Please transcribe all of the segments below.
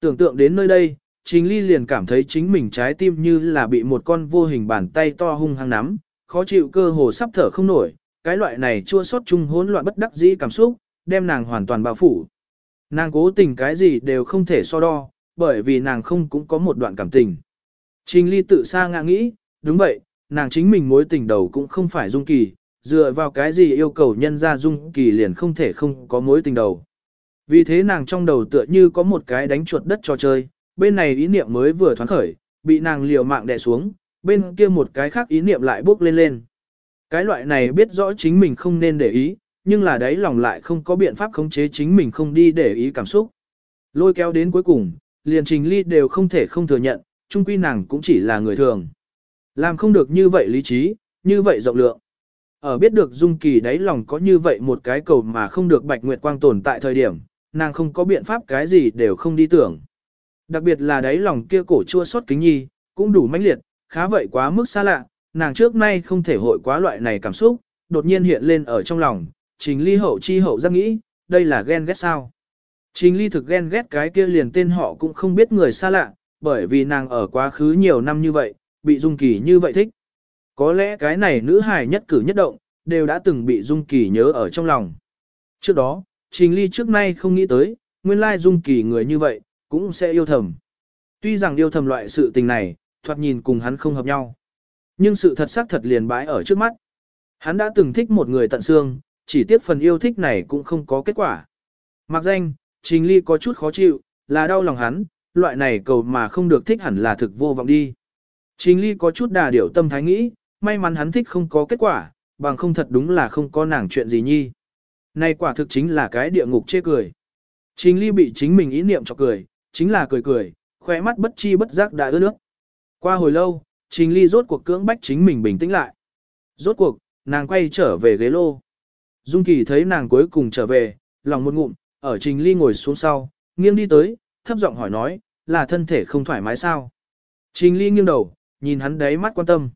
Tưởng tượng đến nơi đây, Trình Ly liền cảm thấy chính mình trái tim như là bị một con vô hình bàn tay to hung hăng nắm, khó chịu cơ hồ sắp thở không nổi, cái loại này chua xót chung hỗn loạn bất đắc dĩ cảm xúc, đem nàng hoàn toàn bao phủ. Nàng cố tình cái gì đều không thể so đo, bởi vì nàng không cũng có một đoạn cảm tình. Trình Ly tự xa ngã nghĩ, đúng vậy, nàng chính mình mối tình đầu cũng không phải Dung Kỳ, dựa vào cái gì yêu cầu nhân ra Dung Kỳ liền không thể không có mối tình đầu. Vì thế nàng trong đầu tựa như có một cái đánh chuột đất cho chơi, bên này ý niệm mới vừa thoáng khởi, bị nàng liều mạng đè xuống, bên kia một cái khác ý niệm lại bước lên lên. Cái loại này biết rõ chính mình không nên để ý, nhưng là đấy lòng lại không có biện pháp khống chế chính mình không đi để ý cảm xúc. Lôi kéo đến cuối cùng, liền trình ly đều không thể không thừa nhận, chung quy nàng cũng chỉ là người thường. Làm không được như vậy lý trí, như vậy rộng lượng. Ở biết được Dung Kỳ đáy lòng có như vậy một cái cầu mà không được Bạch Nguyệt Quang tồn tại thời điểm, nàng không có biện pháp cái gì đều không đi tưởng. Đặc biệt là đáy lòng kia cổ chua xót kính nhi, cũng đủ mãnh liệt, khá vậy quá mức xa lạ, nàng trước nay không thể hội quá loại này cảm xúc, đột nhiên hiện lên ở trong lòng, trình ly hậu chi hậu giác nghĩ, đây là ghen ghét sao. Trình ly thực ghen ghét cái kia liền tên họ cũng không biết người xa lạ, bởi vì nàng ở quá khứ nhiều năm như vậy, bị Dung Kỳ như vậy thích. Có lẽ cái này nữ hài nhất cử nhất động, đều đã từng bị Dung Kỳ nhớ ở trong lòng. Trước đó, Trình Ly trước nay không nghĩ tới, nguyên lai Dung Kỳ người như vậy, cũng sẽ yêu thầm. Tuy rằng yêu thầm loại sự tình này, thoạt nhìn cùng hắn không hợp nhau. Nhưng sự thật xác thật liền bãi ở trước mắt. Hắn đã từng thích một người tận xương, chỉ tiếc phần yêu thích này cũng không có kết quả. Mặc danh, Trình Ly có chút khó chịu, là đau lòng hắn, loại này cầu mà không được thích hẳn là thực vô vọng đi. Trình Ly có chút đà điểu tâm thái nghĩ, may mắn hắn thích không có kết quả, bằng không thật đúng là không có nàng chuyện gì nhi. Này quả thực chính là cái địa ngục chê cười. Trình Ly bị chính mình ý niệm cho cười, chính là cười cười, khóe mắt bất chi bất giác đã ướt nước. Qua hồi lâu, Trình Ly rốt cuộc cưỡng bách chính mình bình tĩnh lại. Rốt cuộc, nàng quay trở về ghế lô. Dung Kỳ thấy nàng cuối cùng trở về, lòng một ngụm, ở Trình Ly ngồi xuống sau, nghiêng đi tới, thấp giọng hỏi nói, là thân thể không thoải mái sao? Trình Ly nghiêng đầu, nhìn hắn đáy mắt quan tâm.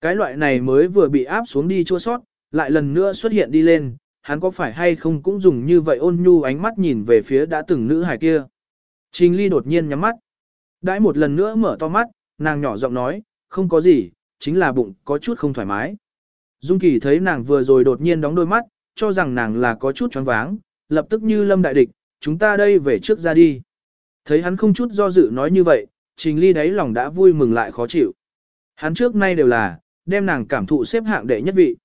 Cái loại này mới vừa bị áp xuống đi chua sót, lại lần nữa xuất hiện đi lên, hắn có phải hay không cũng dùng như vậy ôn nhu ánh mắt nhìn về phía đã từng nữ hài kia. Trình Ly đột nhiên nhắm mắt. Đãi một lần nữa mở to mắt, nàng nhỏ giọng nói, không có gì, chính là bụng có chút không thoải mái. Dung Kỳ thấy nàng vừa rồi đột nhiên đóng đôi mắt, cho rằng nàng là có chút choáng váng, lập tức như lâm đại địch, chúng ta đây về trước ra đi. Thấy hắn không chút do dự nói như vậy, Trình Ly đáy lòng đã vui mừng lại khó chịu. Hắn trước nay đều là, đem nàng cảm thụ xếp hạng đệ nhất vị.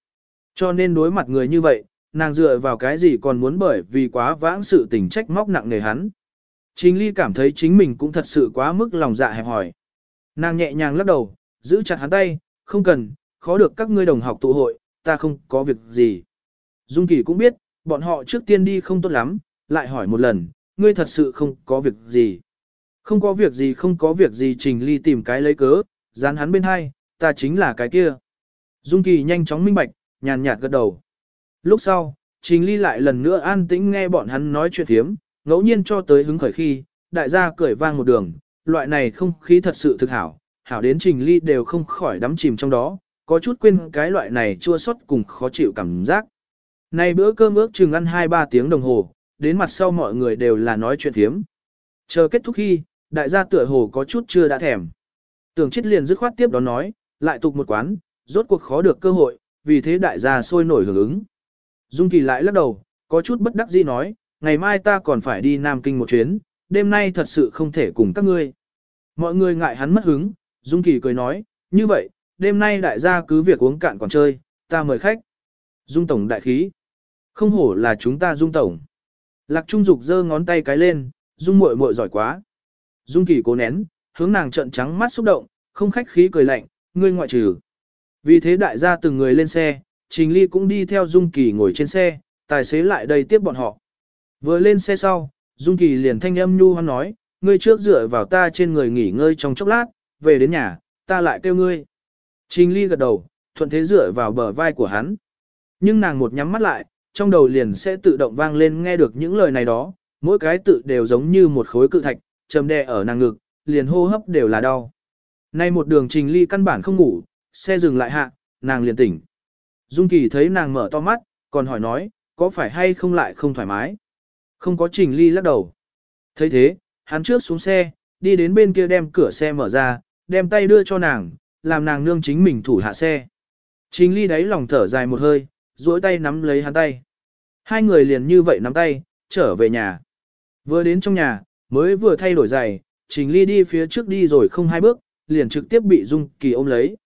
Cho nên đối mặt người như vậy, nàng dựa vào cái gì còn muốn bởi vì quá vãng sự tình trách móc nặng nề hắn. Trình Ly cảm thấy chính mình cũng thật sự quá mức lòng dạ hẹp hỏi. Nàng nhẹ nhàng lắc đầu, giữ chặt hắn tay, không cần, khó được các ngươi đồng học tụ hội, ta không có việc gì. Dung Kỳ cũng biết, bọn họ trước tiên đi không tốt lắm, lại hỏi một lần, ngươi thật sự không có việc gì. Không có việc gì không có việc gì Trình Ly tìm cái lấy cớ, dán hắn bên hai, ta chính là cái kia. Dung Kỳ nhanh chóng minh bạch, nhàn nhạt gật đầu. Lúc sau, Trình Ly lại lần nữa an tĩnh nghe bọn hắn nói chuyện thiếm, ngẫu nhiên cho tới hứng khởi khi, đại gia cười vang một đường, loại này không khí thật sự thực hảo, hảo đến Trình Ly đều không khỏi đắm chìm trong đó, có chút quên cái loại này chua xót cùng khó chịu cảm giác. Này bữa cơm ước chừng ăn 2-3 tiếng đồng hồ, đến mặt sau mọi người đều là nói chuyện thiếm. Chờ kết thúc khi, đại gia tựa hồ có chút chưa đã thèm. Tưởng chết liền dứt khoát tiếp đó nói, lại tục một quán, rốt cuộc khó được cơ hội, vì thế đại gia sôi nổi hưởng ứng. Dung Kỳ lại lắc đầu, có chút bất đắc dĩ nói, ngày mai ta còn phải đi Nam Kinh một chuyến, đêm nay thật sự không thể cùng các ngươi. Mọi người ngại hắn mất hứng, Dung Kỳ cười nói, như vậy, đêm nay đại gia cứ việc uống cạn còn chơi, ta mời khách. Dung Tổng đại khí. Không hổ là chúng ta Dung Tổng. Lạc Trung Dục giơ ngón tay cái lên, Dung muội muội giỏi quá. Dung Kỳ cố nén, hướng nàng trợn trắng mắt xúc động, không khách khí cười lạnh, ngươi ngoại trừ. Vì thế đại gia từng người lên xe, Trình Ly cũng đi theo Dung Kỳ ngồi trên xe, tài xế lại đây tiếp bọn họ. Vừa lên xe sau, Dung Kỳ liền thanh âm nhu hoan nói, ngươi trước dựa vào ta trên người nghỉ ngơi trong chốc lát, về đến nhà, ta lại kêu ngươi. Trình Ly gật đầu, thuận thế dựa vào bờ vai của hắn. Nhưng nàng một nhắm mắt lại, trong đầu liền sẽ tự động vang lên nghe được những lời này đó, mỗi cái tự đều giống như một khối cự thạch, trầm đè ở nàng ngực, liền hô hấp đều là đau. Nay một đường Trình Ly căn bản không ngủ, xe dừng lại hạ, nàng liền tỉnh. Dung Kỳ thấy nàng mở to mắt, còn hỏi nói, có phải hay không lại không thoải mái? Không có Trình Ly lắc đầu. thấy thế, Hắn trước xuống xe, đi đến bên kia đem cửa xe mở ra, đem tay đưa cho nàng, làm nàng nương chính mình thủ hạ xe. Trình ly đáy lòng thở dài một hơi, duỗi tay nắm lấy hắn tay. Hai người liền như vậy nắm tay, trở về nhà. Vừa đến trong nhà, mới vừa thay đổi giày, Trình Ly đi phía trước đi rồi không hai bước, liền trực tiếp bị Dung Kỳ ôm lấy.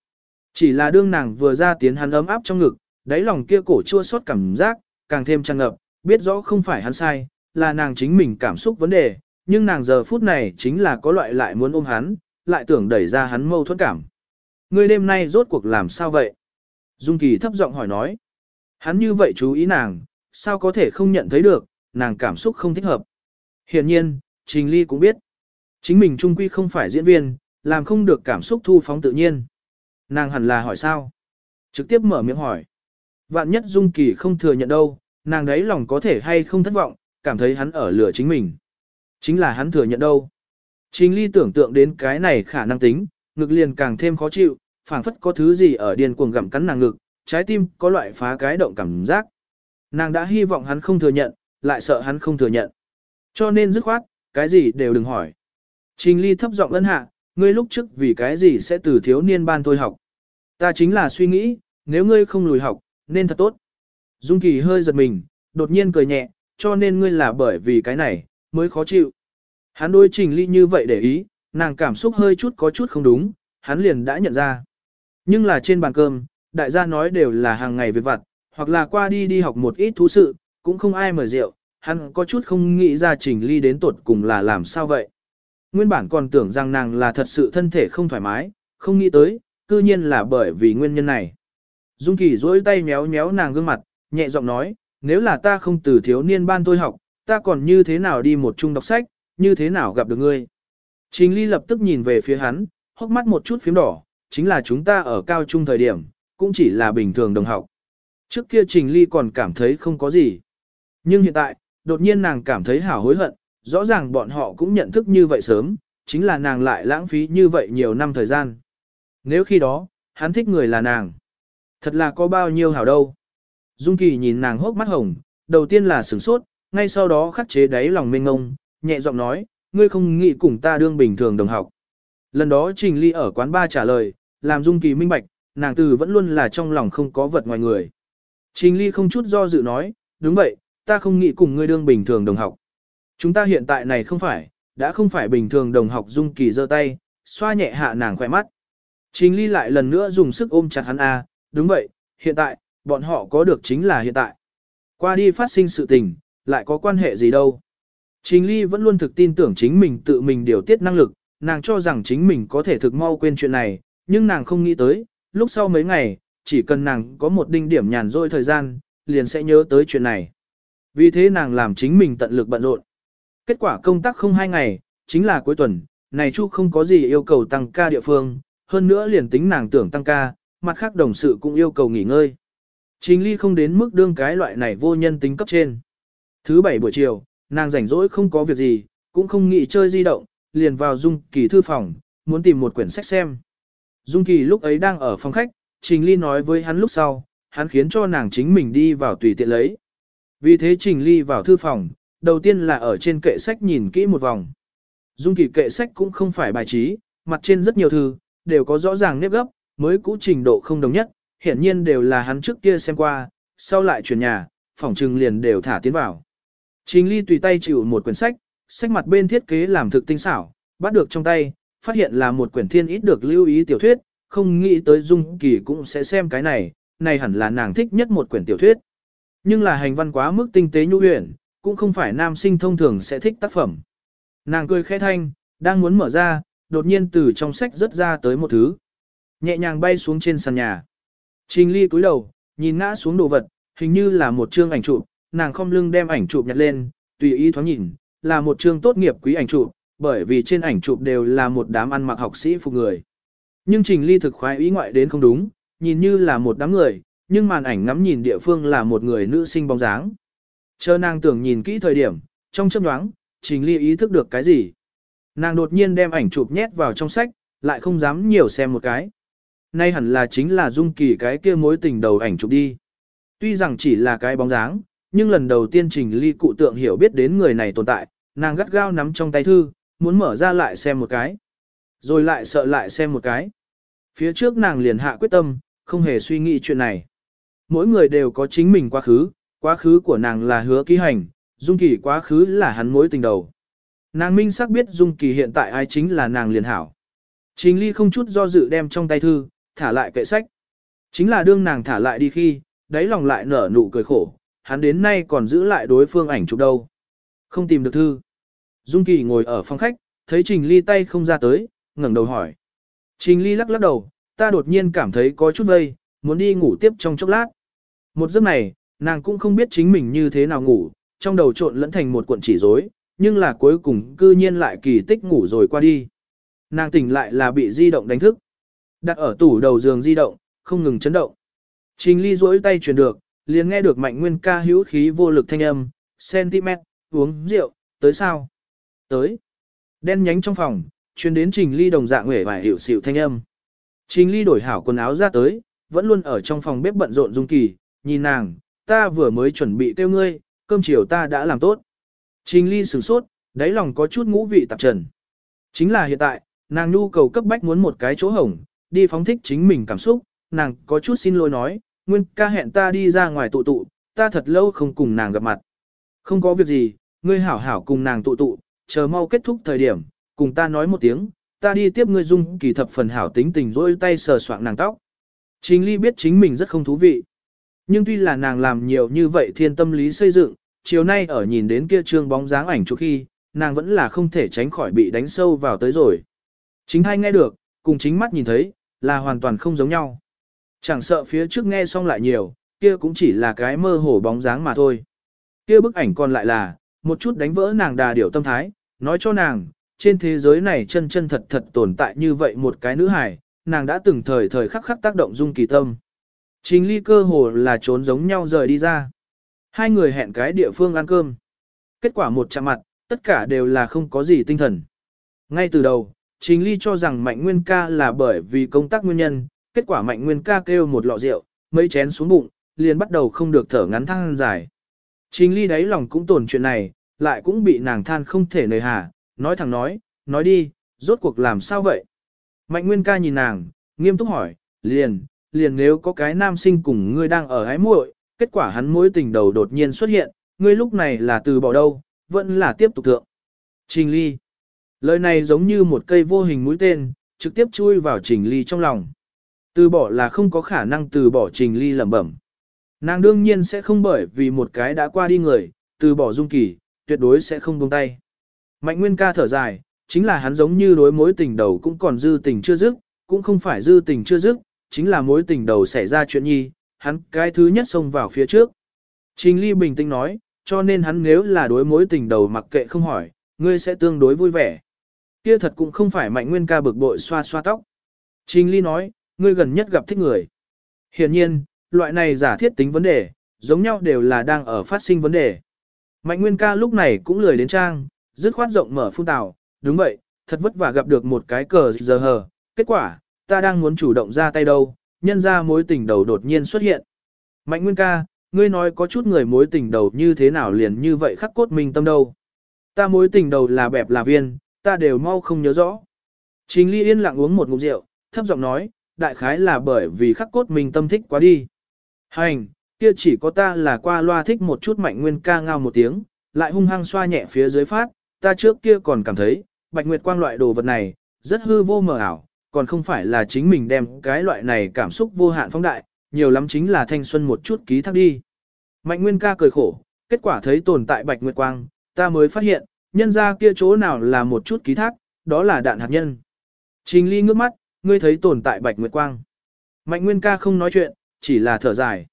Chỉ là đương nàng vừa ra tiến hắn ấm áp trong ngực, đáy lòng kia cổ chua xót cảm giác, càng thêm tràn ngập, biết rõ không phải hắn sai, là nàng chính mình cảm xúc vấn đề, nhưng nàng giờ phút này chính là có loại lại muốn ôm hắn, lại tưởng đẩy ra hắn mâu thuẫn cảm. Người đêm nay rốt cuộc làm sao vậy? Dung Kỳ thấp giọng hỏi nói. Hắn như vậy chú ý nàng, sao có thể không nhận thấy được, nàng cảm xúc không thích hợp. Hiển nhiên, Trình Ly cũng biết. Chính mình trung quy không phải diễn viên, làm không được cảm xúc thu phóng tự nhiên. Nàng hẳn là hỏi sao? Trực tiếp mở miệng hỏi. Vạn nhất Dung Kỳ không thừa nhận đâu, nàng đấy lòng có thể hay không thất vọng, cảm thấy hắn ở lửa chính mình. Chính là hắn thừa nhận đâu. Trình Ly tưởng tượng đến cái này khả năng tính, ngực liền càng thêm khó chịu, phảng phất có thứ gì ở điên cuồng gặm cắn nàng ngực, trái tim có loại phá cái động cảm giác. Nàng đã hy vọng hắn không thừa nhận, lại sợ hắn không thừa nhận. Cho nên dứt khoát, cái gì đều đừng hỏi. Trình Ly thấp giọng ân hạ, ngươi lúc trước vì cái gì sẽ từ thiếu niên ban thôi học. Ta chính là suy nghĩ, nếu ngươi không lùi học, nên thật tốt. Dung Kỳ hơi giật mình, đột nhiên cười nhẹ, cho nên ngươi là bởi vì cái này, mới khó chịu. Hắn đối Trình Ly như vậy để ý, nàng cảm xúc hơi chút có chút không đúng, hắn liền đã nhận ra. Nhưng là trên bàn cơm, đại gia nói đều là hàng ngày việc vặt, hoặc là qua đi đi học một ít thú sự, cũng không ai mời rượu, hắn có chút không nghĩ ra Trình Ly đến tuột cùng là làm sao vậy. Nguyên bản còn tưởng rằng nàng là thật sự thân thể không thoải mái, không nghĩ tới, cư nhiên là bởi vì nguyên nhân này. Dung Kỳ duỗi tay méo méo nàng gương mặt, nhẹ giọng nói, nếu là ta không từ thiếu niên ban tôi học, ta còn như thế nào đi một chung đọc sách, như thế nào gặp được ngươi. Trình Ly lập tức nhìn về phía hắn, hốc mắt một chút phím đỏ, chính là chúng ta ở cao trung thời điểm, cũng chỉ là bình thường đồng học. Trước kia Trình Ly còn cảm thấy không có gì. Nhưng hiện tại, đột nhiên nàng cảm thấy hảo hối hận, rõ ràng bọn họ cũng nhận thức như vậy sớm, chính là nàng lại lãng phí như vậy nhiều năm thời gian. Nếu khi đó, hắn thích người là nàng. Thật là có bao nhiêu hảo đâu. Dung Kỳ nhìn nàng hốc mắt hồng, đầu tiên là sửng sốt, ngay sau đó khắc chế đáy lòng mênh ngông, nhẹ giọng nói, ngươi không nghĩ cùng ta đương bình thường đồng học. Lần đó Trình Ly ở quán ba trả lời, làm Dung Kỳ minh bạch, nàng từ vẫn luôn là trong lòng không có vật ngoài người. Trình Ly không chút do dự nói, đúng vậy, ta không nghĩ cùng ngươi đương bình thường đồng học. Chúng ta hiện tại này không phải, đã không phải bình thường đồng học Dung Kỳ giơ tay, xoa nhẹ hạ nàng khỏe mắt. Trình Ly lại lần nữa dùng sức ôm chặt hắn a, đúng vậy, hiện tại, bọn họ có được chính là hiện tại. Qua đi phát sinh sự tình, lại có quan hệ gì đâu. Trình Ly vẫn luôn thực tin tưởng chính mình tự mình điều tiết năng lực, nàng cho rằng chính mình có thể thực mau quên chuyện này, nhưng nàng không nghĩ tới, lúc sau mấy ngày, chỉ cần nàng có một đinh điểm nhàn rỗi thời gian, liền sẽ nhớ tới chuyện này. Vì thế nàng làm chính mình tận lực bận rộn. Kết quả công tác không hai ngày, chính là cuối tuần, này Chu không có gì yêu cầu tăng ca địa phương, hơn nữa liền tính nàng tưởng tăng ca, mặt khác đồng sự cũng yêu cầu nghỉ ngơi. Trình ly không đến mức đương cái loại này vô nhân tính cấp trên. Thứ bảy buổi chiều, nàng rảnh rỗi không có việc gì, cũng không nghĩ chơi di động, liền vào Dung Kỳ thư phòng, muốn tìm một quyển sách xem. Dung Kỳ lúc ấy đang ở phòng khách, Trình Ly nói với hắn lúc sau, hắn khiến cho nàng chính mình đi vào tùy tiện lấy. Vì thế Trình Ly vào thư phòng, đầu tiên là ở trên kệ sách nhìn kỹ một vòng. Dung Kỳ kệ sách cũng không phải bài trí, mặt trên rất nhiều thư, đều có rõ ràng nếp gấp, mới cũ trình độ không đồng nhất, hiển nhiên đều là hắn trước kia xem qua, sau lại chuyển nhà, phòng trừng liền đều thả tiến vào. Trình Ly tùy tay chịu một quyển sách, sách mặt bên thiết kế làm thực tinh xảo, bắt được trong tay, phát hiện là một quyển thiên ít được lưu ý tiểu thuyết, không nghĩ tới Dung Kỳ cũng sẽ xem cái này, này hẳn là nàng thích nhất một quyển tiểu thuyết. Nhưng là hành văn quá mức tinh tế nhu huyền, cũng không phải nam sinh thông thường sẽ thích tác phẩm. Nàng cười khẽ thanh, đang muốn mở ra, đột nhiên từ trong sách rớt ra tới một thứ. Nhẹ nhàng bay xuống trên sàn nhà. Trình ly cúi đầu, nhìn ngã xuống đồ vật, hình như là một chương ảnh chụp, nàng không lưng đem ảnh chụp nhặt lên, tùy ý thoáng nhìn, là một chương tốt nghiệp quý ảnh chụp, bởi vì trên ảnh chụp đều là một đám ăn mặc học sĩ phục người. Nhưng Trình Ly thực khoái ý ngoại đến không đúng, nhìn như là một đám người, nhưng màn ảnh ngắm nhìn địa phương là một người nữ sinh bóng dáng. Chờ nàng tưởng nhìn kỹ thời điểm, trong chớp nhoáng, Trình Ly ý thức được cái gì. Nàng đột nhiên đem ảnh chụp nhét vào trong sách, lại không dám nhiều xem một cái. Nay hẳn là chính là Dung Kỳ cái kia mối tình đầu ảnh chụp đi. Tuy rằng chỉ là cái bóng dáng, nhưng lần đầu tiên Trình Ly cụ tượng hiểu biết đến người này tồn tại, nàng gắt gao nắm trong tay thư, muốn mở ra lại xem một cái. Rồi lại sợ lại xem một cái. Phía trước nàng liền hạ quyết tâm, không hề suy nghĩ chuyện này. Mỗi người đều có chính mình quá khứ, quá khứ của nàng là hứa ký hành, Dung Kỳ quá khứ là hắn mối tình đầu. Nàng minh xác biết Dung Kỳ hiện tại ai chính là nàng liền hảo. Trình Ly không chút do dự đem trong tay thư, thả lại kệ sách. Chính là đương nàng thả lại đi khi, đáy lòng lại nở nụ cười khổ, hắn đến nay còn giữ lại đối phương ảnh chụp đâu. Không tìm được thư. Dung Kỳ ngồi ở phòng khách, thấy Trình Ly tay không ra tới, ngẩng đầu hỏi. Trình Ly lắc lắc đầu, ta đột nhiên cảm thấy có chút vây, muốn đi ngủ tiếp trong chốc lát. Một giấc này, nàng cũng không biết chính mình như thế nào ngủ, trong đầu trộn lẫn thành một cuộn chỉ rối, nhưng là cuối cùng cư nhiên lại kỳ tích ngủ rồi qua đi. Nàng tỉnh lại là bị di động đánh thức. Đặt ở tủ đầu giường di động, không ngừng chấn động. Trình ly duỗi tay truyền được, liền nghe được mạnh nguyên ca hữu khí vô lực thanh âm, cm, uống rượu, tới sao? Tới. Đen nhánh trong phòng, truyền đến trình ly đồng dạng nghề và hiểu xịu thanh âm. Trình ly đổi hảo quần áo ra tới, vẫn luôn ở trong phòng bếp bận rộn dung kỳ, nhìn nàng, ta vừa mới chuẩn bị tiêu ngươi, cơm chiều ta đã làm tốt. Trình ly sửng sốt, đáy lòng có chút ngũ vị tạp trần. Chính là hiện tại, nàng nhu cầu cấp bách muốn một cái chỗ hổng, đi phóng thích chính mình cảm xúc, nàng có chút xin lỗi nói, nguyên ca hẹn ta đi ra ngoài tụ tụ, ta thật lâu không cùng nàng gặp mặt. Không có việc gì, ngươi hảo hảo cùng nàng tụ tụ, chờ mau kết thúc thời điểm, cùng ta nói một tiếng, ta đi tiếp ngươi dung kỳ thập phần hảo tính tình rôi tay sờ soạng nàng tóc. Trình ly biết chính mình rất không thú vị. Nhưng tuy là nàng làm nhiều như vậy thiên tâm lý xây dựng, chiều nay ở nhìn đến kia trương bóng dáng ảnh chụp khi, nàng vẫn là không thể tránh khỏi bị đánh sâu vào tới rồi. Chính hay nghe được, cùng chính mắt nhìn thấy, là hoàn toàn không giống nhau. Chẳng sợ phía trước nghe xong lại nhiều, kia cũng chỉ là cái mơ hồ bóng dáng mà thôi. Kia bức ảnh còn lại là, một chút đánh vỡ nàng đà điểu tâm thái, nói cho nàng, trên thế giới này chân chân thật thật tồn tại như vậy một cái nữ hài, nàng đã từng thời thời khắc khắc tác động dung kỳ tâm. Trình ly cơ hồ là trốn giống nhau rời đi ra. Hai người hẹn cái địa phương ăn cơm. Kết quả một chạm mặt, tất cả đều là không có gì tinh thần. Ngay từ đầu, Trình ly cho rằng Mạnh Nguyên ca là bởi vì công tác nguyên nhân, kết quả Mạnh Nguyên ca kêu một lọ rượu, mấy chén xuống bụng, liền bắt đầu không được thở ngắn thăng dài. Trình ly đáy lòng cũng tồn chuyện này, lại cũng bị nàng than không thể nời hà, nói thẳng nói, nói đi, rốt cuộc làm sao vậy? Mạnh Nguyên ca nhìn nàng, nghiêm túc hỏi, liền, liền nếu có cái nam sinh cùng ngươi đang ở ái muội, kết quả hắn mối tình đầu đột nhiên xuất hiện, ngươi lúc này là từ bỏ đâu, vẫn là tiếp tục thượng. Trình ly. Lời này giống như một cây vô hình mũi tên, trực tiếp chui vào trình ly trong lòng. Từ bỏ là không có khả năng từ bỏ trình ly lẩm bẩm. Nàng đương nhiên sẽ không bởi vì một cái đã qua đi người, từ bỏ dung kỳ, tuyệt đối sẽ không buông tay. Mạnh Nguyên ca thở dài, chính là hắn giống như đối mối tình đầu cũng còn dư tình chưa dứt, cũng không phải dư tình chưa dứt, chính là mối tình đầu xảy ra chuyện nhi, hắn cái thứ nhất xông vào phía trước. Trình Ly bình tĩnh nói, cho nên hắn nếu là đối mối tình đầu mặc kệ không hỏi, ngươi sẽ tương đối vui vẻ. Kia thật cũng không phải mạnh nguyên ca bực bội xoa xoa tóc. Trình Ly nói, ngươi gần nhất gặp thích người. Hiển nhiên, loại này giả thiết tính vấn đề, giống nhau đều là đang ở phát sinh vấn đề. Mạnh nguyên ca lúc này cũng lười đến trang, dứt khoát rộng mở phun tào, đúng vậy, thật vất vả gặp được một cái cờ giờ hờ, kết quả, ta đang muốn chủ động ra tay đâu, nhân ra mối tình đầu đột nhiên xuất hiện. Mạnh nguyên ca, ngươi nói có chút người mối tình đầu như thế nào liền như vậy khắc cốt mình tâm đâu. Ta mối tình đầu là bẹp là viên, ta đều mau không nhớ rõ. Trình Ly yên lặng uống một ngụm rượu, thấp giọng nói, đại khái là bởi vì khắc cốt mình tâm thích quá đi. Hành, kia chỉ có ta là qua loa thích một chút mạnh nguyên ca ngao một tiếng, lại hung hăng xoa nhẹ phía dưới phát, ta trước kia còn cảm thấy, bạch nguyệt quang loại đồ vật này, rất hư vô mờ ảo, còn không phải là chính mình đem cái loại này cảm xúc vô hạn phóng đại, nhiều lắm chính là thanh xuân một chút ký thác đi. Mạnh nguyên ca cười khổ, kết quả thấy tồn tại bạch nguyệt quang, ta mới phát hiện, nhân ra kia chỗ nào là một chút ký thác, đó là đạn hạt nhân. Trình ly ngước mắt, ngươi thấy tồn tại bạch nguyệt quang. Mạnh nguyên ca không nói chuyện, chỉ là thở dài.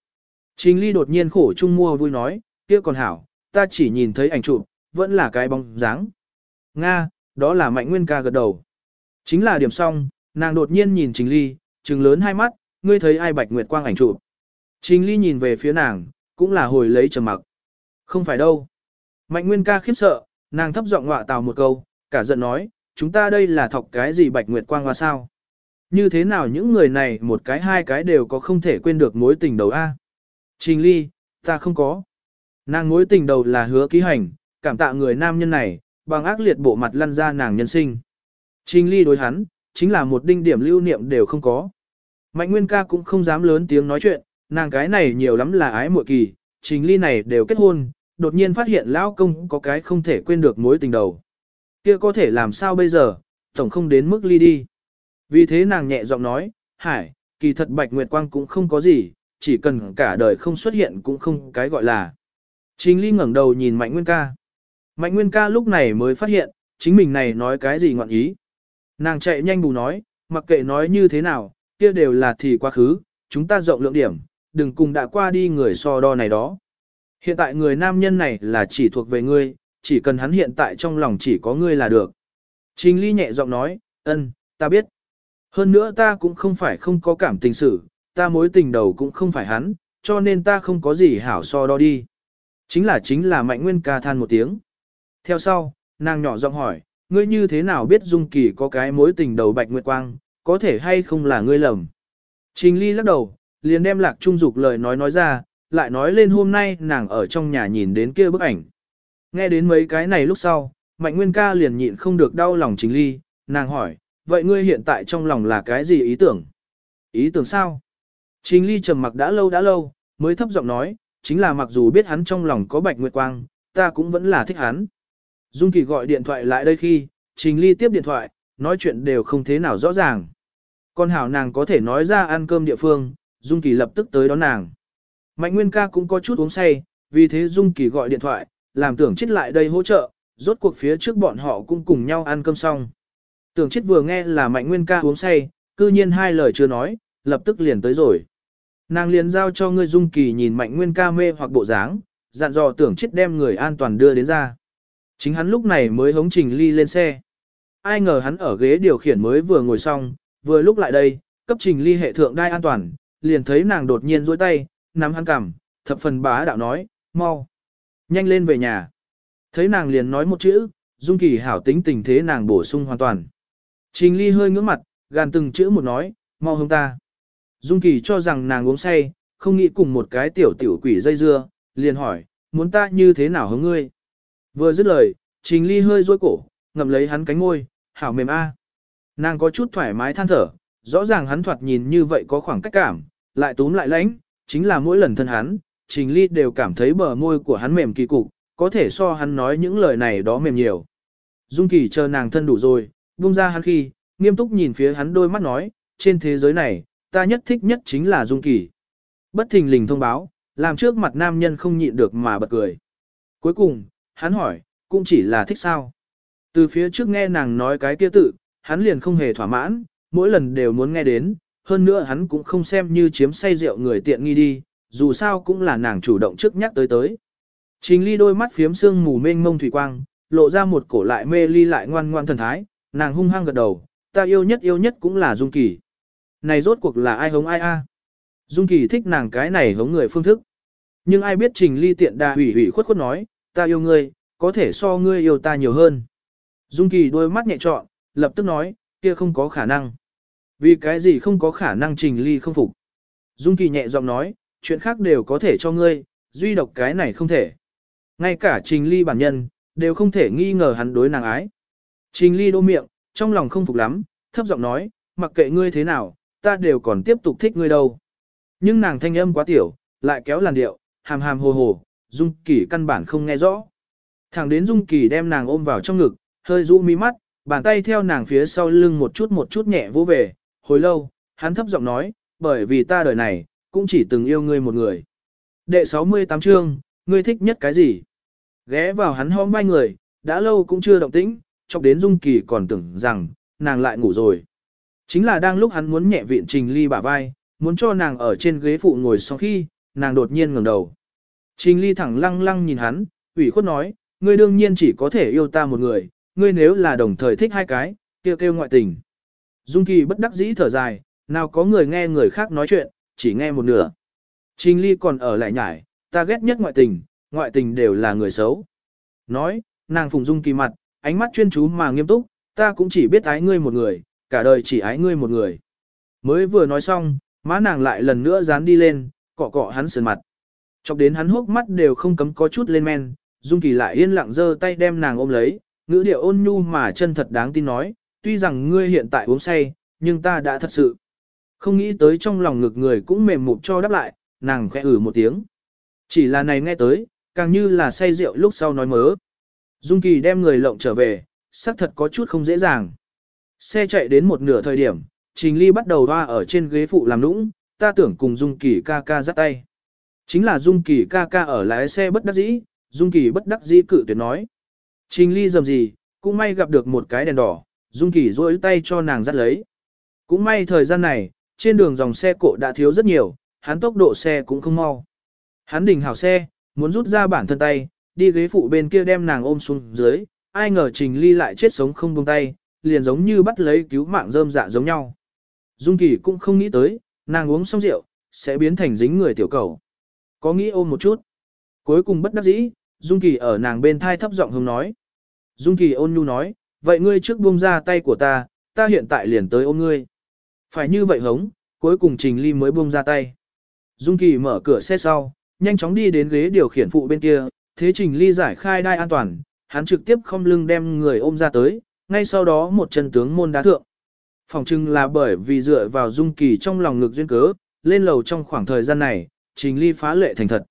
Trình ly đột nhiên khổ chung mua vui nói, kia còn hảo, ta chỉ nhìn thấy ảnh chụp, vẫn là cái bóng dáng. Nga, đó là mạnh nguyên ca gật đầu. Chính là điểm xong, nàng đột nhiên nhìn Trình Ly, trừng lớn hai mắt, ngươi thấy ai bạch nguyệt quang ảnh chụp. Trình Ly nhìn về phía nàng, cũng là hồi lấy trầm mặc. Không phải đâu. Mạnh nguyên ca khiếp sợ, nàng thấp giọng ngọa tào một câu, cả giận nói, chúng ta đây là thọc cái gì bạch nguyệt quang hoa sao? Như thế nào những người này một cái hai cái đều có không thể quên được mối tình đầu a? Trình Ly, ta không có. Nàng mối tình đầu là hứa ký hành, cảm tạ người nam nhân này, bằng ác liệt bộ mặt lăn ra nàng nhân sinh. Trình ly đối hắn, chính là một đinh điểm lưu niệm đều không có. Mạnh Nguyên ca cũng không dám lớn tiếng nói chuyện, nàng cái này nhiều lắm là ái muội kỳ, chính ly này đều kết hôn, đột nhiên phát hiện lão công có cái không thể quên được mối tình đầu. Kia có thể làm sao bây giờ, tổng không đến mức ly đi. Vì thế nàng nhẹ giọng nói, hải, kỳ thật bạch nguyệt quang cũng không có gì, chỉ cần cả đời không xuất hiện cũng không cái gọi là. chính ly ngẩng đầu nhìn mạnh nguyên ca. Mạnh nguyên ca lúc này mới phát hiện, chính mình này nói cái gì ngọn ý. Nàng chạy nhanh bù nói, mặc kệ nói như thế nào, kia đều là thì quá khứ, chúng ta rộng lượng điểm, đừng cùng đã qua đi người so đo này đó. Hiện tại người nam nhân này là chỉ thuộc về ngươi, chỉ cần hắn hiện tại trong lòng chỉ có ngươi là được. Trình Ly nhẹ giọng nói, ân, ta biết. Hơn nữa ta cũng không phải không có cảm tình sự, ta mối tình đầu cũng không phải hắn, cho nên ta không có gì hảo so đo đi. Chính là chính là mạnh nguyên ca than một tiếng. Theo sau, nàng nhỏ giọng hỏi, ngươi như thế nào biết Dung Kỳ có cái mối tình đầu bạch nguyệt quang, có thể hay không là ngươi lầm. Trình Ly lắc đầu, liền đem lạc trung dục lời nói nói ra, lại nói lên hôm nay nàng ở trong nhà nhìn đến kia bức ảnh. Nghe đến mấy cái này lúc sau, Mạnh Nguyên ca liền nhịn không được đau lòng Trình Ly, nàng hỏi, vậy ngươi hiện tại trong lòng là cái gì ý tưởng? Ý tưởng sao? Trình Ly trầm mặc đã lâu đã lâu, mới thấp giọng nói, chính là mặc dù biết hắn trong lòng có bạch nguyệt quang, ta cũng vẫn là thích hắn. Dung Kỳ gọi điện thoại lại đây khi, Trình Ly tiếp điện thoại, nói chuyện đều không thế nào rõ ràng. Con hảo nàng có thể nói ra ăn cơm địa phương, Dung Kỳ lập tức tới đón nàng. Mạnh Nguyên ca cũng có chút uống say, vì thế Dung Kỳ gọi điện thoại, làm tưởng chết lại đây hỗ trợ, rốt cuộc phía trước bọn họ cũng cùng nhau ăn cơm xong. Tưởng chết vừa nghe là Mạnh Nguyên ca uống say, cư nhiên hai lời chưa nói, lập tức liền tới rồi. Nàng liền giao cho ngươi Dung Kỳ nhìn Mạnh Nguyên ca mê hoặc bộ dáng, dặn dò tưởng chết đem người an toàn đưa đến ra. Chính hắn lúc này mới hống Trình Ly lên xe. Ai ngờ hắn ở ghế điều khiển mới vừa ngồi xong, vừa lúc lại đây, cấp Trình Ly hệ thượng đai an toàn, liền thấy nàng đột nhiên duỗi tay, nắm hắn cằm, thập phần bá đạo nói, mau, nhanh lên về nhà. Thấy nàng liền nói một chữ, Dung Kỳ hảo tính tình thế nàng bổ sung hoàn toàn. Trình Ly hơi ngưỡng mặt, gàn từng chữ một nói, mau hông ta. Dung Kỳ cho rằng nàng uống say, không nghĩ cùng một cái tiểu tiểu quỷ dây dưa, liền hỏi, muốn ta như thế nào hứng ngươi. Vừa dứt lời, Trình Ly hơi duỗi cổ, ngậm lấy hắn cánh ngôi, hảo mềm a. Nàng có chút thoải mái than thở, rõ ràng hắn thoạt nhìn như vậy có khoảng cách cảm, lại túm lại lãnh, chính là mỗi lần thân hắn, Trình Ly đều cảm thấy bờ môi của hắn mềm kỳ cục, có thể so hắn nói những lời này đó mềm nhiều. Dung Kỳ chờ nàng thân đủ rồi, buông ra hắn khi, nghiêm túc nhìn phía hắn đôi mắt nói, trên thế giới này, ta nhất thích nhất chính là Dung Kỳ. Bất thình lình thông báo, làm trước mặt nam nhân không nhịn được mà bật cười. Cuối cùng, hắn hỏi, cũng chỉ là thích sao. Từ phía trước nghe nàng nói cái kia tự, hắn liền không hề thỏa mãn, mỗi lần đều muốn nghe đến, hơn nữa hắn cũng không xem như chiếm say rượu người tiện nghi đi, dù sao cũng là nàng chủ động trước nhắc tới tới. Trình ly đôi mắt phiếm sương mù mênh mông thủy quang, lộ ra một cổ lại mê ly lại ngoan ngoan thần thái, nàng hung hăng gật đầu, ta yêu nhất yêu nhất cũng là Dung Kỳ. Này rốt cuộc là ai hống ai a? Dung Kỳ thích nàng cái này hống người phương thức. Nhưng ai biết Trình Ly tiện đà hủy hủy khuất khuất nói, ta yêu ngươi, có thể so ngươi yêu ta nhiều hơn. Dung Kỳ đôi mắt nhẹ trọn, lập tức nói, kia không có khả năng. Vì cái gì không có khả năng Trình Ly không phục. Dung Kỳ nhẹ giọng nói, chuyện khác đều có thể cho ngươi, duy độc cái này không thể. Ngay cả Trình Ly bản nhân, đều không thể nghi ngờ hắn đối nàng ái. Trình Ly đô miệng, trong lòng không phục lắm, thấp giọng nói, mặc kệ ngươi thế nào, ta đều còn tiếp tục thích ngươi đâu. Nhưng nàng thanh âm quá tiểu, lại kéo làn điệu, hàm hàm hồ hồ, Dung Kỳ căn bản không nghe rõ. Thẳng đến Dung Kỳ đem nàng ôm vào trong ngực, hơi rũ mi mắt, bàn tay theo nàng phía sau lưng một chút một chút nhẹ vỗ về, hồi lâu, hắn thấp giọng nói, bởi vì ta đời này, cũng chỉ từng yêu ngươi một người. Đệ 68 chương, ngươi thích nhất cái gì? Ghé vào hắn hõm vai người, đã lâu cũng chưa động tĩnh, chọc đến Dung Kỳ còn tưởng rằng, nàng lại ngủ rồi. Chính là đang lúc hắn muốn nhẹ viện Trình Ly bả vai, muốn cho nàng ở trên ghế phụ ngồi sau khi, nàng đột nhiên ngẩng đầu. Trình Ly thẳng lăng lăng nhìn hắn, ủy khuất nói, ngươi đương nhiên chỉ có thể yêu ta một người, ngươi nếu là đồng thời thích hai cái, kêu kêu ngoại tình. Dung Kỳ bất đắc dĩ thở dài, nào có người nghe người khác nói chuyện, chỉ nghe một nửa. Trình Ly còn ở lại nhải, ta ghét nhất ngoại tình, ngoại tình đều là người xấu. Nói, nàng phùng Dung Kỳ mặt, ánh mắt chuyên chú mà nghiêm túc, ta cũng chỉ biết ái ngươi một người, cả đời chỉ ái ngươi một người. Mới vừa nói xong, má nàng lại lần nữa dán đi lên, cọ cọ hắn sườn mặt. Chọc đến hắn hốc mắt đều không cấm có chút lên men, Dung Kỳ lại yên lặng giơ tay đem nàng ôm lấy, ngữ điệu ôn nhu mà chân thật đáng tin nói, tuy rằng ngươi hiện tại uống say, nhưng ta đã thật sự. Không nghĩ tới trong lòng ngực người cũng mềm mụp cho đáp lại, nàng khẽ ử một tiếng. Chỉ là này nghe tới, càng như là say rượu lúc sau nói mớ. Dung Kỳ đem người lộng trở về, xác thật có chút không dễ dàng. Xe chạy đến một nửa thời điểm, Trình Ly bắt đầu hoa ở trên ghế phụ làm nũng, ta tưởng cùng Dung Kỳ ca ca dắt tay. Chính là Dung Kỳ ca ca ở lái xe bất đắc dĩ, Dung Kỳ bất đắc dĩ cự tuyệt nói. Trình Ly dầm gì, cũng may gặp được một cái đèn đỏ, Dung Kỳ rối tay cho nàng dắt lấy. Cũng may thời gian này, trên đường dòng xe cộ đã thiếu rất nhiều, hắn tốc độ xe cũng không mau. Hắn đình hảo xe, muốn rút ra bản thân tay, đi ghế phụ bên kia đem nàng ôm xuống dưới, ai ngờ Trình Ly lại chết sống không buông tay, liền giống như bắt lấy cứu mạng rơm dạ giống nhau. Dung Kỳ cũng không nghĩ tới, nàng uống xong rượu, sẽ biến thành dính người tiểu cầu. Có nghĩ ôm một chút. Cuối cùng bất đắc dĩ, Dung Kỳ ở nàng bên thai thấp giọng hùng nói. Dung Kỳ ôn nhu nói, vậy ngươi trước buông ra tay của ta, ta hiện tại liền tới ôm ngươi. Phải như vậy hống, cuối cùng Trình Ly mới buông ra tay. Dung Kỳ mở cửa xe sau, nhanh chóng đi đến ghế điều khiển phụ bên kia, thế Trình Ly giải khai đai an toàn, hắn trực tiếp không lưng đem người ôm ra tới, ngay sau đó một chân tướng môn đá thượng. Phòng trưng là bởi vì dựa vào Dung Kỳ trong lòng ngực duyên cớ, lên lầu trong khoảng thời gian này, Trình Ly phá lệ thành thật.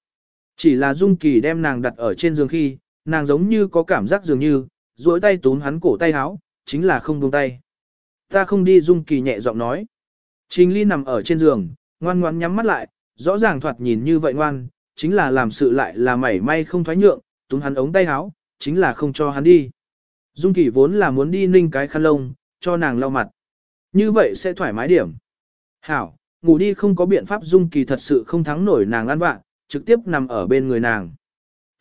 Chỉ là Dung Kỳ đem nàng đặt ở trên giường khi, nàng giống như có cảm giác dường như, duỗi tay túm hắn cổ tay áo, chính là không buông tay. Ta không đi Dung Kỳ nhẹ giọng nói. Trình Ly nằm ở trên giường, ngoan ngoãn nhắm mắt lại, rõ ràng thoạt nhìn như vậy ngoan, chính là làm sự lại là mảy may không thoái nhượng, túm hắn ống tay áo, chính là không cho hắn đi. Dung Kỳ vốn là muốn đi ninh cái khăn lông, cho nàng lau mặt. Như vậy sẽ thoải mái điểm. Hảo, ngủ đi không có biện pháp Dung Kỳ thật sự không thắng nổi nàng ăn vạ, trực tiếp nằm ở bên người nàng.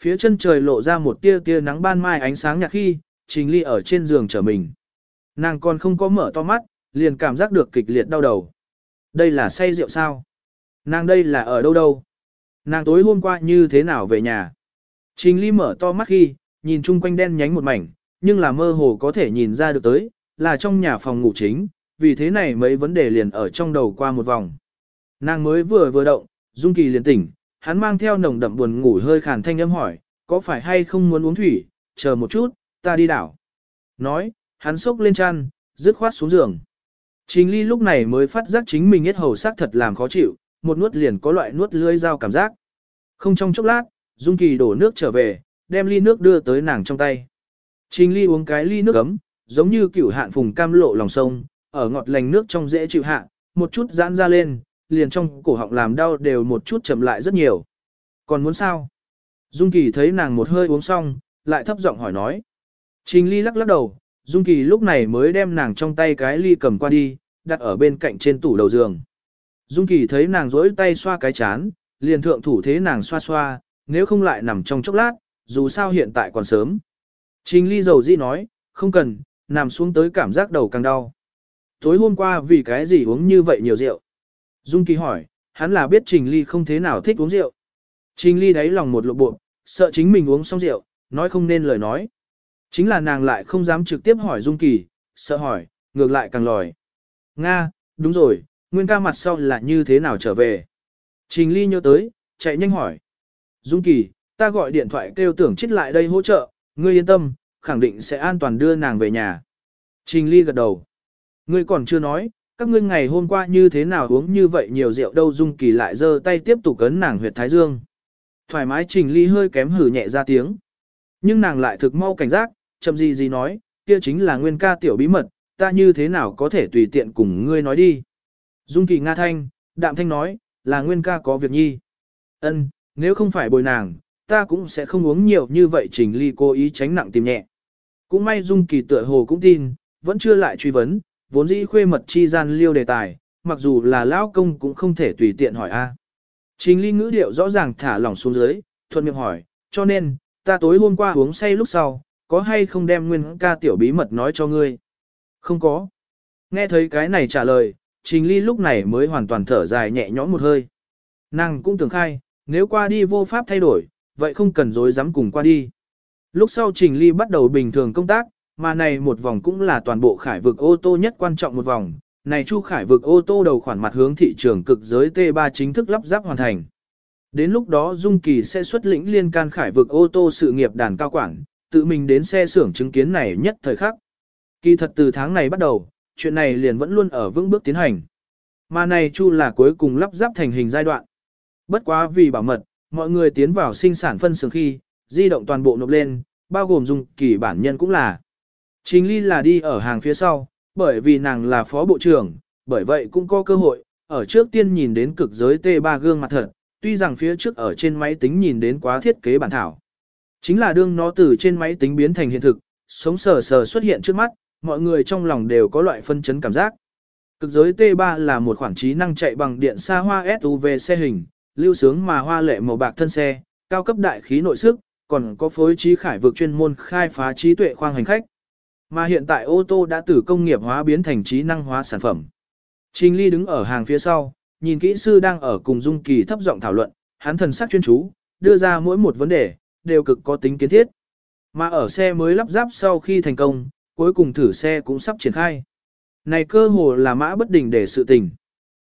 Phía chân trời lộ ra một tia tia nắng ban mai ánh sáng nhạt khi, Trình Ly ở trên giường trở mình. Nàng còn không có mở to mắt, liền cảm giác được kịch liệt đau đầu. Đây là say rượu sao? Nàng đây là ở đâu đâu? Nàng tối hôm qua như thế nào về nhà? Trình Ly mở to mắt khi, nhìn chung quanh đen nhánh một mảnh, nhưng là mơ hồ có thể nhìn ra được tới, là trong nhà phòng ngủ chính, vì thế này mấy vấn đề liền ở trong đầu qua một vòng. Nàng mới vừa vừa động, Dung Kỳ liền tỉnh, hắn mang theo nồng đậm buồn ngủ hơi khàn thanh âm hỏi, có phải hay không muốn uống thủy, chờ một chút, ta đi đảo. Nói, hắn sốc lên chăn, dứt khoát xuống giường. Trình ly lúc này mới phát giác chính mình hết hầu sắc thật làm khó chịu, một nuốt liền có loại nuốt lưỡi dao cảm giác. Không trong chốc lát, Dung Kỳ đổ nước trở về, đem ly nước đưa tới nàng trong tay. Trình ly uống cái ly nước ấm, giống như cửu hạn phùng cam lộ lòng sông, ở ngọt lành nước trong dễ chịu hạ, một chút giãn ra lên, liền trong cổ họng làm đau đều một chút chậm lại rất nhiều. Còn muốn sao? Dung Kỳ thấy nàng một hơi uống xong, lại thấp giọng hỏi nói. Trình ly lắc lắc đầu, Dung Kỳ lúc này mới đem nàng trong tay cái ly cầm qua đi, đặt ở bên cạnh trên tủ đầu giường. Dung Kỳ thấy nàng rỗi tay xoa cái chán, liền thượng thủ thế nàng xoa xoa, nếu không lại nằm trong chốc lát, dù sao hiện tại còn sớm. Trình ly dầu di nói, không cần, nằm xuống tới cảm giác đầu càng đau. Tối hôm qua vì cái gì uống như vậy nhiều rượu? Dung Kỳ hỏi, hắn là biết Trình ly không thế nào thích uống rượu. Trình ly đáy lòng một lộ bộ, sợ chính mình uống xong rượu, nói không nên lời nói. Chính là nàng lại không dám trực tiếp hỏi Dung Kỳ, sợ hỏi, ngược lại càng lòi. Nga, đúng rồi, Nguyên ca mặt sau là như thế nào trở về? Trình Ly nhớ tới, chạy nhanh hỏi. Dung Kỳ, ta gọi điện thoại kêu tưởng chết lại đây hỗ trợ, ngươi yên tâm, khẳng định sẽ an toàn đưa nàng về nhà. Trình Ly gật đầu. Ngươi còn chưa nói, các ngươi ngày hôm qua như thế nào uống như vậy nhiều rượu đâu Dung Kỳ lại giơ tay tiếp tục cấn nàng huyệt thái dương. Thoải mái Trình Ly hơi kém hử nhẹ ra tiếng. Nhưng nàng lại thực mau cảnh giác, chậm gì gì nói, kia chính là nguyên ca tiểu bí mật, ta như thế nào có thể tùy tiện cùng ngươi nói đi. Dung Kỳ Nga Thanh, Đạm Thanh nói, là nguyên ca có việc nhi. Ân, nếu không phải bồi nàng, ta cũng sẽ không uống nhiều như vậy trình ly cố ý tránh nặng tìm nhẹ. Cũng may Dung Kỳ tựa hồ cũng tin, vẫn chưa lại truy vấn, vốn dĩ khuê mật chi gian liêu đề tài, mặc dù là lão công cũng không thể tùy tiện hỏi a. Trình ly ngữ điệu rõ ràng thả lỏng xuống dưới, thuận miệng hỏi, cho nên, ta tối hôm qua uống say lúc sau, có hay không đem nguyên ca tiểu bí mật nói cho ngươi? Không có. Nghe thấy cái này trả lời, Trình Ly lúc này mới hoàn toàn thở dài nhẹ nhõm một hơi. Nàng cũng tưởng khai, nếu qua đi vô pháp thay đổi, vậy không cần dối dám cùng qua đi. Lúc sau Trình Ly bắt đầu bình thường công tác, mà này một vòng cũng là toàn bộ khải vực ô tô nhất quan trọng một vòng. Này chu khải vực ô tô đầu khoản mặt hướng thị trường cực giới T3 chính thức lắp ráp hoàn thành. Đến lúc đó Dung Kỳ sẽ xuất lĩnh liên can khải vực ô tô sự nghiệp đàn cao quản, tự mình đến xe xưởng chứng kiến này nhất thời khắc. Kỳ thật từ tháng này bắt đầu, chuyện này liền vẫn luôn ở vững bước tiến hành. Mà này chu là cuối cùng lắp ráp thành hình giai đoạn. Bất quá vì bảo mật, mọi người tiến vào sinh sản phân xưởng khi, di động toàn bộ nộp lên, bao gồm dung kỳ bản nhân cũng là. Trình Ly là đi ở hàng phía sau, bởi vì nàng là phó bộ trưởng, bởi vậy cũng có cơ hội, ở trước tiên nhìn đến cực giới T3 gương mặt thật, tuy rằng phía trước ở trên máy tính nhìn đến quá thiết kế bản thảo. Chính là đương nó từ trên máy tính biến thành hiện thực, sống sờ sờ xuất hiện trước mắt, mọi người trong lòng đều có loại phân chấn cảm giác. Cực giới T3 là một khoản trí năng chạy bằng điện xa hoa SUV xe hình, lưu sướng mà hoa lệ màu bạc thân xe, cao cấp đại khí nội sức, còn có phối trí khải vực chuyên môn khai phá trí tuệ khoang hành khách. Mà hiện tại ô tô đã từ công nghiệp hóa biến thành trí năng hóa sản phẩm. Trình Ly đứng ở hàng phía sau, nhìn kỹ sư đang ở cùng Dung Kỳ thấp giọng thảo luận, hắn thần sắc chuyên chú, đưa ra mỗi một vấn đề, đều cực có tính kiến thiết. Mà ở xe mới lắp ráp sau khi thành công, cuối cùng thử xe cũng sắp triển khai. Này cơ hồ là mã bất đình để sự tình.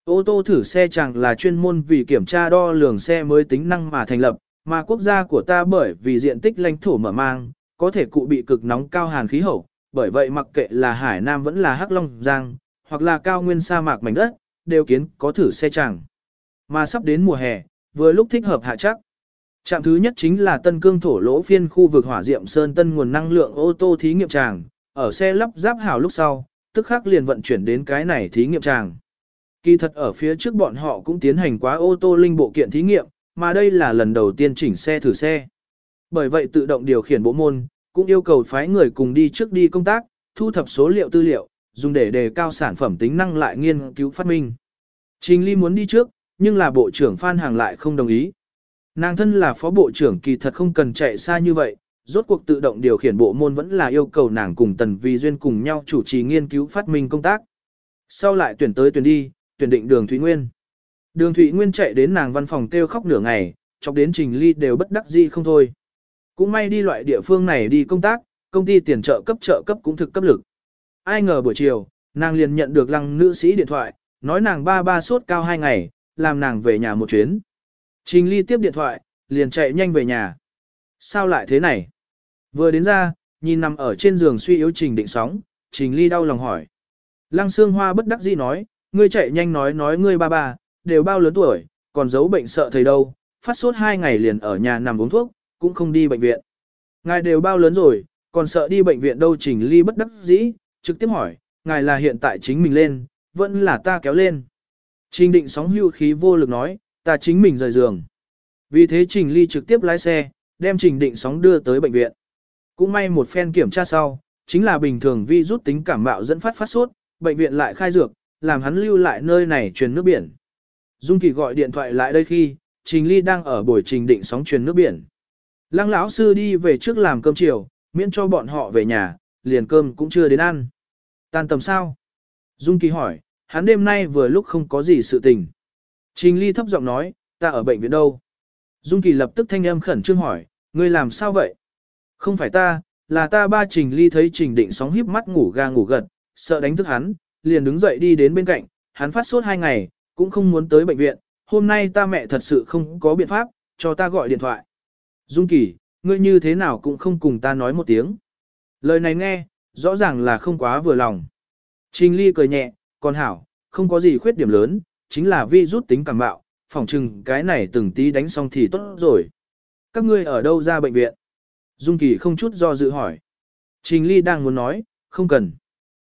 Ô tô thử xe chẳng là chuyên môn vì kiểm tra đo lường xe mới tính năng mà thành lập, mà quốc gia của ta bởi vì diện tích lãnh thổ mở mang, có thể cụ bị cực nóng cao hàn khí hậu, bởi vậy mặc kệ là Hải Nam vẫn là Hắc Long Giang, hoặc là cao nguyên sa mạc mảnh đất, đều kiến có thử xe chẳng. Mà sắp đến mùa hè, vừa lúc thích hợp hạ chắc. Trạm thứ nhất chính là Tân Cương thổ lỗ phiên khu vực hỏa diệm sơn tân nguồn năng lượng ô tô thí nghiệm tràng, ở xe lắp ráp hảo lúc sau, tức khắc liền vận chuyển đến cái này thí nghiệm tràng. Kỳ thật ở phía trước bọn họ cũng tiến hành quá ô tô linh bộ kiện thí nghiệm, mà đây là lần đầu tiên chỉnh xe thử xe. Bởi vậy tự động điều khiển bộ môn, cũng yêu cầu phái người cùng đi trước đi công tác, thu thập số liệu tư liệu, dùng để đề cao sản phẩm tính năng lại nghiên cứu phát minh. Trình Ly muốn đi trước, nhưng là bộ trưởng Phan Hàng lại không đồng ý. Nàng thân là phó bộ trưởng kỳ thật không cần chạy xa như vậy, rốt cuộc tự động điều khiển bộ môn vẫn là yêu cầu nàng cùng Tần Vi Duyên cùng nhau chủ trì nghiên cứu phát minh công tác. Sau lại tuyển tới tuyển đi, tuyển định đường Thủy Nguyên. Đường Thủy Nguyên chạy đến nàng văn phòng kêu khóc nửa ngày, chọc đến Trình Ly đều bất đắc dĩ không thôi. Cũng may đi loại địa phương này đi công tác, công ty tiền trợ cấp trợ cấp cũng thực cấp lực. Ai ngờ buổi chiều, nàng liền nhận được lăng nữ sĩ điện thoại, nói nàng ba ba sốt cao hai ngày, làm nàng về nhà một chuyến. Trình Ly tiếp điện thoại, liền chạy nhanh về nhà. Sao lại thế này? Vừa đến ra, nhìn nằm ở trên giường suy yếu Trình Định Sóng, Trình Ly đau lòng hỏi. Lăng Sương Hoa bất đắc dĩ nói, ngươi chạy nhanh nói nói ngươi ba ba, đều bao lớn tuổi, còn giấu bệnh sợ thầy đâu, phát sốt hai ngày liền ở nhà nằm uống thuốc, cũng không đi bệnh viện. Ngài đều bao lớn rồi, còn sợ đi bệnh viện đâu Trình Ly bất đắc dĩ, trực tiếp hỏi, ngài là hiện tại chính mình lên, vẫn là ta kéo lên. Trình định sóng hưu khí vô lực nói, ta chính mình rời giường. Vì thế Trình Ly trực tiếp lái xe, đem Trình định sóng đưa tới bệnh viện. Cũng may một phen kiểm tra sau, chính là bình thường vi rút tính cảm mạo dẫn phát phát sốt, bệnh viện lại khai dược, làm hắn lưu lại nơi này truyền nước biển. Dung Kỳ gọi điện thoại lại đây khi, Trình Ly đang ở buổi trình định sóng truyền nước biển. Lăng lão sư đi về trước làm cơm chiều, miễn cho bọn họ về nhà, liền cơm cũng chưa đến ăn. Tan tầm sao? Dung Kỳ hỏi, hắn đêm nay vừa lúc không có gì sự tình. Trình Ly thấp giọng nói, ta ở bệnh viện đâu? Dung Kỳ lập tức thanh âm khẩn trương hỏi, ngươi làm sao vậy? Không phải ta, là ta ba Trình Ly thấy Trình Định sóng híp mắt ngủ ga ngủ gật, sợ đánh thức hắn, liền đứng dậy đi đến bên cạnh, hắn phát sốt hai ngày, cũng không muốn tới bệnh viện, hôm nay ta mẹ thật sự không có biện pháp, cho ta gọi điện thoại. Dung Kỳ, ngươi như thế nào cũng không cùng ta nói một tiếng. Lời này nghe, rõ ràng là không quá vừa lòng. Trình Ly cười nhẹ, còn hảo, không có gì khuyết điểm lớn, chính là vi rút tính cảm bạo, phỏng chừng cái này từng tí đánh xong thì tốt rồi. Các ngươi ở đâu ra bệnh viện? Dung Kỳ không chút do dự hỏi. Trình Ly đang muốn nói, không cần.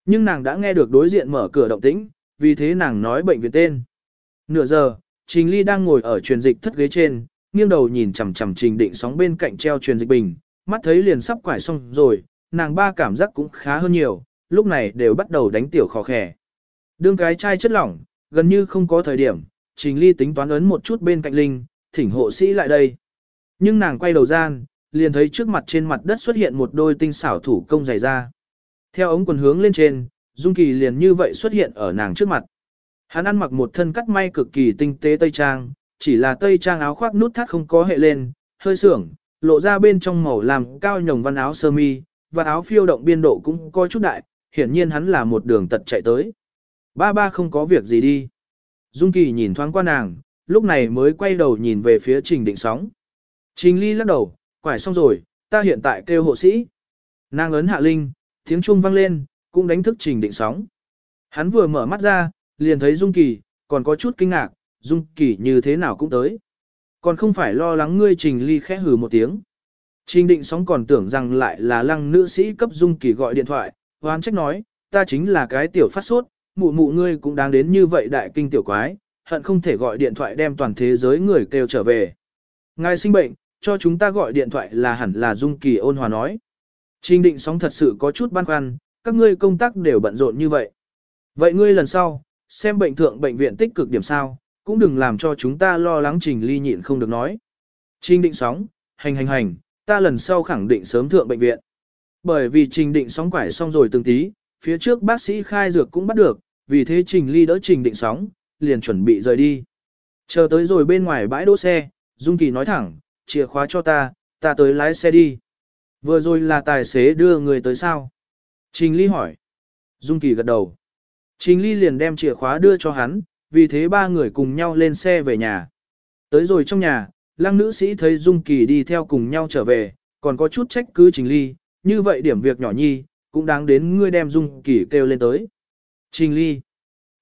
Nhưng nàng đã nghe được đối diện mở cửa động tĩnh, vì thế nàng nói bệnh viện tên. Nửa giờ, Trình Ly đang ngồi ở truyền dịch thất ghế trên, nghiêng đầu nhìn chằm chằm Trình Định sóng bên cạnh treo truyền dịch bình, mắt thấy liền sắp quải xong rồi, nàng ba cảm giác cũng khá hơn nhiều, lúc này đều bắt đầu đánh tiểu khó khẻ. Đương cái chai chất lỏng, gần như không có thời điểm, Trình Ly tính toán ấn một chút bên cạnh Linh, thỉnh hộ sĩ lại đây. Nhưng nàng quay đầu gian, liền thấy trước mặt trên mặt đất xuất hiện một đôi tinh xảo thủ công dày ra. Theo ống quần hướng lên trên, Dung Kỳ liền như vậy xuất hiện ở nàng trước mặt. Hắn ăn mặc một thân cắt may cực kỳ tinh tế tây trang, chỉ là tây trang áo khoác nút thắt không có hệ lên, hơi sưởng, lộ ra bên trong màu làm cao nhồng văn áo sơ mi, và áo phiêu động biên độ cũng có chút đại, hiển nhiên hắn là một đường tật chạy tới. Ba ba không có việc gì đi. Dung Kỳ nhìn thoáng qua nàng, lúc này mới quay đầu nhìn về phía Trình Định Sóng. Trình Ly lắc đầu, quải xong rồi, ta hiện tại kêu hộ sĩ. Nàng ấn hạ linh, tiếng chuông vang lên, cũng đánh thức trình định sóng. Hắn vừa mở mắt ra, liền thấy Dung Kỳ, còn có chút kinh ngạc, Dung Kỳ như thế nào cũng tới. Còn không phải lo lắng ngươi trình ly khẽ hừ một tiếng. Trình định sóng còn tưởng rằng lại là lăng nữ sĩ cấp Dung Kỳ gọi điện thoại, hoán trách nói, ta chính là cái tiểu phát sốt, mụ mụ ngươi cũng đáng đến như vậy đại kinh tiểu quái, hận không thể gọi điện thoại đem toàn thế giới người kêu trở về. Ngài sinh bệnh, cho chúng ta gọi điện thoại là hẳn là Dung Kỳ ôn hòa nói. Trình định sóng thật sự có chút băn khoăn, các ngươi công tác đều bận rộn như vậy. Vậy ngươi lần sau, xem bệnh thượng bệnh viện tích cực điểm sao, cũng đừng làm cho chúng ta lo lắng trình ly nhịn không được nói. Trình định sóng, hành hành hành, ta lần sau khẳng định sớm thượng bệnh viện. Bởi vì trình định sóng quải xong rồi từng tí, phía trước bác sĩ khai dược cũng bắt được, vì thế trình ly đỡ trình định sóng, liền chuẩn bị rời đi. Chờ tới rồi bên ngoài bãi đỗ xe, Dung Kỳ nói thẳng, chìa khóa cho ta, ta tới lái xe đi. Vừa rồi là tài xế đưa người tới sao? Trình Ly hỏi. Dung Kỳ gật đầu. Trình Ly liền đem chìa khóa đưa cho hắn, vì thế ba người cùng nhau lên xe về nhà. Tới rồi trong nhà, lăng nữ sĩ thấy Dung Kỳ đi theo cùng nhau trở về, còn có chút trách cứ Trình Ly, như vậy điểm việc nhỏ nhi, cũng đáng đến ngươi đem Dung Kỳ kêu lên tới. Trình Ly.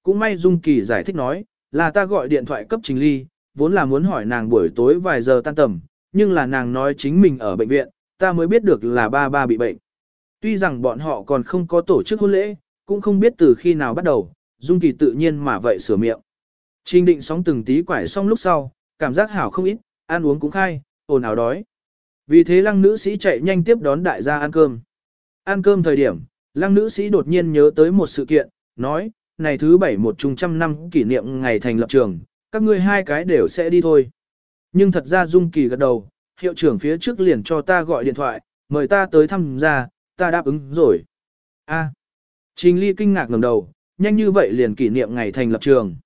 Cũng may Dung Kỳ giải thích nói, là ta gọi điện thoại cấp Trình Ly, vốn là muốn hỏi nàng buổi tối vài giờ tan tầm, nhưng là nàng nói chính mình ở bệnh viện, ta mới biết được là ba ba bị bệnh. Tuy rằng bọn họ còn không có tổ chức hôn lễ, cũng không biết từ khi nào bắt đầu, Dung Kỳ tự nhiên mà vậy sửa miệng. Trình định sóng từng tí quải xong lúc sau, cảm giác hảo không ít, ăn uống cũng khai, ồn ào đói. Vì thế lăng nữ sĩ chạy nhanh tiếp đón đại gia ăn cơm. Ăn cơm thời điểm, lăng nữ sĩ đột nhiên nhớ tới một sự kiện, nói, này thứ bảy một chung trăm năm kỷ niệm ngày thành lập trường, các ngươi hai cái đều sẽ đi thôi. Nhưng thật ra Dung Kỳ gật đầu, hiệu trưởng phía trước liền cho ta gọi điện thoại, mời ta tới thăm gia, ta đáp ứng rồi. A. Trình Ly kinh ngạc ngẩng đầu, nhanh như vậy liền kỷ niệm ngày thành lập trường.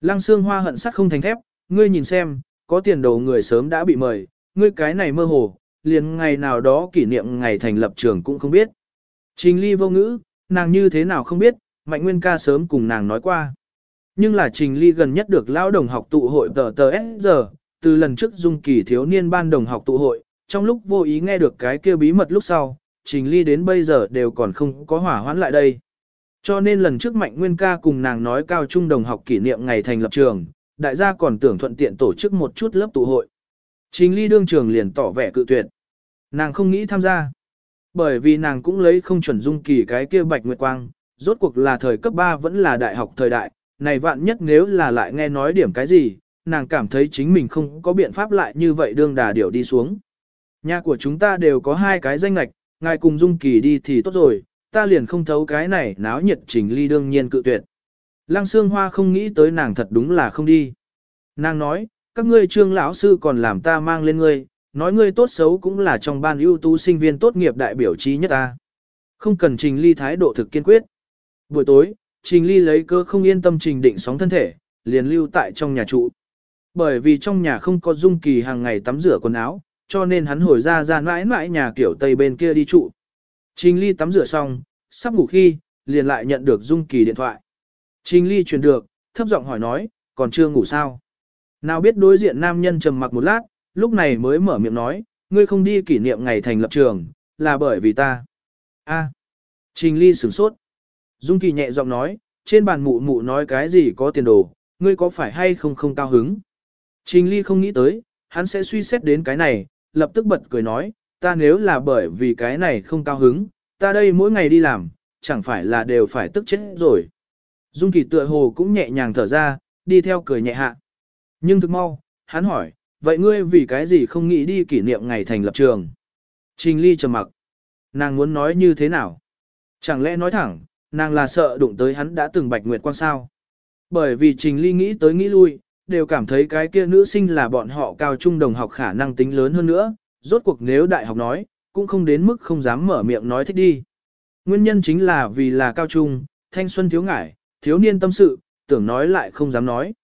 Lăng xương Hoa hận sắt không thành thép, ngươi nhìn xem, có tiền đồ người sớm đã bị mời, ngươi cái này mơ hồ, liền ngày nào đó kỷ niệm ngày thành lập trường cũng không biết. Trình Ly vô ngữ, nàng như thế nào không biết, Mạnh Nguyên ca sớm cùng nàng nói qua. Nhưng là Trình Ly gần nhất được lão đồng học tụ hội tờ tờ S giờ, từ lần trước dung kỳ thiếu niên ban đồng học tụ hội, trong lúc vô ý nghe được cái kia bí mật lúc sau, Trình Ly đến bây giờ đều còn không có hỏa hoãn lại đây. Cho nên lần trước Mạnh Nguyên ca cùng nàng nói cao trung đồng học kỷ niệm ngày thành lập trường, đại gia còn tưởng thuận tiện tổ chức một chút lớp tụ hội. Trình Ly đương trường liền tỏ vẻ cự tuyệt. Nàng không nghĩ tham gia. Bởi vì nàng cũng lấy không chuẩn dung kỳ cái kia bạch nguyệt quang, rốt cuộc là thời cấp 3 vẫn là đại học thời đại, này vạn nhất nếu là lại nghe nói điểm cái gì, nàng cảm thấy chính mình không có biện pháp lại như vậy đương đà điểu đi xuống. Nhà của chúng ta đều có hai cái danh lạch, ngài cùng Dung Kỳ đi thì tốt rồi, ta liền không thấu cái này náo nhiệt trình ly đương nhiên cự tuyệt. Lăng Sương Hoa không nghĩ tới nàng thật đúng là không đi. Nàng nói, các ngươi trương lão sư còn làm ta mang lên ngươi, nói ngươi tốt xấu cũng là trong ban ưu tú sinh viên tốt nghiệp đại biểu trí nhất ta. Không cần trình ly thái độ thực kiên quyết. Buổi tối, trình ly lấy cơ không yên tâm trình định sóng thân thể, liền lưu tại trong nhà trụ. Bởi vì trong nhà không có dung kỳ hàng ngày tắm rửa quần áo, cho nên hắn hồi ra ra mãi mãi nhà kiểu tây bên kia đi trụ. Trình ly tắm rửa xong, sắp ngủ khi, liền lại nhận được dung kỳ điện thoại. Trình ly truyền được, thấp giọng hỏi nói, còn chưa ngủ sao? Nào biết đối diện nam nhân trầm mặc một lát, lúc này mới mở miệng nói, ngươi không đi kỷ niệm ngày thành lập trường, là bởi vì ta. A. Trình ly sửng sốt. Dung kỳ nhẹ giọng nói, trên bàn mụ mụ nói cái gì có tiền đồ, ngươi có phải hay không không cao hứng. Trình ly không nghĩ tới, hắn sẽ suy xét đến cái này, lập tức bật cười nói, ta nếu là bởi vì cái này không cao hứng, ta đây mỗi ngày đi làm, chẳng phải là đều phải tức chết rồi. Dung kỳ tựa hồ cũng nhẹ nhàng thở ra, đi theo cười nhẹ hạ. Nhưng thực mau, hắn hỏi, vậy ngươi vì cái gì không nghĩ đi kỷ niệm ngày thành lập trường? Trình ly trầm mặc. Nàng muốn nói như thế nào? Chẳng lẽ nói thẳng, nàng là sợ đụng tới hắn đã từng bạch nguyệt quan sao? Bởi vì trình ly nghĩ tới nghĩ lui, đều cảm thấy cái kia nữ sinh là bọn họ cao trung đồng học khả năng tính lớn hơn nữa, rốt cuộc nếu đại học nói, cũng không đến mức không dám mở miệng nói thích đi. Nguyên nhân chính là vì là cao trung, thanh xuân thiếu ngải, thiếu niên tâm sự, tưởng nói lại không dám nói.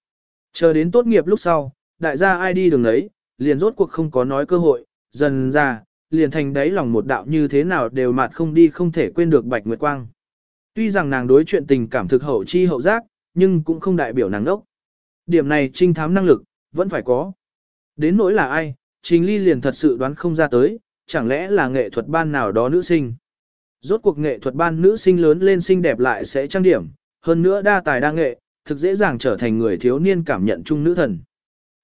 Chờ đến tốt nghiệp lúc sau, đại gia ai đi đường đấy, liền rốt cuộc không có nói cơ hội, dần ra, liền thành đáy lòng một đạo như thế nào đều mạt không đi không thể quên được Bạch Nguyệt Quang. Tuy rằng nàng đối chuyện tình cảm thực hậu chi hậu giác, nhưng cũng không đại biểu nàng đốc. Điểm này trinh thám năng lực, vẫn phải có. Đến nỗi là ai, Trình Ly liền thật sự đoán không ra tới, chẳng lẽ là nghệ thuật ban nào đó nữ sinh. Rốt cuộc nghệ thuật ban nữ sinh lớn lên xinh đẹp lại sẽ trang điểm, hơn nữa đa tài đa nghệ, thực dễ dàng trở thành người thiếu niên cảm nhận chung nữ thần.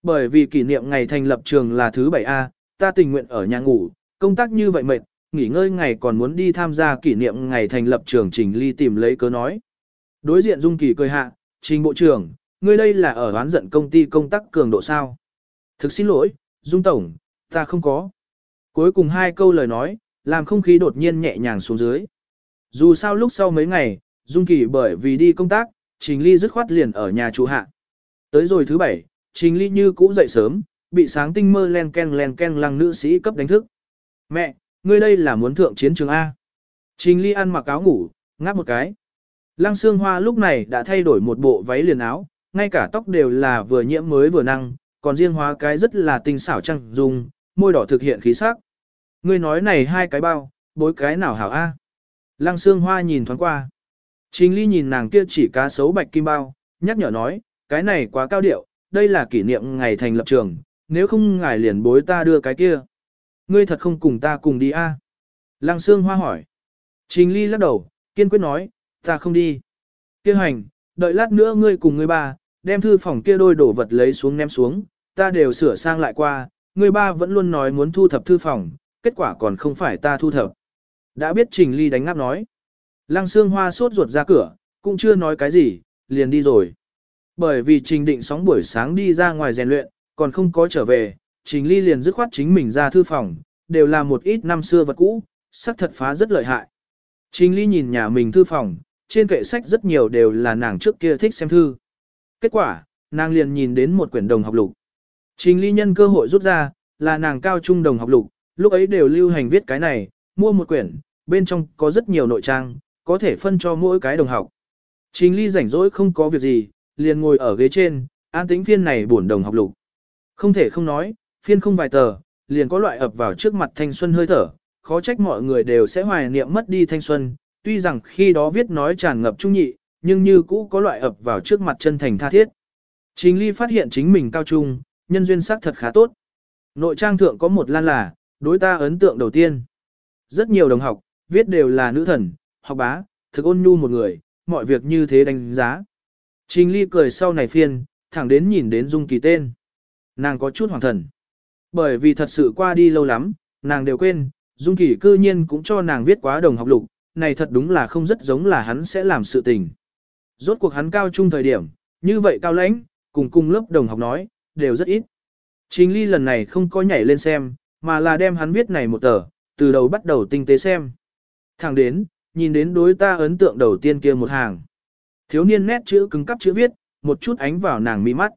Bởi vì kỷ niệm ngày thành lập trường là thứ 7A, ta tình nguyện ở nhà ngủ, công tác như vậy mệt, nghỉ ngơi ngày còn muốn đi tham gia kỷ niệm ngày thành lập trường Trình Ly tìm lấy cớ nói. Đối diện Dung Kỳ cười hạ, Trình Bộ trưởng, ngươi đây là ở oán giận công ty công tác cường độ sao? Thực xin lỗi, Dung Tổng, ta không có. Cuối cùng hai câu lời nói, làm không khí đột nhiên nhẹ nhàng xuống dưới. Dù sao lúc sau mấy ngày, Dung Kỳ bởi vì đi công tác, Trình Ly dứt khoát liền ở nhà chủ hạ. Tới rồi thứ bảy, Trình Ly như cũ dậy sớm, bị sáng tinh mơ len ken len ken lăng nữ sĩ cấp đánh thức. Mẹ, ngươi đây là muốn thượng chiến trường A. Trình Ly ăn mặc áo ngủ, ngáp một cái. Lăng Sương Hoa lúc này đã thay đổi một bộ váy liền áo, ngay cả tóc đều là vừa nhiễm mới vừa năng, còn riêng hóa cái rất là tinh xảo trăng dùng, môi đỏ thực hiện khí sắc. Ngươi nói này hai cái bao, bối cái nào hảo A. Lăng xương Hoa nhìn thoáng qua. Trình Ly nhìn nàng kia chỉ cá sấu bạch kim bao, nhắc nhở nói, cái này quá cao điệu, đây là kỷ niệm ngày thành lập trường, nếu không ngài liền bối ta đưa cái kia. Ngươi thật không cùng ta cùng đi a? Lăng xương Hoa hỏi. Trình Ly lắc đầu, kiên quyết nói, ta không đi. Kia hành, đợi lát nữa ngươi cùng ngươi bà đem thư phòng kia đôi đổ vật lấy xuống ném xuống, ta đều sửa sang lại qua, người ba vẫn luôn nói muốn thu thập thư phòng, kết quả còn không phải ta thu thập. Đã biết Trình Ly đánh ngáp nói. Lăng Sương Hoa sốt ruột ra cửa, cũng chưa nói cái gì, liền đi rồi. Bởi vì Trình Định sóng buổi sáng đi ra ngoài rèn luyện, còn không có trở về, Trình Ly liền dứt khoát chính mình ra thư phòng, đều là một ít năm xưa vật cũ, sắc thật phá rất lợi hại. Trình Ly nhìn nhà mình thư phòng, trên kệ sách rất nhiều đều là nàng trước kia thích xem thư. Kết quả, nàng liền nhìn đến một quyển đồng học lục. Trình Ly nhân cơ hội rút ra, là nàng cao trung đồng học lục, lúc ấy đều lưu hành viết cái này, mua một quyển, bên trong có rất nhiều nội trang, có thể phân cho mỗi cái đồng học. Trình Ly rảnh rỗi không có việc gì, liền ngồi ở ghế trên, an tĩnh phiên này buồn đồng học lục. Không thể không nói, phiên không vài tờ, liền có loại ập vào trước mặt thanh xuân hơi thở, khó trách mọi người đều sẽ hoài niệm mất đi thanh xuân, tuy rằng khi đó viết nói tràn ngập trung nhị, nhưng như cũ có loại ập vào trước mặt chân thành tha thiết. Trình Ly phát hiện chính mình cao trung, nhân duyên sắc thật khá tốt. Nội trang thượng có một lan là, đối ta ấn tượng đầu tiên. Rất nhiều đồng học, viết đều là nữ thần, học bá, thực ôn nhu một người, mọi việc như thế đánh giá. Trình Ly cười sau này phiên, thẳng đến nhìn đến Dung Kỳ tên. Nàng có chút hoàng thần. Bởi vì thật sự qua đi lâu lắm, nàng đều quên, Dung Kỳ cư nhiên cũng cho nàng viết quá đồng học lục, này thật đúng là không rất giống là hắn sẽ làm sự tình. Rốt cuộc hắn cao trung thời điểm, như vậy cao lãnh, cùng cùng lớp đồng học nói, đều rất ít. Trình Ly lần này không có nhảy lên xem, mà là đem hắn viết này một tờ, từ đầu bắt đầu tinh tế xem. Thẳng đến, nhìn đến đối ta ấn tượng đầu tiên kia một hàng. Thiếu niên nét chữ cứng cắp chữ viết, một chút ánh vào nàng mi mắt.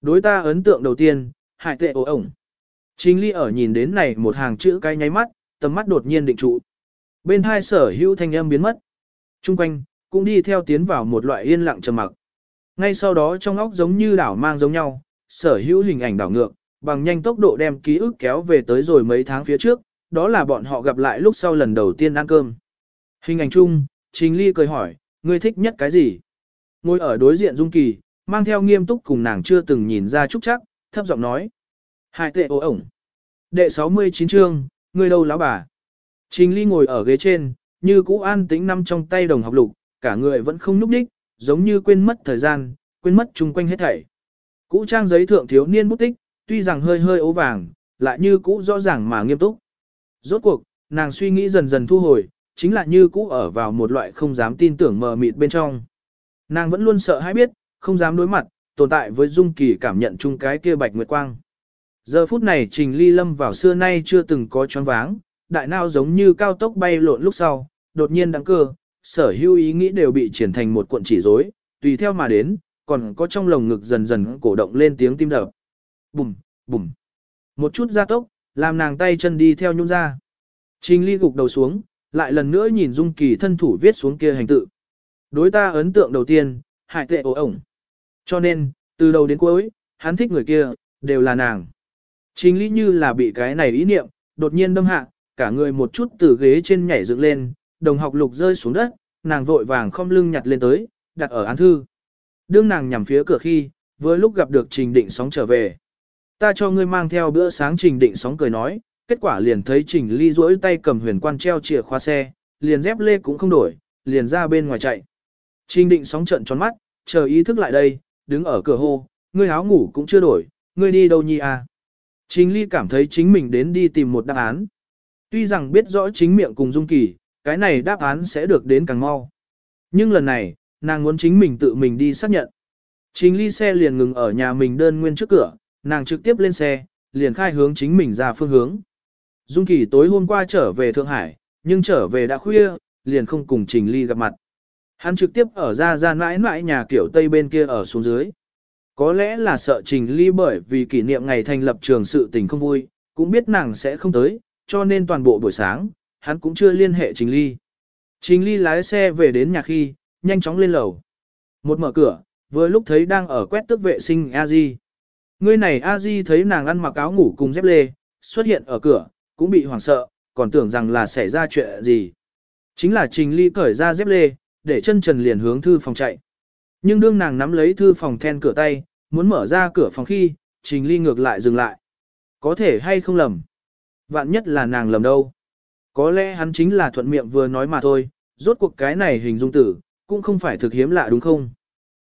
Đối ta ấn tượng đầu tiên, hại tệ ổ ổng. Trình ly ở nhìn đến này một hàng chữ cái nháy mắt, tầm mắt đột nhiên định trụ. Bên hai sở hữu thanh âm biến mất. Trung quanh, cũng đi theo tiến vào một loại yên lặng trầm mặc. Ngay sau đó trong óc giống như đảo mang giống nhau, sở hữu hình ảnh đảo ngược, bằng nhanh tốc độ đem ký ức kéo về tới rồi mấy tháng phía trước, đó là bọn họ gặp lại lúc sau lần đầu tiên ăn cơm. Hình ảnh chung, Trình Ly cười hỏi, ngươi thích nhất cái gì? Ngồi ở đối diện Dung Kỳ, mang theo nghiêm túc cùng nàng chưa từng nhìn ra trúc chắc, thấp giọng nói. Hai tệ ổ ổng. Đệ 69 chương, ngươi đâu lão bà? Trình Ly ngồi ở ghế trên, như cũ an tĩnh nằm trong tay đồng học lục, cả người vẫn không núp đích, giống như quên mất thời gian, quên mất chung quanh hết thảy. Cũ trang giấy thượng thiếu niên bút tích, tuy rằng hơi hơi ố vàng, lại như cũ rõ ràng mà nghiêm túc. Rốt cuộc, nàng suy nghĩ dần dần thu hồi, chính là như cũ ở vào một loại không dám tin tưởng mờ mịt bên trong. Nàng vẫn luôn sợ hãi biết, không dám đối mặt, tồn tại với Dung Kỳ cảm nhận chung cái kia bạch nguyệt quang. Giờ phút này Trình Ly Lâm vào xưa nay chưa từng có choáng váng, đại nao giống như cao tốc bay lộn lúc sau, đột nhiên đắng cơ, sở hữu ý nghĩ đều bị triển thành một cuộn chỉ rối, tùy theo mà đến, còn có trong lồng ngực dần dần cổ động lên tiếng tim đập. Bùm, bùm. Một chút gia tốc, làm nàng tay chân đi theo nhung ra. Trình Ly gục đầu xuống, lại lần nữa nhìn Dung Kỳ thân thủ viết xuống kia hành tự. Đối ta ấn tượng đầu tiên, hại tệ ổ ổng. Cho nên, từ đầu đến cuối, hắn thích người kia, đều là nàng. Trình Ly như là bị cái này ý niệm, đột nhiên đâm hạ, cả người một chút từ ghế trên nhảy dựng lên, đồng học lục rơi xuống đất, nàng vội vàng không lưng nhặt lên tới, đặt ở án thư. Đương nàng nhằm phía cửa khi, vừa lúc gặp được Trình Định Sóng trở về. Ta cho ngươi mang theo bữa sáng Trình Định Sóng cười nói, kết quả liền thấy Trình Ly duỗi tay cầm huyền quan treo chìa khóa xe, liền dép lê cũng không đổi, liền ra bên ngoài chạy. Trình định sóng trợn tròn mắt, chờ ý thức lại đây, đứng ở cửa hô, ngươi áo ngủ cũng chưa đổi, ngươi đi đâu nhi à? Trình Ly cảm thấy chính mình đến đi tìm một đáp án. Tuy rằng biết rõ chính miệng cùng Dung Kỳ, cái này đáp án sẽ được đến càng mau. Nhưng lần này, nàng muốn chính mình tự mình đi xác nhận. Trình Ly xe liền ngừng ở nhà mình đơn nguyên trước cửa, nàng trực tiếp lên xe, liền khai hướng chính mình ra phương hướng. Dung Kỳ tối hôm qua trở về Thượng Hải, nhưng trở về đã khuya, liền không cùng Trình Ly gặp mặt. Hắn trực tiếp ở ra ra mãi mãi nhà kiểu Tây bên kia ở xuống dưới. Có lẽ là sợ Trình Ly bởi vì kỷ niệm ngày thành lập trường sự tình không vui, cũng biết nàng sẽ không tới, cho nên toàn bộ buổi sáng, hắn cũng chưa liên hệ Trình Ly. Trình Ly lái xe về đến nhà khi, nhanh chóng lên lầu. Một mở cửa, vừa lúc thấy đang ở quét tước vệ sinh a di Người này a di thấy nàng ăn mặc áo ngủ cùng dép lê, xuất hiện ở cửa, cũng bị hoảng sợ, còn tưởng rằng là xảy ra chuyện gì. Chính là Trình Ly cởi ra dép lê, để chân trần liền hướng thư phòng chạy. Nhưng đương nàng nắm lấy thư phòng then cửa tay, muốn mở ra cửa phòng khi, Trình Ly ngược lại dừng lại. Có thể hay không lầm. Vạn nhất là nàng lầm đâu. Có lẽ hắn chính là thuận miệng vừa nói mà thôi, rốt cuộc cái này hình dung tử, cũng không phải thực hiếm lạ đúng không?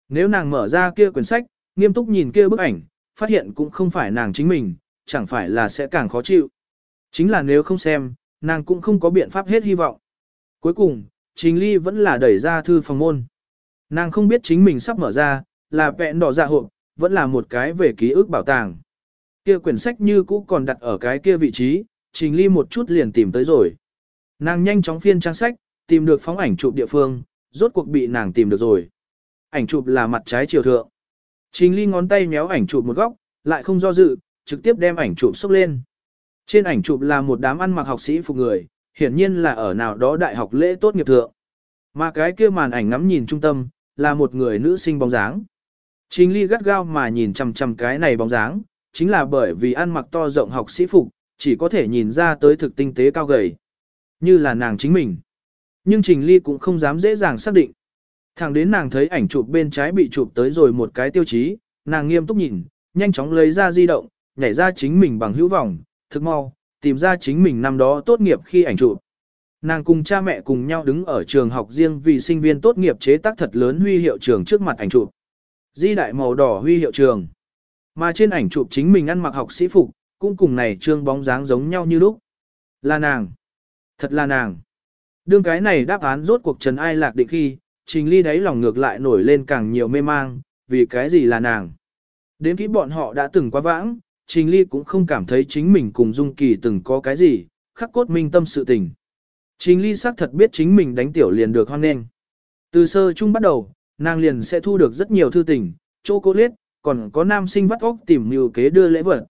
Nếu nàng mở ra kia quyển sách, nghiêm túc nhìn kia bức ảnh, phát hiện cũng không phải nàng chính mình, chẳng phải là sẽ càng khó chịu. Chính là nếu không xem, nàng cũng không có biện pháp hết hy vọng. Cuối cùng, Trình Ly vẫn là đẩy ra thư phòng môn. Nàng không biết chính mình sắp mở ra, là vẹn đỏ dạ hộp, vẫn là một cái về ký ức bảo tàng. Kia quyển sách như cũ còn đặt ở cái kia vị trí, Trình Ly một chút liền tìm tới rồi. Nàng nhanh chóng phiên trang sách, tìm được phóng ảnh chụp địa phương, rốt cuộc bị nàng tìm được rồi. Ảnh chụp là mặt trái chiều thượng. Trình Ly ngón tay méo ảnh chụp một góc, lại không do dự, trực tiếp đem ảnh chụp xúc lên. Trên ảnh chụp là một đám ăn mặc học sĩ phục người, hiển nhiên là ở nào đó đại học lễ tốt nghiệp thượng. Mà cái kia màn ảnh ngắm nhìn trung tâm, là một người nữ sinh bóng dáng. Trình Ly gắt gao mà nhìn chằm chằm cái này bóng dáng, chính là bởi vì ăn mặc to rộng học sĩ phục, chỉ có thể nhìn ra tới thực tinh tế cao gầy. Như là nàng chính mình. Nhưng Trình Ly cũng không dám dễ dàng xác định. Thẳng đến nàng thấy ảnh chụp bên trái bị chụp tới rồi một cái tiêu chí, nàng nghiêm túc nhìn, nhanh chóng lấy ra di động, nhảy ra chính mình bằng hữu vọng, thực mau, tìm ra chính mình năm đó tốt nghiệp khi ảnh chụp. Nàng cùng cha mẹ cùng nhau đứng ở trường học riêng vì sinh viên tốt nghiệp chế tác thật lớn huy hiệu trường trước mặt ảnh chụp. Di đại màu đỏ huy hiệu trường. Mà trên ảnh chụp chính mình ăn mặc học sĩ phục, cũng cùng này trương bóng dáng giống nhau như lúc. Là nàng. Thật là nàng. Đương cái này đáp án rốt cuộc trần ai lạc định khi, trình ly đáy lòng ngược lại nổi lên càng nhiều mê mang, vì cái gì là nàng. Đến khi bọn họ đã từng quá vãng, trình ly cũng không cảm thấy chính mình cùng Dung Kỳ từng có cái gì, khắc cốt minh tâm sự tình. Trình ly xác thật biết chính mình đánh tiểu liền được hoan nghênh. Từ sơ chung bắt đầu, nàng liền sẽ thu được rất nhiều thư tình, chỗ cố liết, còn có nam sinh vắt óc tìm mưu kế đưa lễ vật.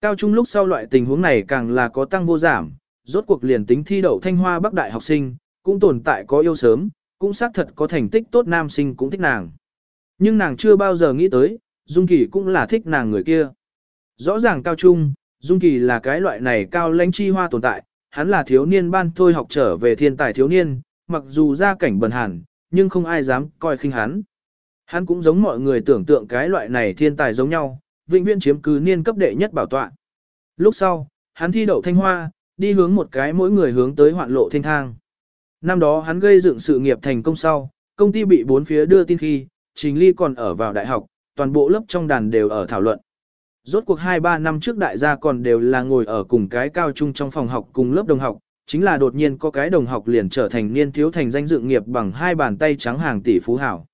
Cao trung lúc sau loại tình huống này càng là có tăng vô giảm, rốt cuộc liền tính thi đậu thanh hoa bắc đại học sinh, cũng tồn tại có yêu sớm, cũng xác thật có thành tích tốt nam sinh cũng thích nàng. Nhưng nàng chưa bao giờ nghĩ tới, Dung Kỳ cũng là thích nàng người kia. Rõ ràng cao trung, Dung Kỳ là cái loại này cao lãnh chi hoa tồn tại, hắn là thiếu niên ban thôi học trở về thiên tài thiếu niên, mặc dù ra cảnh bần hàn, nhưng không ai dám coi khinh hắn. Hắn cũng giống mọi người tưởng tượng cái loại này thiên tài giống nhau, vĩnh viễn chiếm cứ niên cấp đệ nhất bảo tọa. Lúc sau, hắn thi đậu thanh hoa, đi hướng một cái mỗi người hướng tới hoạn lộ thanh thang. Năm đó hắn gây dựng sự nghiệp thành công sau, công ty bị bốn phía đưa tin khi, Trình Ly còn ở vào đại học, toàn bộ lớp trong đàn đều ở thảo luận. Rốt cuộc 2-3 năm trước đại gia còn đều là ngồi ở cùng cái cao trung trong phòng học cùng lớp đồng học, chính là đột nhiên có cái đồng học liền trở thành niên thiếu thành danh dự nghiệp bằng hai bàn tay trắng hàng tỷ phú hảo.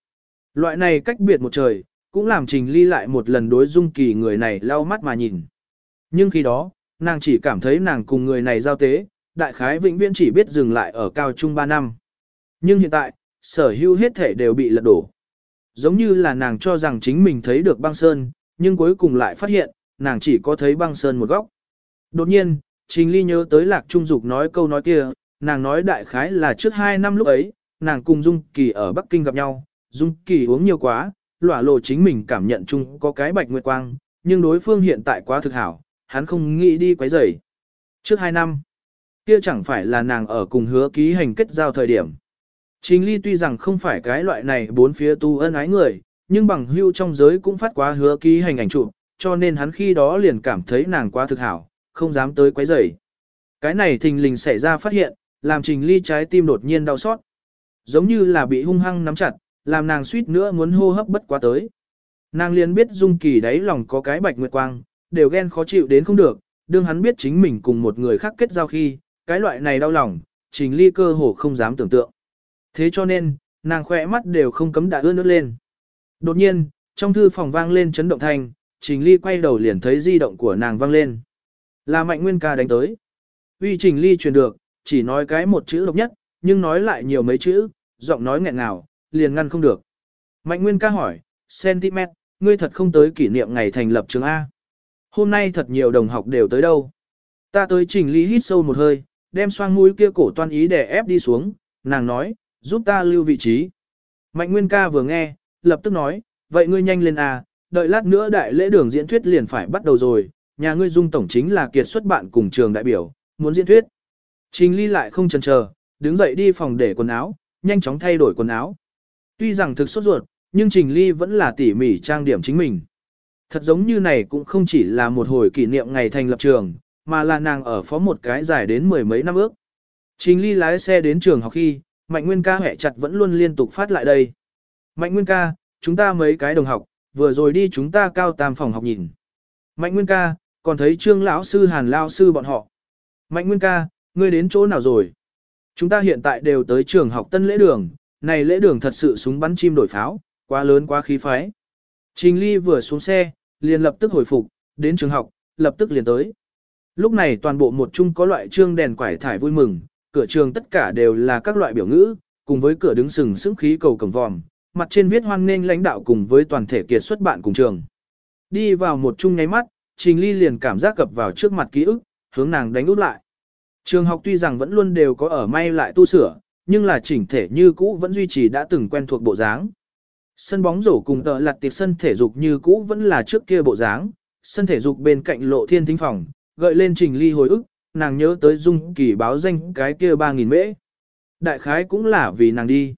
Loại này cách biệt một trời, cũng làm Trình Ly lại một lần đối dung kỳ người này lau mắt mà nhìn. Nhưng khi đó, nàng chỉ cảm thấy nàng cùng người này giao tế, đại khái vĩnh viễn chỉ biết dừng lại ở cao trung 3 năm. Nhưng hiện tại, sở hữu hết thể đều bị lật đổ. Giống như là nàng cho rằng chính mình thấy được băng sơn, nhưng cuối cùng lại phát hiện, nàng chỉ có thấy băng sơn một góc. Đột nhiên, Trình Ly nhớ tới Lạc Trung Dục nói câu nói kia, nàng nói đại khái là trước 2 năm lúc ấy, nàng cùng Dung Kỳ ở Bắc Kinh gặp nhau, Dung Kỳ uống nhiều quá, lỏa lộ chính mình cảm nhận chung có cái bạch nguyệt quang, nhưng đối phương hiện tại quá thực hảo, hắn không nghĩ đi quấy rầy. Trước 2 năm, kia chẳng phải là nàng ở cùng hứa ký hành kết giao thời điểm. Trình Ly tuy rằng không phải cái loại này bốn phía tu ân ái người, nhưng bằng hưu trong giới cũng phát quá hứa ký hành ảnh chụp, cho nên hắn khi đó liền cảm thấy nàng quá thực hảo, không dám tới quấy rầy, Cái này thình lình xảy ra phát hiện, làm Trình Ly trái tim đột nhiên đau xót. Giống như là bị hung hăng nắm chặt, làm nàng suýt nữa muốn hô hấp bất quá tới. Nàng liền biết Dung Kỳ đáy lòng có cái bạch nguyệt quang, đều ghen khó chịu đến không được, đương hắn biết chính mình cùng một người khác kết giao khi, cái loại này đau lòng, Trình Ly cơ hồ không dám tưởng tượng. Thế cho nên, nàng khỏe mắt đều không cấm đã ướt nước lên. Đột nhiên, trong thư phòng vang lên chấn động thanh, Trình Ly quay đầu liền thấy di động của nàng vang lên. Là Mạnh Nguyên ca đánh tới. Uy Trình Ly truyền được, chỉ nói cái một chữ độc nhất, nhưng nói lại nhiều mấy chữ, giọng nói nghẹn ngào, liền ngăn không được. Mạnh Nguyên ca hỏi, cm, ngươi thật không tới kỷ niệm ngày thành lập trường A. Hôm nay thật nhiều đồng học đều tới đâu. Ta tới Trình Ly hít sâu một hơi, đem xoang mũi kia cổ toan ý để ép đi xuống, nàng nói, giúp ta lưu vị trí. Mạnh Nguyên ca vừa nghe, lập tức nói, vậy ngươi nhanh lên à, đợi lát nữa đại lễ đường diễn thuyết liền phải bắt đầu rồi, nhà ngươi dung tổng chính là kiệt xuất bạn cùng trường đại biểu, muốn diễn thuyết. Trình ly lại không chần chờ, đứng dậy đi phòng để quần áo, nhanh chóng thay đổi quần áo. Tuy rằng thực sốt ruột, nhưng Trình ly vẫn là tỉ mỉ trang điểm chính mình. Thật giống như này cũng không chỉ là một hồi kỷ niệm ngày thành lập trường, mà là nàng ở phó một cái dài đến mười mấy năm ước. Trình ly lái xe đến trường học khi, Mạnh Nguyên ca hẹ chặt vẫn luôn liên tục phát lại đây. Mạnh Nguyên ca, chúng ta mấy cái đồng học, vừa rồi đi chúng ta cao tam phòng học nhìn. Mạnh Nguyên ca, còn thấy trương lão sư hàn lao sư bọn họ. Mạnh Nguyên ca, ngươi đến chỗ nào rồi? Chúng ta hiện tại đều tới trường học tân lễ đường, này lễ đường thật sự súng bắn chim đổi pháo, quá lớn quá khí phái. Trình Ly vừa xuống xe, liền lập tức hồi phục, đến trường học, lập tức liền tới. Lúc này toàn bộ một chung có loại trương đèn quải thải vui mừng, cửa trường tất cả đều là các loại biểu ngữ, cùng với cửa đứng sừng sững khí cầu cầm vòm, mặt trên viết hoan nghênh lãnh đạo cùng với toàn thể kiệt xuất bạn cùng trường. Đi vào một chung nháy mắt, Trình Ly liền cảm giác cập vào trước mặt ký ức, hướng nàng đánh út lại. Trường học tuy rằng vẫn luôn đều có ở may lại tu sửa, nhưng là chỉnh thể như cũ vẫn duy trì đã từng quen thuộc bộ dáng. Sân bóng rổ cùng tợ lặt tiệp sân thể dục như cũ vẫn là trước kia bộ dáng, sân thể dục bên cạnh lộ thiên thính phòng, gợi lên Trình Ly hồi ức, nàng nhớ tới dung kỳ báo danh cái kia 3.000 mễ. Đại khái cũng là vì nàng đi.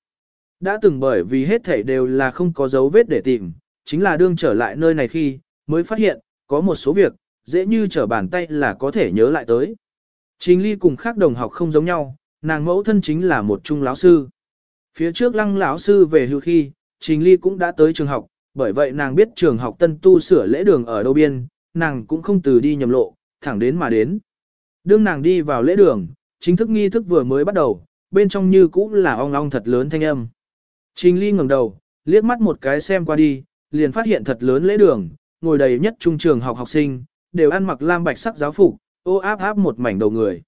Đã từng bởi vì hết thảy đều là không có dấu vết để tìm, chính là đương trở lại nơi này khi, mới phát hiện, có một số việc, dễ như trở bàn tay là có thể nhớ lại tới. Trình ly cùng khác đồng học không giống nhau, nàng mẫu thân chính là một trung lão sư. Phía trước lăng lão sư về hưu khi, Trình ly cũng đã tới trường học, bởi vậy nàng biết trường học tân tu sửa lễ đường ở đâu biên, nàng cũng không từ đi nhầm lộ, thẳng đến mà đến. Đương nàng đi vào lễ đường, chính thức nghi thức vừa mới bắt đầu, bên trong như cũng là ong ong thật lớn thanh âm. Trình Ly ngẩng đầu, liếc mắt một cái xem qua đi, liền phát hiện thật lớn lễ đường, ngồi đầy nhất trung trường học học sinh, đều ăn mặc lam bạch sắc giáo phục, ô áp áp một mảnh đầu người.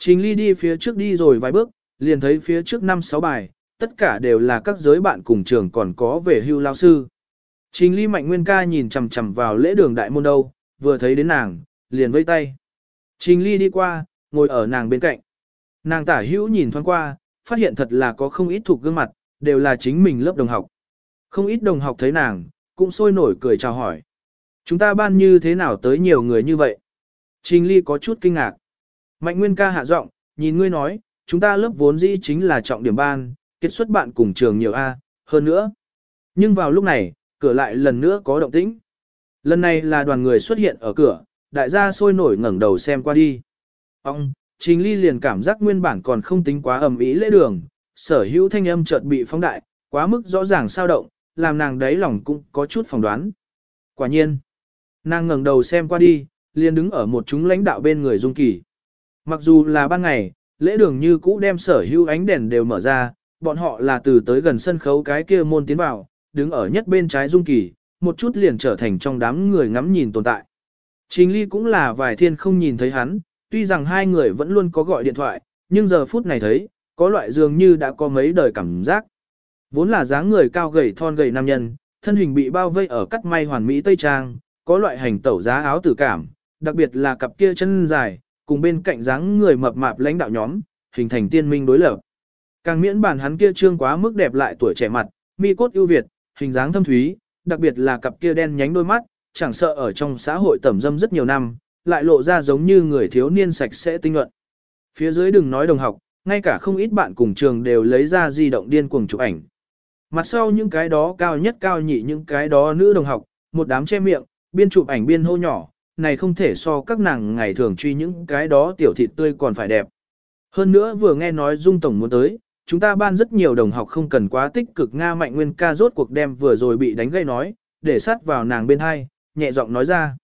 Trình Ly đi phía trước đi rồi vài bước, liền thấy phía trước năm sáu bài, tất cả đều là các giới bạn cùng trường còn có về hưu lao sư. Trình Ly mạnh nguyên ca nhìn chằm chằm vào lễ đường đại môn đâu, vừa thấy đến nàng, liền vây tay. Trình Ly đi qua, ngồi ở nàng bên cạnh. Nàng tả hữu nhìn thoáng qua, phát hiện thật là có không ít thuộc gương mặt, đều là chính mình lớp đồng học. Không ít đồng học thấy nàng, cũng sôi nổi cười chào hỏi. Chúng ta ban như thế nào tới nhiều người như vậy? Trình Ly có chút kinh ngạc. Mạnh Nguyên ca hạ giọng, nhìn ngươi nói, chúng ta lớp vốn dĩ chính là trọng điểm ban, kết xuất bạn cùng trường nhiều A, hơn nữa. Nhưng vào lúc này, cửa lại lần nữa có động tĩnh. Lần này là đoàn người xuất hiện ở cửa, đại gia sôi nổi ngẩng đầu xem qua đi. Ông, Trình Ly liền cảm giác nguyên bản còn không tính quá ầm ĩ lễ đường, sở hữu thanh âm chợt bị phóng đại, quá mức rõ ràng sao động, làm nàng đấy lòng cũng có chút phỏng đoán. Quả nhiên, nàng ngẩng đầu xem qua đi, liền đứng ở một chúng lãnh đạo bên người Dung Kỳ. Mặc dù là ban ngày, lễ đường như cũ đem sở hữu ánh đèn đều mở ra, bọn họ là từ tới gần sân khấu cái kia môn tiến vào, đứng ở nhất bên trái Dung Kỳ, một chút liền trở thành trong đám người ngắm nhìn tồn tại. Trình Ly cũng là vài thiên không nhìn thấy hắn, tuy rằng hai người vẫn luôn có gọi điện thoại, nhưng giờ phút này thấy, có loại dường như đã có mấy đời cảm giác. Vốn là dáng người cao gầy thon gầy nam nhân, thân hình bị bao vây ở cắt may hoàn mỹ tây trang, có loại hành tẩu giá áo tử cảm, đặc biệt là cặp kia chân dài, cùng bên cạnh dáng người mập mạp lãnh đạo nhóm, hình thành tiên minh đối lập. Càng miễn bản hắn kia trương quá mức đẹp lại tuổi trẻ mặt, mi cốt ưu việt, hình dáng thâm thúy, đặc biệt là cặp kia đen nhánh đôi mắt, chẳng sợ ở trong xã hội tẩm dâm rất nhiều năm, lại lộ ra giống như người thiếu niên sạch sẽ tinh luận. Phía dưới đừng nói đồng học, ngay cả không ít bạn cùng trường đều lấy ra di động điên cuồng chụp ảnh. Mặt sau những cái đó cao nhất cao nhị những cái đó nữ đồng học, một đám che miệng, biên chụp ảnh biên hô nhỏ, này không thể so các nàng ngày thường truy những cái đó tiểu thịt tươi còn phải đẹp. Hơn nữa vừa nghe nói Dung Tổng muốn tới, chúng ta ban rất nhiều đồng học không cần quá tích cực Nga Mạnh Nguyên ca rốt cuộc đem vừa rồi bị đánh gây nói, để sát vào nàng bên hai, nhẹ giọng nói ra.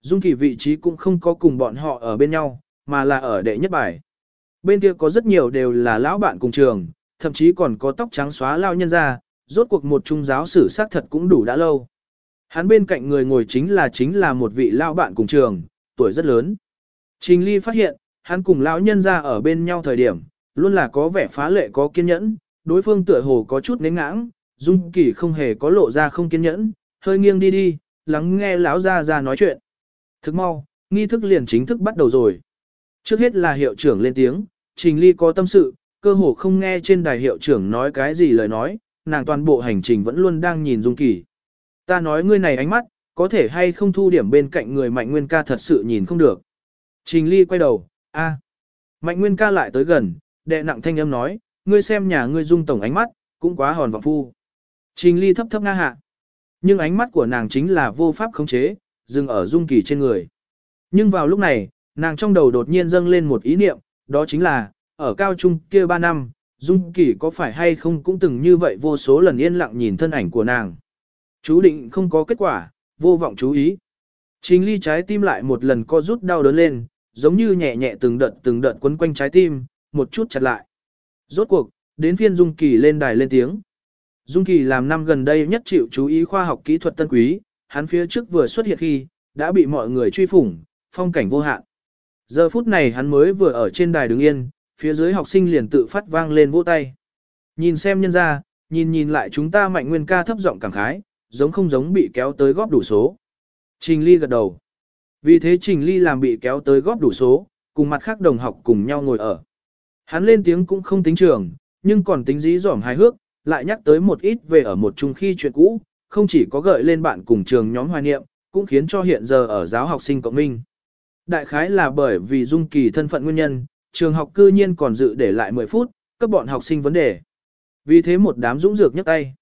Dung Kỳ vị trí cũng không có cùng bọn họ ở bên nhau, mà là ở đệ nhất bài. Bên kia có rất nhiều đều là lão bạn cùng trường, thậm chí còn có tóc trắng xóa lao nhân ra, rốt cuộc một trung giáo sử sát thật cũng đủ đã lâu. Hắn bên cạnh người ngồi chính là chính là một vị lao bạn cùng trường, tuổi rất lớn. Trình Ly phát hiện, hắn cùng lão nhân ra ở bên nhau thời điểm, luôn là có vẻ phá lệ có kiên nhẫn, đối phương tựa hồ có chút nến ngãng, Dung Kỳ không hề có lộ ra không kiên nhẫn, hơi nghiêng đi đi, lắng nghe lão gia ra nói chuyện. Thức mau, nghi thức liền chính thức bắt đầu rồi. Trước hết là hiệu trưởng lên tiếng, Trình Ly có tâm sự, cơ hồ không nghe trên đài hiệu trưởng nói cái gì lời nói, nàng toàn bộ hành trình vẫn luôn đang nhìn Dung Kỳ. Ta nói ngươi này ánh mắt, có thể hay không thu điểm bên cạnh người Mạnh Nguyên ca thật sự nhìn không được. Trình Ly quay đầu, a. Mạnh Nguyên ca lại tới gần, đệ nặng thanh âm nói, ngươi xem nhà ngươi Dung tổng ánh mắt, cũng quá hòn vọng phu. Trình Ly thấp thấp nga hạ. Nhưng ánh mắt của nàng chính là vô pháp khống chế, dừng ở Dung Kỳ trên người. Nhưng vào lúc này, nàng trong đầu đột nhiên dâng lên một ý niệm, đó chính là, ở cao trung kia 3 năm, Dung Kỳ có phải hay không cũng từng như vậy vô số lần yên lặng nhìn thân ảnh của nàng. Chú định không có kết quả, vô vọng chú ý. Trình ly trái tim lại một lần co rút đau đớn lên, giống như nhẹ nhẹ từng đợt từng đợt quấn quanh trái tim, một chút chặt lại. Rốt cuộc, đến phiên Dung Kỳ lên đài lên tiếng. Dung Kỳ làm năm gần đây nhất chịu chú ý khoa học kỹ thuật tân quý, hắn phía trước vừa xuất hiện khi, đã bị mọi người truy phủng, phong cảnh vô hạn. Giờ phút này hắn mới vừa ở trên đài đứng yên, phía dưới học sinh liền tự phát vang lên vỗ tay. Nhìn xem nhân ra, nhìn nhìn lại chúng ta mạnh nguyên ca thấp giọng cảm khái, giống không giống bị kéo tới góp đủ số. Trình Ly gật đầu. Vì thế Trình Ly làm bị kéo tới góp đủ số, cùng mặt khác đồng học cùng nhau ngồi ở. Hắn lên tiếng cũng không tính trường, nhưng còn tính dí dỏm hài hước, lại nhắc tới một ít về ở một chung khi chuyện cũ, không chỉ có gợi lên bạn cùng trường nhóm hoài niệm, cũng khiến cho hiện giờ ở giáo học sinh cộng minh. Đại khái là bởi vì Dung Kỳ thân phận nguyên nhân, trường học cư nhiên còn dự để lại 10 phút, cấp bọn học sinh vấn đề. Vì thế một đám dũng dược nhấc tay.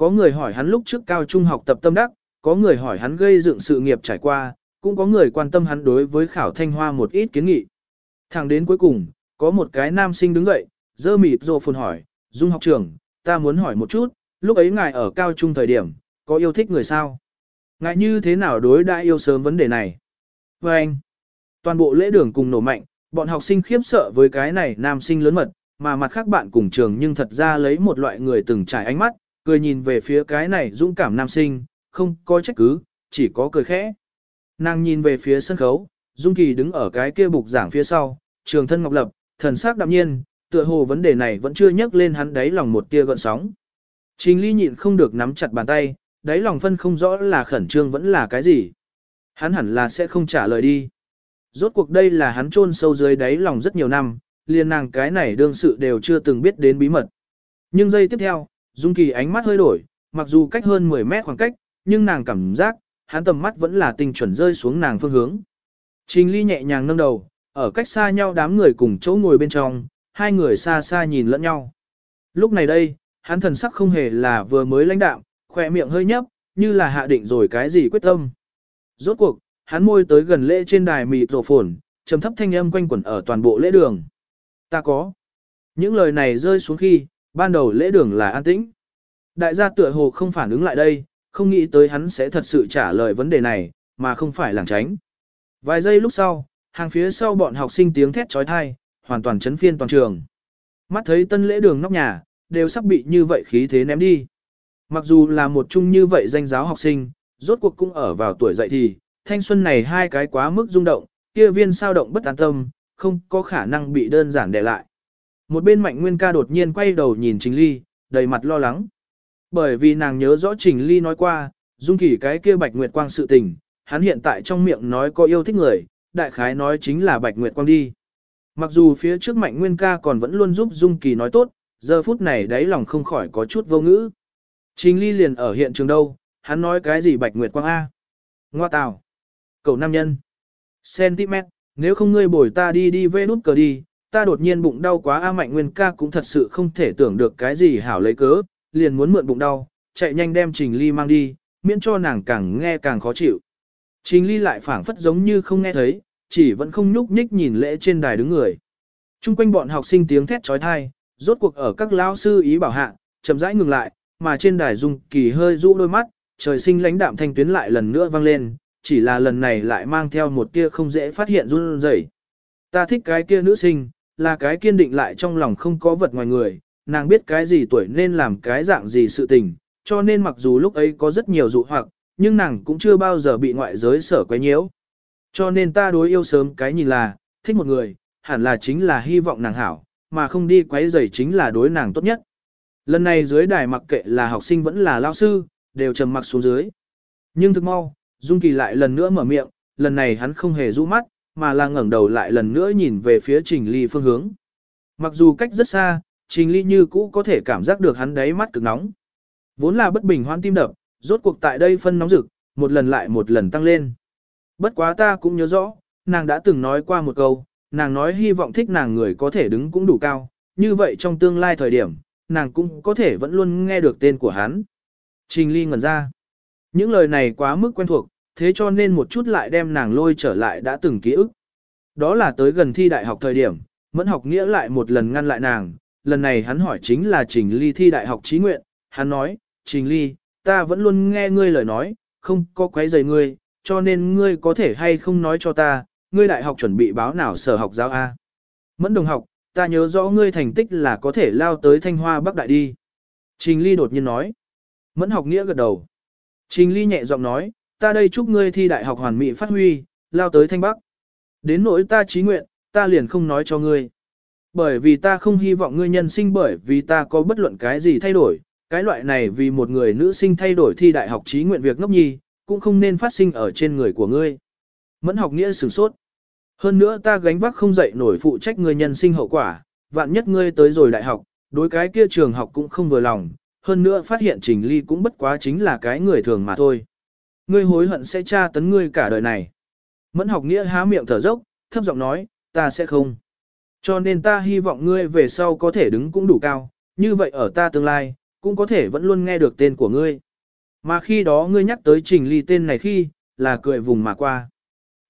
Có người hỏi hắn lúc trước cao trung học tập tâm đắc, có người hỏi hắn gây dựng sự nghiệp trải qua, cũng có người quan tâm hắn đối với khảo thanh hoa một ít kiến nghị. Thẳng đến cuối cùng, có một cái nam sinh đứng dậy, dơ mịt rồ phồn hỏi, Dung học trưởng, ta muốn hỏi một chút, lúc ấy ngài ở cao trung thời điểm, có yêu thích người sao? Ngài như thế nào đối đã yêu sớm vấn đề này? Và anh, toàn bộ lễ đường cùng nổ mạnh, bọn học sinh khiếp sợ với cái này nam sinh lớn mật, mà mặt khác bạn cùng trường nhưng thật ra lấy một loại người từng trải ánh mắt, cười nhìn về phía cái này dũng cảm nam sinh, không có trách cứ, chỉ có cười khẽ. Nàng nhìn về phía sân khấu, Dung Kỳ đứng ở cái kia bục giảng phía sau, trường thân ngọc lập, thần sắc đạm nhiên, tựa hồ vấn đề này vẫn chưa nhắc lên hắn đáy lòng một tia gợn sóng. Trình Ly nhịn không được nắm chặt bàn tay, đáy lòng phân không rõ là khẩn trương vẫn là cái gì. Hắn hẳn là sẽ không trả lời đi. Rốt cuộc đây là hắn chôn sâu dưới đáy lòng rất nhiều năm, liền nàng cái này đương sự đều chưa từng biết đến bí mật. Nhưng giây tiếp theo, Dung Kỳ ánh mắt hơi đổi, mặc dù cách hơn 10 mét khoảng cách, nhưng nàng cảm giác, hắn tầm mắt vẫn là tình chuẩn rơi xuống nàng phương hướng. Trình Ly nhẹ nhàng nâng đầu, ở cách xa nhau đám người cùng chỗ ngồi bên trong, hai người xa xa nhìn lẫn nhau. Lúc này đây, hắn thần sắc không hề là vừa mới lãnh đạm, khỏe miệng hơi nhấp, như là hạ định rồi cái gì quyết tâm. Rốt cuộc, hắn môi tới gần lễ trên đài mịt rổ phồn, trầm thấp thanh âm quanh quẩn ở toàn bộ lễ đường. Ta có. Những lời này rơi xuống khi, ban đầu lễ đường là an tĩnh. Đại gia tựa hồ không phản ứng lại đây, không nghĩ tới hắn sẽ thật sự trả lời vấn đề này, mà không phải lảng tránh. Vài giây lúc sau, hàng phía sau bọn học sinh tiếng thét trói thai, hoàn toàn chấn phiên toàn trường. Mắt thấy tân lễ đường nóc nhà, đều sắp bị như vậy khí thế ném đi. Mặc dù là một chung như vậy danh giáo học sinh, rốt cuộc cũng ở vào tuổi dậy thì, thanh xuân này hai cái quá mức rung động, kia viên sao động bất an tâm, không có khả năng bị đơn giản để lại. Một bên mạnh nguyên ca đột nhiên quay đầu nhìn Trình Ly, đầy mặt lo lắng. Bởi vì nàng nhớ rõ Trình Ly nói qua, dung kỳ cái kia bạch nguyệt quang sự tình, hắn hiện tại trong miệng nói có yêu thích người, đại khái nói chính là bạch nguyệt quang đi. Mặc dù phía trước mạnh nguyên ca còn vẫn luôn giúp dung kỳ nói tốt, giờ phút này đáy lòng không khỏi có chút vô ngữ. Trình Ly liền ở hiện trường đâu, hắn nói cái gì bạch nguyệt quang A. Ngoa tào. Cầu nam nhân. Centimet, nếu không ngươi bồi ta đi đi về nút cờ đi, ta đột nhiên bụng đau quá A Mạnh Nguyên ca cũng thật sự không thể tưởng được cái gì hảo lấy cớ, liền muốn mượn bụng đau, chạy nhanh đem Trình Ly mang đi, miễn cho nàng càng nghe càng khó chịu. Trình ly lại phảng phất giống như không nghe thấy, chỉ vẫn không nhúc nhích nhìn lễ trên đài đứng người. Trung quanh bọn học sinh tiếng thét trói thai, rốt cuộc ở các lão sư ý bảo hạ, chậm rãi ngừng lại, mà trên đài dung kỳ hơi rũ đôi mắt, trời sinh lãnh đạm thanh tuyến lại lần nữa vang lên, chỉ là lần này lại mang theo một tia không dễ phát hiện run rẩy. Ta thích cái kia nữ sinh, là cái kiên định lại trong lòng không có vật ngoài người, nàng biết cái gì tuổi nên làm cái dạng gì sự tình, cho nên mặc dù lúc ấy có rất nhiều dụ hoặc, nhưng nàng cũng chưa bao giờ bị ngoại giới sở quấy nhiễu. Cho nên ta đối yêu sớm cái nhìn là, thích một người, hẳn là chính là hy vọng nàng hảo, mà không đi quấy rầy chính là đối nàng tốt nhất. Lần này dưới đài mặc kệ là học sinh vẫn là lao sư, đều trầm mặc xuống dưới. Nhưng thực mau, Dung Kỳ lại lần nữa mở miệng, lần này hắn không hề rũ mắt, mà là ngẩng đầu lại lần nữa nhìn về phía Trình Ly phương hướng. Mặc dù cách rất xa, Trình Ly như cũ có thể cảm giác được hắn đáy mắt cực nóng. Vốn là bất bình hoan tim đập, rốt cuộc tại đây phân nóng rực, một lần lại một lần tăng lên. Bất quá ta cũng nhớ rõ, nàng đã từng nói qua một câu, nàng nói hy vọng thích nàng người có thể đứng cũng đủ cao, như vậy trong tương lai thời điểm, nàng cũng có thể vẫn luôn nghe được tên của hắn. Trình Ly ngẩn ra. Những lời này quá mức quen thuộc, thế cho nên một chút lại đem nàng lôi trở lại đã từng ký ức. Đó là tới gần thi đại học thời điểm, Mẫn học nghĩa lại một lần ngăn lại nàng, lần này hắn hỏi chính là Trình Ly thi đại học trí nguyện, hắn nói, Trình Ly, ta vẫn luôn nghe ngươi lời nói, không có quấy rầy ngươi, cho nên ngươi có thể hay không nói cho ta, ngươi đại học chuẩn bị báo nào sở học giáo A. Mẫn đồng học, ta nhớ rõ ngươi thành tích là có thể lao tới Thanh Hoa Bắc Đại đi. Trình Ly đột nhiên nói. Mẫn học nghĩa gật đầu. Trình Ly nhẹ giọng nói, ta đây chúc ngươi thi đại học hoàn mỹ phát huy, lao tới Thanh Bắc. Đến nỗi ta trí nguyện, ta liền không nói cho ngươi. Bởi vì ta không hy vọng ngươi nhân sinh bởi vì ta có bất luận cái gì thay đổi, cái loại này vì một người nữ sinh thay đổi thi đại học trí nguyện việc ngốc nhi, cũng không nên phát sinh ở trên người của ngươi. Mẫn học nghĩa sửng sốt. Hơn nữa ta gánh vác không dậy nổi phụ trách ngươi nhân sinh hậu quả, vạn nhất ngươi tới rồi đại học, đối cái kia trường học cũng không vừa lòng, hơn nữa phát hiện Trình Ly cũng bất quá chính là cái người thường mà thôi. Ngươi hối hận sẽ tra tấn ngươi cả đời này. Mẫn học nghĩa há miệng thở dốc, thấp giọng nói, ta sẽ không. Cho nên ta hy vọng ngươi về sau có thể đứng cũng đủ cao, như vậy ở ta tương lai, cũng có thể vẫn luôn nghe được tên của ngươi. Mà khi đó ngươi nhắc tới Trình Ly tên này khi, là cười vùng mà qua.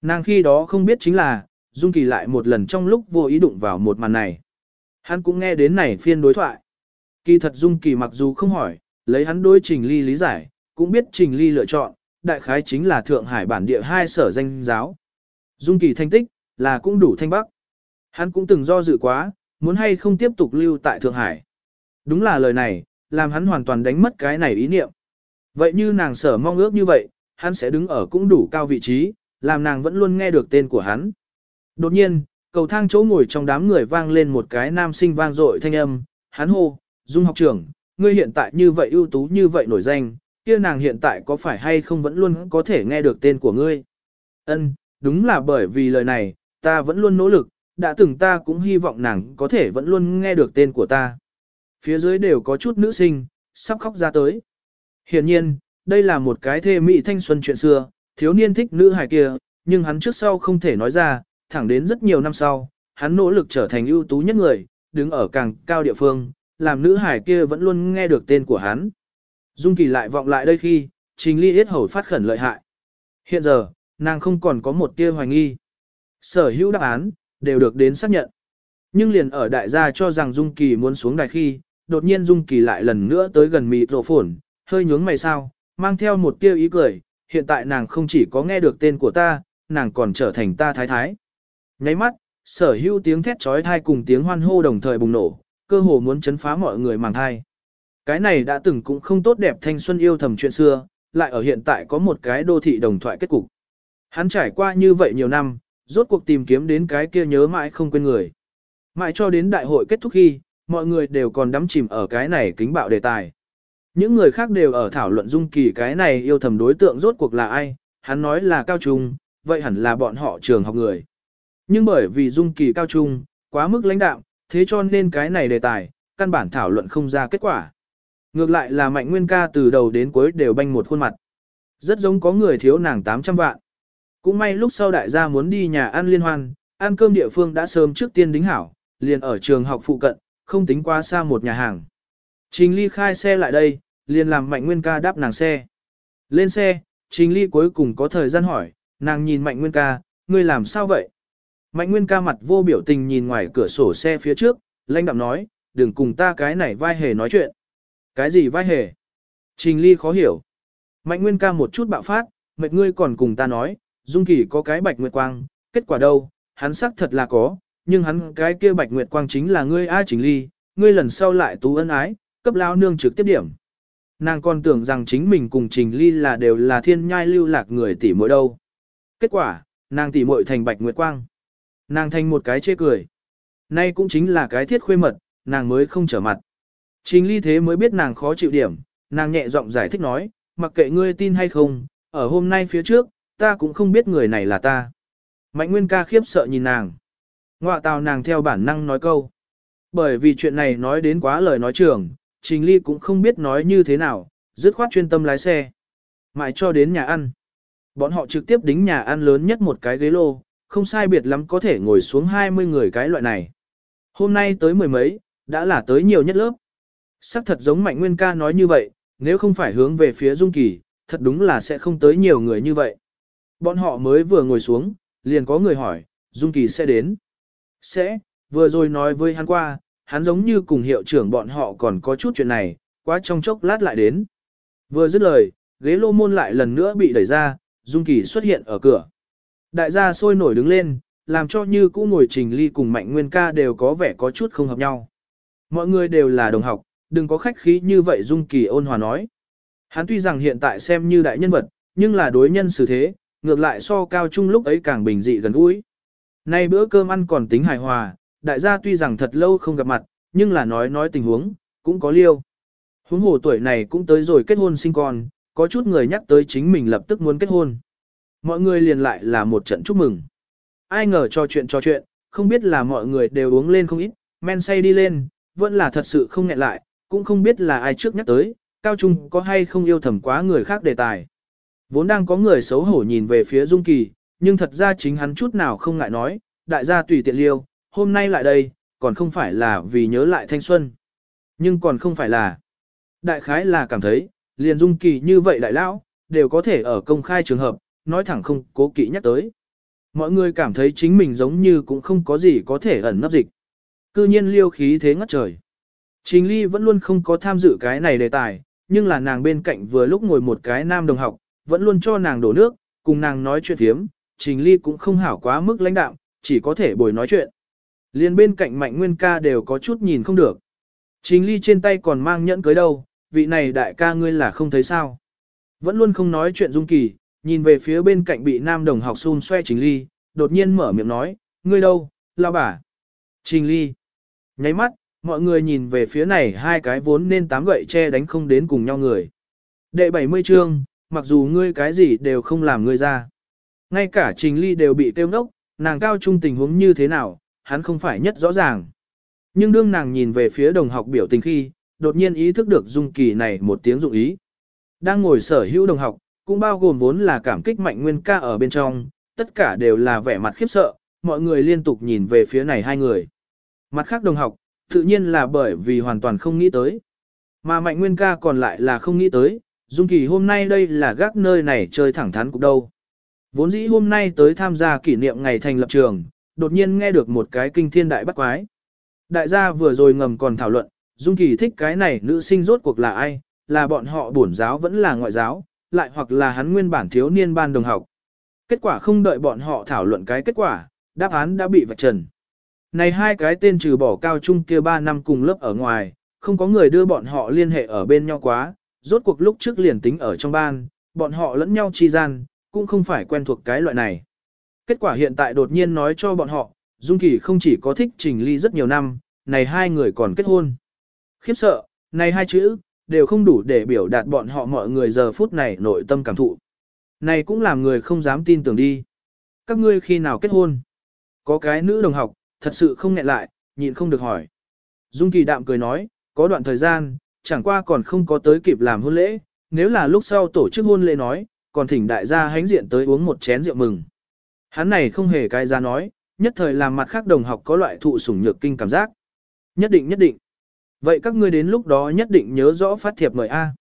Nàng khi đó không biết chính là, Dung Kỳ lại một lần trong lúc vô ý đụng vào một màn này. Hắn cũng nghe đến này phiên đối thoại. Kỳ thật Dung Kỳ mặc dù không hỏi, lấy hắn đối Trình Ly lý giải, cũng biết Trình Ly lựa chọn, đại khái chính là Thượng Hải bản địa hai sở danh giáo. Dung Kỳ thanh tích, là cũng đủ thanh bắc. Hắn cũng từng do dự quá, muốn hay không tiếp tục lưu tại Thượng Hải. Đúng là lời này, làm hắn hoàn toàn đánh mất cái này ý niệm. Vậy như nàng sở mong ước như vậy, hắn sẽ đứng ở cũng đủ cao vị trí, làm nàng vẫn luôn nghe được tên của hắn. Đột nhiên, cầu thang chỗ ngồi trong đám người vang lên một cái nam sinh vang dội thanh âm, hắn hô, Dung học trưởng, ngươi hiện tại như vậy ưu tú như vậy nổi danh, kia nàng hiện tại có phải hay không vẫn luôn có thể nghe được tên của ngươi? Ân, đúng là bởi vì lời này, ta vẫn luôn nỗ lực, đã từng ta cũng hy vọng nàng có thể vẫn luôn nghe được tên của ta. Phía dưới đều có chút nữ sinh, sắp khóc ra tới. Hiển nhiên, đây là một cái thê mỹ thanh xuân chuyện xưa, thiếu niên thích nữ hài kia, nhưng hắn trước sau không thể nói ra, thẳng đến rất nhiều năm sau, hắn nỗ lực trở thành ưu tú nhất người, đứng ở càng cao địa phương, làm nữ hài kia vẫn luôn nghe được tên của hắn. Dung Kỳ lại vọng lại đây khi, Trình Ly yết hầu phát khẩn lợi hại. Hiện giờ, nàng không còn có một tia hoài nghi. Sở hữu đáp án, đều được đến xác nhận. Nhưng liền ở đại gia cho rằng Dung Kỳ muốn xuống đài khi, đột nhiên Dung Kỳ lại lần nữa tới gần mịt rộ phổn, hơi nhướng mày sao, mang theo một tia ý cười, hiện tại nàng không chỉ có nghe được tên của ta, nàng còn trở thành ta thái thái. Nháy mắt, sở hữu tiếng thét trói thai cùng tiếng hoan hô đồng thời bùng nổ, cơ hồ muốn chấn phá mọi người màng thai. Cái này đã từng cũng không tốt đẹp thanh xuân yêu thầm chuyện xưa, lại ở hiện tại có một cái đô thị đồng thoại kết cục. Hắn trải qua như vậy nhiều năm, rốt cuộc tìm kiếm đến cái kia nhớ mãi không quên người. Mãi cho đến đại hội kết thúc khi, mọi người đều còn đắm chìm ở cái này kính bạo đề tài. Những người khác đều ở thảo luận Dung Kỳ cái này yêu thầm đối tượng rốt cuộc là ai, hắn nói là cao trung, vậy hẳn là bọn họ trường học người. Nhưng bởi vì Dung Kỳ cao trung, quá mức lãnh đạo, thế cho nên cái này đề tài, căn bản thảo luận không ra kết quả. Ngược lại là Mạnh Nguyên ca từ đầu đến cuối đều banh một khuôn mặt. Rất giống có người thiếu nàng 800 vạn. Cũng may lúc sau đại gia muốn đi nhà ăn liên hoan, ăn cơm địa phương đã sớm trước tiên đính hảo, liền ở trường học phụ cận, không tính qua xa một nhà hàng. Trình Ly khai xe lại đây, liền làm Mạnh Nguyên ca đáp nàng xe. Lên xe, Trình Ly cuối cùng có thời gian hỏi, Nàng nhìn Mạnh Nguyên ca, ngươi làm sao vậy? Mạnh Nguyên ca mặt vô biểu tình nhìn ngoài cửa sổ xe phía trước, lãnh đạm nói, đừng cùng ta cái này vai hề nói chuyện. Cái gì vai hề? Trình Ly khó hiểu. Mạnh Nguyên ca một chút bạo phát, mệt ngươi còn cùng ta nói, Dung Kỳ có cái bạch nguyệt quang, kết quả đâu, hắn xác thật là có, nhưng hắn cái kia bạch nguyệt quang chính là ngươi A Trình Ly, ngươi lần sau lại tú ân ái, cấp lao nương trực tiếp điểm. Nàng còn tưởng rằng chính mình cùng Trình Ly là đều là thiên nhai lưu lạc người tỷ muội đâu. Kết quả, nàng tỷ muội thành bạch nguyệt quang. Nàng thành một cái chê cười. Nay cũng chính là cái thiết khuê mật, nàng mới không trở mặt. Trình Ly thế mới biết nàng khó chịu điểm, nàng nhẹ giọng giải thích nói, mặc kệ ngươi tin hay không, ở hôm nay phía trước, ta cũng không biết người này là ta. Mạnh Nguyên ca khiếp sợ nhìn nàng. Ngoạ tào nàng theo bản năng nói câu. Bởi vì chuyện này nói đến quá lời nói trường, Trình Ly cũng không biết nói như thế nào, dứt khoát chuyên tâm lái xe. Mãi cho đến nhà ăn. Bọn họ trực tiếp đính nhà ăn lớn nhất một cái ghế lô, không sai biệt lắm có thể ngồi xuống 20 người cái loại này. Hôm nay tới mười mấy, đã là tới nhiều nhất lớp. Sắc thật giống Mạnh Nguyên ca nói như vậy, nếu không phải hướng về phía Dung Kỳ, thật đúng là sẽ không tới nhiều người như vậy. Bọn họ mới vừa ngồi xuống, liền có người hỏi, Dung Kỳ sẽ đến. Sẽ, vừa rồi nói với hắn qua, hắn giống như cùng hiệu trưởng bọn họ còn có chút chuyện này, quá trong chốc lát lại đến. Vừa dứt lời, ghế lô môn lại lần nữa bị đẩy ra, Dung Kỳ xuất hiện ở cửa. Đại gia sôi nổi đứng lên, làm cho như cũ ngồi trình ly cùng mạnh nguyên ca đều có vẻ có chút không hợp nhau. Mọi người đều là đồng học, đừng có khách khí như vậy Dung Kỳ ôn hòa nói. Hắn tuy rằng hiện tại xem như đại nhân vật, nhưng là đối nhân xử thế, ngược lại so cao trung lúc ấy càng bình dị gần gũi. Nay bữa cơm ăn còn tính hài hòa, đại gia tuy rằng thật lâu không gặp mặt, nhưng là nói nói tình huống, cũng có liêu. Huống hồ tuổi này cũng tới rồi kết hôn sinh con, có chút người nhắc tới chính mình lập tức muốn kết hôn. Mọi người liền lại là một trận chúc mừng. Ai ngờ cho chuyện cho chuyện, không biết là mọi người đều uống lên không ít, men say đi lên, vẫn là thật sự không nghẹn lại, cũng không biết là ai trước nhắc tới, cao trung có hay không yêu thầm quá người khác đề tài. Vốn đang có người xấu hổ nhìn về phía Dung Kỳ, nhưng thật ra chính hắn chút nào không ngại nói, đại gia tùy tiện liêu, hôm nay lại đây, còn không phải là vì nhớ lại thanh xuân. Nhưng còn không phải là. Đại khái là cảm thấy, liền Dung Kỳ như vậy đại lão, đều có thể ở công khai trường hợp, nói thẳng không cố kỵ nhắc tới. Mọi người cảm thấy chính mình giống như cũng không có gì có thể ẩn nấp dịch. Cư nhiên liêu khí thế ngất trời. Trình Ly vẫn luôn không có tham dự cái này đề tài, nhưng là nàng bên cạnh vừa lúc ngồi một cái nam đồng học, vẫn luôn cho nàng đổ nước, cùng nàng nói chuyện thiếm, Trình Ly cũng không hảo quá mức lãnh đạm, chỉ có thể bồi nói chuyện. Liên bên cạnh Mạnh Nguyên ca đều có chút nhìn không được. Trình Ly trên tay còn mang nhẫn cưới đâu, vị này đại ca ngươi là không thấy sao. Vẫn luôn không nói chuyện dung kỳ, nhìn về phía bên cạnh bị nam đồng học xun xoe Trình Ly, đột nhiên mở miệng nói, ngươi đâu, lao bà. Trình Ly. Nháy mắt, mọi người nhìn về phía này hai cái vốn nên tám gậy che đánh không đến cùng nhau người. Đệ 70 chương, mặc dù ngươi cái gì đều không làm ngươi ra. Ngay cả Trình Ly đều bị tiêu ngốc, nàng cao trung tình huống như thế nào, hắn không phải nhất rõ ràng. Nhưng đương nàng nhìn về phía đồng học biểu tình khi, đột nhiên ý thức được Dung Kỳ này một tiếng dụng ý. Đang ngồi sở hữu đồng học, cũng bao gồm vốn là cảm kích mạnh nguyên ca ở bên trong, tất cả đều là vẻ mặt khiếp sợ, mọi người liên tục nhìn về phía này hai người. Mặt khác đồng học, tự nhiên là bởi vì hoàn toàn không nghĩ tới. Mà mạnh nguyên ca còn lại là không nghĩ tới, Dung Kỳ hôm nay đây là gác nơi này chơi thẳng thắn cục đâu. Vốn dĩ hôm nay tới tham gia kỷ niệm ngày thành lập trường, đột nhiên nghe được một cái kinh thiên đại bắt quái. Đại gia vừa rồi ngầm còn thảo luận, Dung Kỳ thích cái này nữ sinh rốt cuộc là ai, là bọn họ bổn giáo vẫn là ngoại giáo, lại hoặc là hắn nguyên bản thiếu niên ban đồng học. Kết quả không đợi bọn họ thảo luận cái kết quả, đáp án đã bị vạch trần. Này hai cái tên trừ bỏ cao trung kia 3 năm cùng lớp ở ngoài, không có người đưa bọn họ liên hệ ở bên nhau quá, rốt cuộc lúc trước liền tính ở trong ban, bọn họ lẫn nhau chi gian, cũng không phải quen thuộc cái loại này. Kết quả hiện tại đột nhiên nói cho bọn họ, Dung Kỳ không chỉ có thích Trình Ly rất nhiều năm, này hai người còn kết hôn. Khiếp sợ, này hai chữ, đều không đủ để biểu đạt bọn họ mọi người giờ phút này nội tâm cảm thụ. Này cũng làm người không dám tin tưởng đi. Các ngươi khi nào kết hôn? Có cái nữ đồng học, thật sự không nghẹn lại, nhịn không được hỏi. Dung Kỳ đạm cười nói, có đoạn thời gian, chẳng qua còn không có tới kịp làm hôn lễ, nếu là lúc sau tổ chức hôn lễ nói, còn thỉnh đại gia hánh diện tới uống một chén rượu mừng. Hắn này không hề cái ra nói, nhất thời làm mặt khác đồng học có loại thụ sủng nhược kinh cảm giác. Nhất định nhất định. Vậy các ngươi đến lúc đó nhất định nhớ rõ phát thiệp mời A.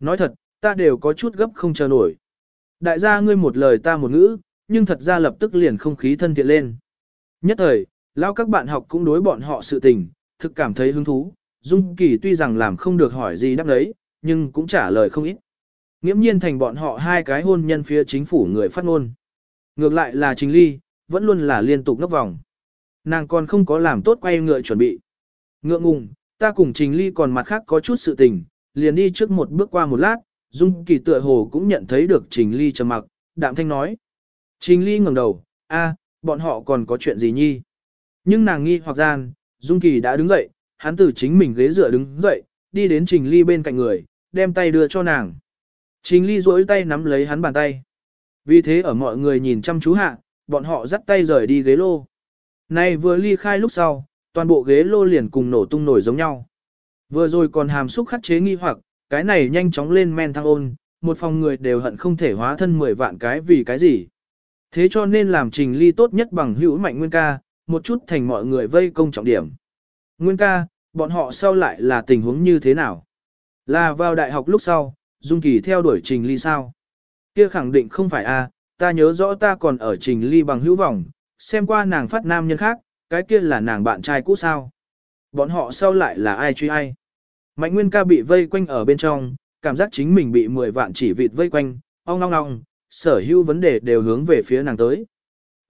Nói thật, ta đều có chút gấp không chờ nổi. Đại gia ngươi một lời ta một ngữ, nhưng thật ra lập tức liền không khí thân thiện lên. Nhất thời, lao các bạn học cũng đối bọn họ sự tình, thực cảm thấy hứng thú, Dung Kỳ tuy rằng làm không được hỏi gì đáp đấy, nhưng cũng trả lời không ít. Nghiễm nhiên thành bọn họ hai cái hôn nhân phía chính phủ người phát ngôn. Ngược lại là Trình Ly, vẫn luôn là liên tục ngấp vòng. Nàng còn không có làm tốt quay ngựa chuẩn bị. Ngượng ngùng, ta cùng Trình Ly còn mặt khác có chút sự tình, liền đi trước một bước qua một lát, Dung Kỳ tựa hồ cũng nhận thấy được Trình Ly trầm mặc, đạm thanh nói. Trình Ly ngẩng đầu, a, bọn họ còn có chuyện gì nhi? Nhưng nàng nghi hoặc gian, Dung Kỳ đã đứng dậy, hắn từ chính mình ghế dựa đứng dậy, đi đến Trình Ly bên cạnh người, đem tay đưa cho nàng. Trình Ly duỗi tay nắm lấy hắn bàn tay. Vì thế ở mọi người nhìn chăm chú hạ, bọn họ dắt tay rời đi ghế lô. Này vừa ly khai lúc sau, toàn bộ ghế lô liền cùng nổ tung nổi giống nhau. Vừa rồi còn hàm xúc khắc chế nghi hoặc, cái này nhanh chóng lên men thăng ôn, một phòng người đều hận không thể hóa thân 10 vạn cái vì cái gì. Thế cho nên làm trình ly tốt nhất bằng hữu mạnh nguyên ca, một chút thành mọi người vây công trọng điểm. Nguyên ca, bọn họ sau lại là tình huống như thế nào? Là vào đại học lúc sau, Dung Kỳ theo đuổi trình ly sao? Kia khẳng định không phải a, ta nhớ rõ ta còn ở trình ly bằng hữu vọng, xem qua nàng phát nam nhân khác, cái kia là nàng bạn trai cũ sao? Bọn họ sau lại là ai truy ai? Mạnh Nguyên ca bị vây quanh ở bên trong, cảm giác chính mình bị 10 vạn chỉ vịt vây quanh, ong ong ong, sở hữu vấn đề đều hướng về phía nàng tới.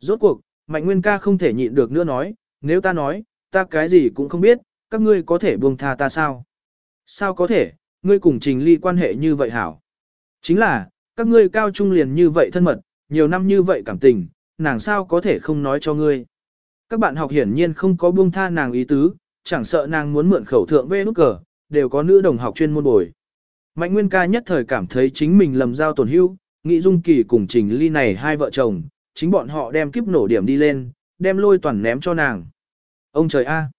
Rốt cuộc, Mạnh Nguyên ca không thể nhịn được nữa nói, nếu ta nói, ta cái gì cũng không biết, các ngươi có thể buông tha ta sao? Sao có thể, ngươi cùng Trình Ly quan hệ như vậy hảo? Chính là, các ngươi cao trung liền như vậy thân mật, nhiều năm như vậy cảm tình, nàng sao có thể không nói cho ngươi? Các bạn học hiển nhiên không có buông tha nàng ý tứ, chẳng sợ nàng muốn mượn khẩu thượng về nút cờ, đều có nữ đồng học chuyên môn bồi. Mạnh Nguyên ca nhất thời cảm thấy chính mình lầm giao tổn hữu, nghĩ Dung Kỳ cùng Trình Ly này hai vợ chồng, chính bọn họ đem kiếp nổ điểm đi lên, đem lôi toàn ném cho nàng. Ông trời a,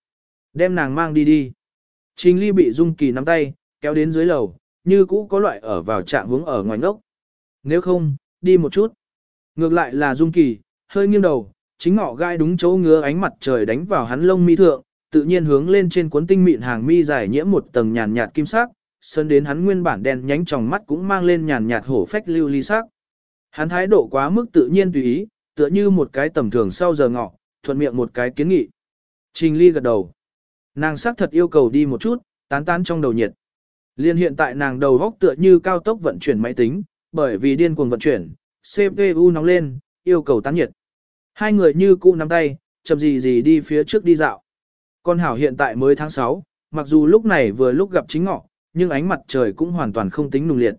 đem nàng mang đi đi. Trình Ly bị Dung Kỳ nắm tay, kéo đến dưới lầu, như cũ có loại ở vào trạng hướng ở ngoài ngốc. Nếu không, đi một chút. Ngược lại là Dung Kỳ, hơi nghiêng đầu, chính ngọ gai đúng chỗ ngứa ánh mặt trời đánh vào hắn lông mi thượng, tự nhiên hướng lên trên cuốn tinh mịn hàng mi dài nhiễm một tầng nhàn nhạt kim sắc, sơn đến hắn nguyên bản đen nhánh trong mắt cũng mang lên nhàn nhạt hổ phách lưu ly sắc. Hắn thái độ quá mức tự nhiên tùy ý, tựa như một cái tầm thường sau giờ ngọ, thuận miệng một cái kiến nghị. Trình ly gật đầu. Nàng xác thật yêu cầu đi một chút, tán tán trong đầu nhiệt. Liên hiện tại nàng đầu góc tựa như cao tốc vận chuyển máy tính, bởi vì điên cuồng vận chuyển, CPU nóng lên, yêu cầu tán nhiệt. Hai người như cũ nắm tay, chậm gì gì đi phía trước đi dạo. Con hảo hiện tại mới tháng 6, mặc dù lúc này vừa lúc gặp chính ngọ, nhưng ánh mặt trời cũng hoàn toàn không tính nùng liệt.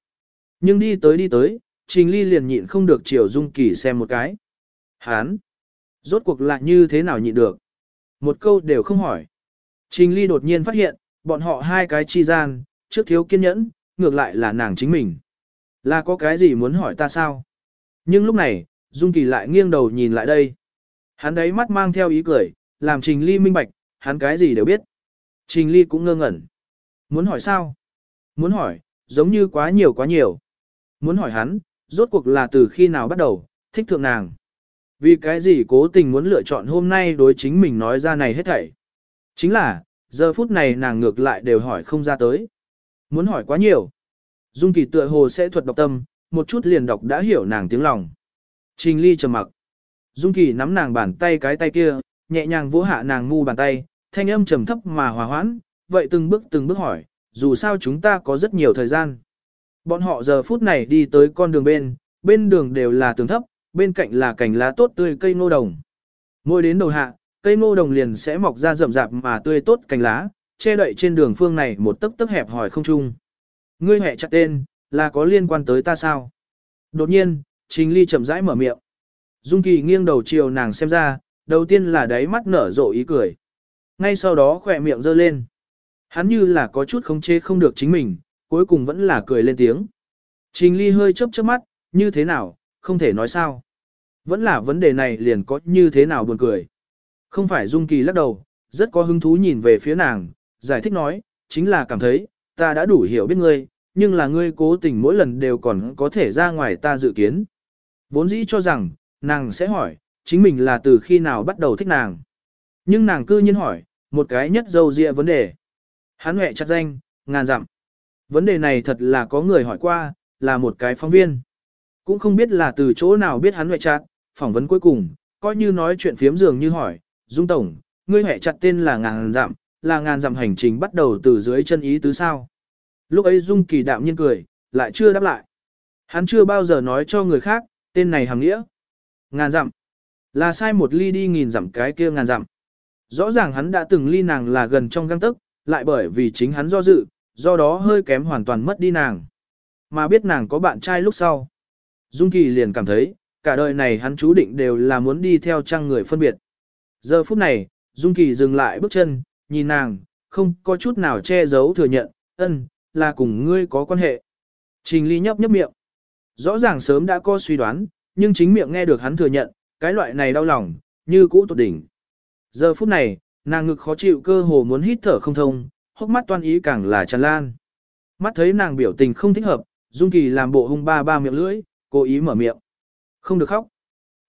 Nhưng đi tới đi tới, Trình Ly liền nhịn không được chiều Dung Kỳ xem một cái. Hán! Rốt cuộc lại như thế nào nhịn được? Một câu đều không hỏi. Trình Ly đột nhiên phát hiện, bọn họ hai cái chi gian, trước thiếu kiên nhẫn, ngược lại là nàng chính mình. Là có cái gì muốn hỏi ta sao? Nhưng lúc này, Dung Kỳ lại nghiêng đầu nhìn lại đây. Hắn đấy mắt mang theo ý cười, làm Trình Ly minh bạch, hắn cái gì đều biết. Trình Ly cũng ngơ ngẩn. Muốn hỏi sao? Muốn hỏi, giống như quá nhiều quá nhiều. Muốn hỏi hắn, rốt cuộc là từ khi nào bắt đầu, thích thượng nàng. Vì cái gì cố tình muốn lựa chọn hôm nay đối chính mình nói ra này hết thảy. Chính là, giờ phút này nàng ngược lại đều hỏi không ra tới. Muốn hỏi quá nhiều. Dung kỳ tựa hồ sẽ thuật đọc tâm, một chút liền đọc đã hiểu nàng tiếng lòng. Trình ly trầm mặc. Dung kỳ nắm nàng bàn tay cái tay kia, nhẹ nhàng vỗ hạ nàng ngu bàn tay, thanh âm trầm thấp mà hòa hoãn, vậy từng bước từng bước hỏi, dù sao chúng ta có rất nhiều thời gian. Bọn họ giờ phút này đi tới con đường bên, bên đường đều là tường thấp, bên cạnh là cành lá tốt tươi cây ngô đồng. Mỗi đến đầu hạ, cây ngô đồng liền sẽ mọc ra rậm rạp mà tươi tốt cành lá, che đậy trên đường phương này một tấc tấc hẹp hỏi không chung. Ngươi hẹ chặt tên, là có liên quan tới ta sao? Đột nhiên, Trình Ly chậm rãi mở miệng. Dung Kỳ nghiêng đầu chiều nàng xem ra, đầu tiên là đáy mắt nở rộ ý cười. Ngay sau đó khỏe miệng giơ lên. Hắn như là có chút không chế không được chính mình, cuối cùng vẫn là cười lên tiếng. Trình Ly hơi chớp chớp mắt, như thế nào, không thể nói sao. Vẫn là vấn đề này liền có như thế nào buồn cười. Không phải Dung Kỳ lắc đầu, rất có hứng thú nhìn về phía nàng, giải thích nói, chính là cảm thấy, ta đã đủ hiểu biết ngươi, nhưng là ngươi cố tình mỗi lần đều còn có thể ra ngoài ta dự kiến. Vốn dĩ cho rằng, nàng sẽ hỏi, chính mình là từ khi nào bắt đầu thích nàng. Nhưng nàng cư nhiên hỏi, một cái nhất dâu dịa vấn đề. Hắn hẹ chặt danh, ngàn dặm. Vấn đề này thật là có người hỏi qua, là một cái phóng viên. Cũng không biết là từ chỗ nào biết hắn hệ chặt, phỏng vấn cuối cùng, coi như nói chuyện phiếm dường như hỏi, Dung Tổng, ngươi hệ chặt tên là ngàn dặm, là ngàn dặm hành trình bắt đầu từ dưới chân ý tứ sao. Lúc ấy Dung Kỳ đạm nhiên cười, lại chưa đáp lại. Hắn chưa bao giờ nói cho người khác, tên này hàng nghĩa. Ngàn dặm. Là sai một ly đi nghìn dặm cái kia ngàn dặm. Rõ ràng hắn đã từng ly nàng là gần trong găng tức, lại bởi vì chính hắn do dự, do đó hơi kém hoàn toàn mất đi nàng. Mà biết nàng có bạn trai lúc sau. Dung Kỳ liền cảm thấy, cả đời này hắn chú định đều là muốn đi theo trang người phân biệt. Giờ phút này, Dung Kỳ dừng lại bước chân, nhìn nàng, không có chút nào che giấu thừa nhận, ân, là cùng ngươi có quan hệ. Trình Ly nhấp nhấp miệng. Rõ ràng sớm đã có suy đoán, nhưng chính miệng nghe được hắn thừa nhận, cái loại này đau lòng, như cũ tột đỉnh. Giờ phút này, nàng ngực khó chịu cơ hồ muốn hít thở không thông, hốc mắt toan ý càng là tràn lan. Mắt thấy nàng biểu tình không thích hợp, Dung Kỳ làm bộ hung ba ba miệng lưỡi, cố ý mở miệng. Không được khóc.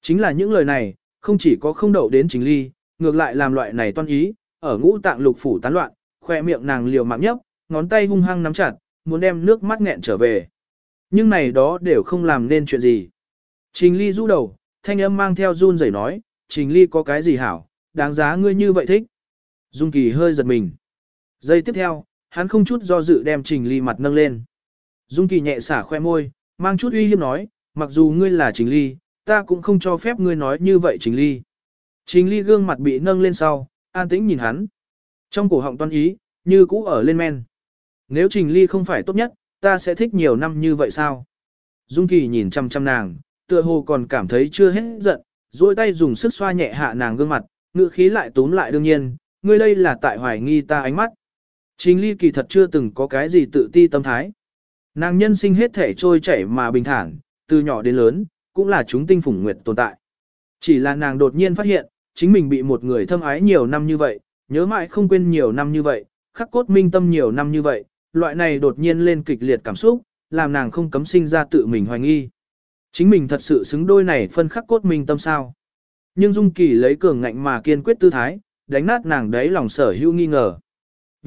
Chính là những lời này, không chỉ có không đậu đến chính ly, ngược lại làm loại này toan ý, ở ngũ tạng lục phủ tán loạn, khoe miệng nàng liều mạng nhấp, ngón tay hung hăng nắm chặt, muốn đem nước mắt nghẹn trở về. Nhưng này đó đều không làm nên chuyện gì. Trình ly rũ đầu, thanh âm mang theo run rẩy nói, trình ly có cái gì hảo, đáng giá ngươi như vậy thích. Dung kỳ hơi giật mình. Giây tiếp theo, hắn không chút do dự đem trình ly mặt nâng lên. Dung kỳ nhẹ xả khoe môi, mang chút uy hiếp nói, mặc dù ngươi là trình ly, ta cũng không cho phép ngươi nói như vậy trình ly. Trình ly gương mặt bị nâng lên sau, an tĩnh nhìn hắn. Trong cổ họng toan ý, như cũ ở lên men. Nếu trình ly không phải tốt nhất, ta sẽ thích nhiều năm như vậy sao? Dung kỳ nhìn chăm chăm nàng, tựa hồ còn cảm thấy chưa hết giận, duỗi tay dùng sức xoa nhẹ hạ nàng gương mặt, ngữ khí lại túm lại đương nhiên, ngươi đây là tại hoài nghi ta ánh mắt. Trình ly kỳ thật chưa từng có cái gì tự ti tâm thái. Nàng nhân sinh hết thể trôi chảy mà bình thản, từ nhỏ đến lớn, cũng là chúng tinh phủng nguyệt tồn tại. Chỉ là nàng đột nhiên phát hiện, chính mình bị một người thâm ái nhiều năm như vậy, nhớ mãi không quên nhiều năm như vậy, khắc cốt minh tâm nhiều năm như vậy, loại này đột nhiên lên kịch liệt cảm xúc, làm nàng không cấm sinh ra tự mình hoài nghi. Chính mình thật sự xứng đôi này phân khắc cốt minh tâm sao. Nhưng Dung Kỳ lấy cường ngạnh mà kiên quyết tư thái, đánh nát nàng đấy lòng sở hữu nghi ngờ.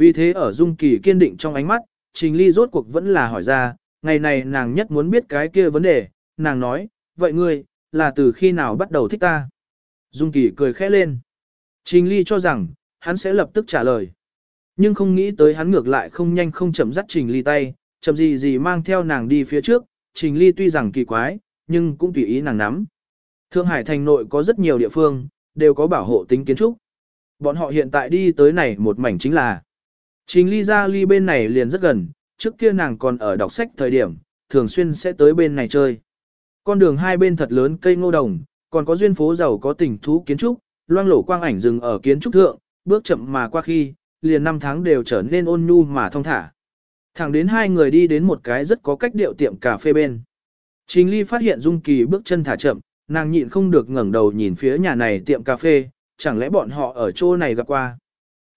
Vì thế ở Dung Kỳ kiên định trong ánh mắt, Trình Ly rốt cuộc vẫn là hỏi ra, ngày này nàng nhất muốn biết cái kia vấn đề, nàng nói, vậy ngươi, là từ khi nào bắt đầu thích ta? Dung Kỳ cười khẽ lên. Trình Ly cho rằng, hắn sẽ lập tức trả lời. Nhưng không nghĩ tới hắn ngược lại không nhanh không chậm dắt Trình Ly tay, chậm gì gì mang theo nàng đi phía trước, Trình Ly tuy rằng kỳ quái, nhưng cũng tùy ý nàng nắm. Thượng Hải thành nội có rất nhiều địa phương, đều có bảo hộ tính kiến trúc. Bọn họ hiện tại đi tới này một mảnh chính là Trình Ly ra ly bên này liền rất gần, trước kia nàng còn ở đọc sách thời điểm, thường xuyên sẽ tới bên này chơi. Con đường hai bên thật lớn cây ngô đồng, còn có duyên phố giàu có tình thú kiến trúc, loang lổ quang ảnh rừng ở kiến trúc thượng, bước chậm mà qua khi, liền năm tháng đều trở nên ôn nhu mà thông thả. Thẳng đến hai người đi đến một cái rất có cách điệu tiệm cà phê bên. Trình Ly phát hiện Dung Kỳ bước chân thả chậm, nàng nhịn không được ngẩng đầu nhìn phía nhà này tiệm cà phê, chẳng lẽ bọn họ ở chỗ này gặp qua.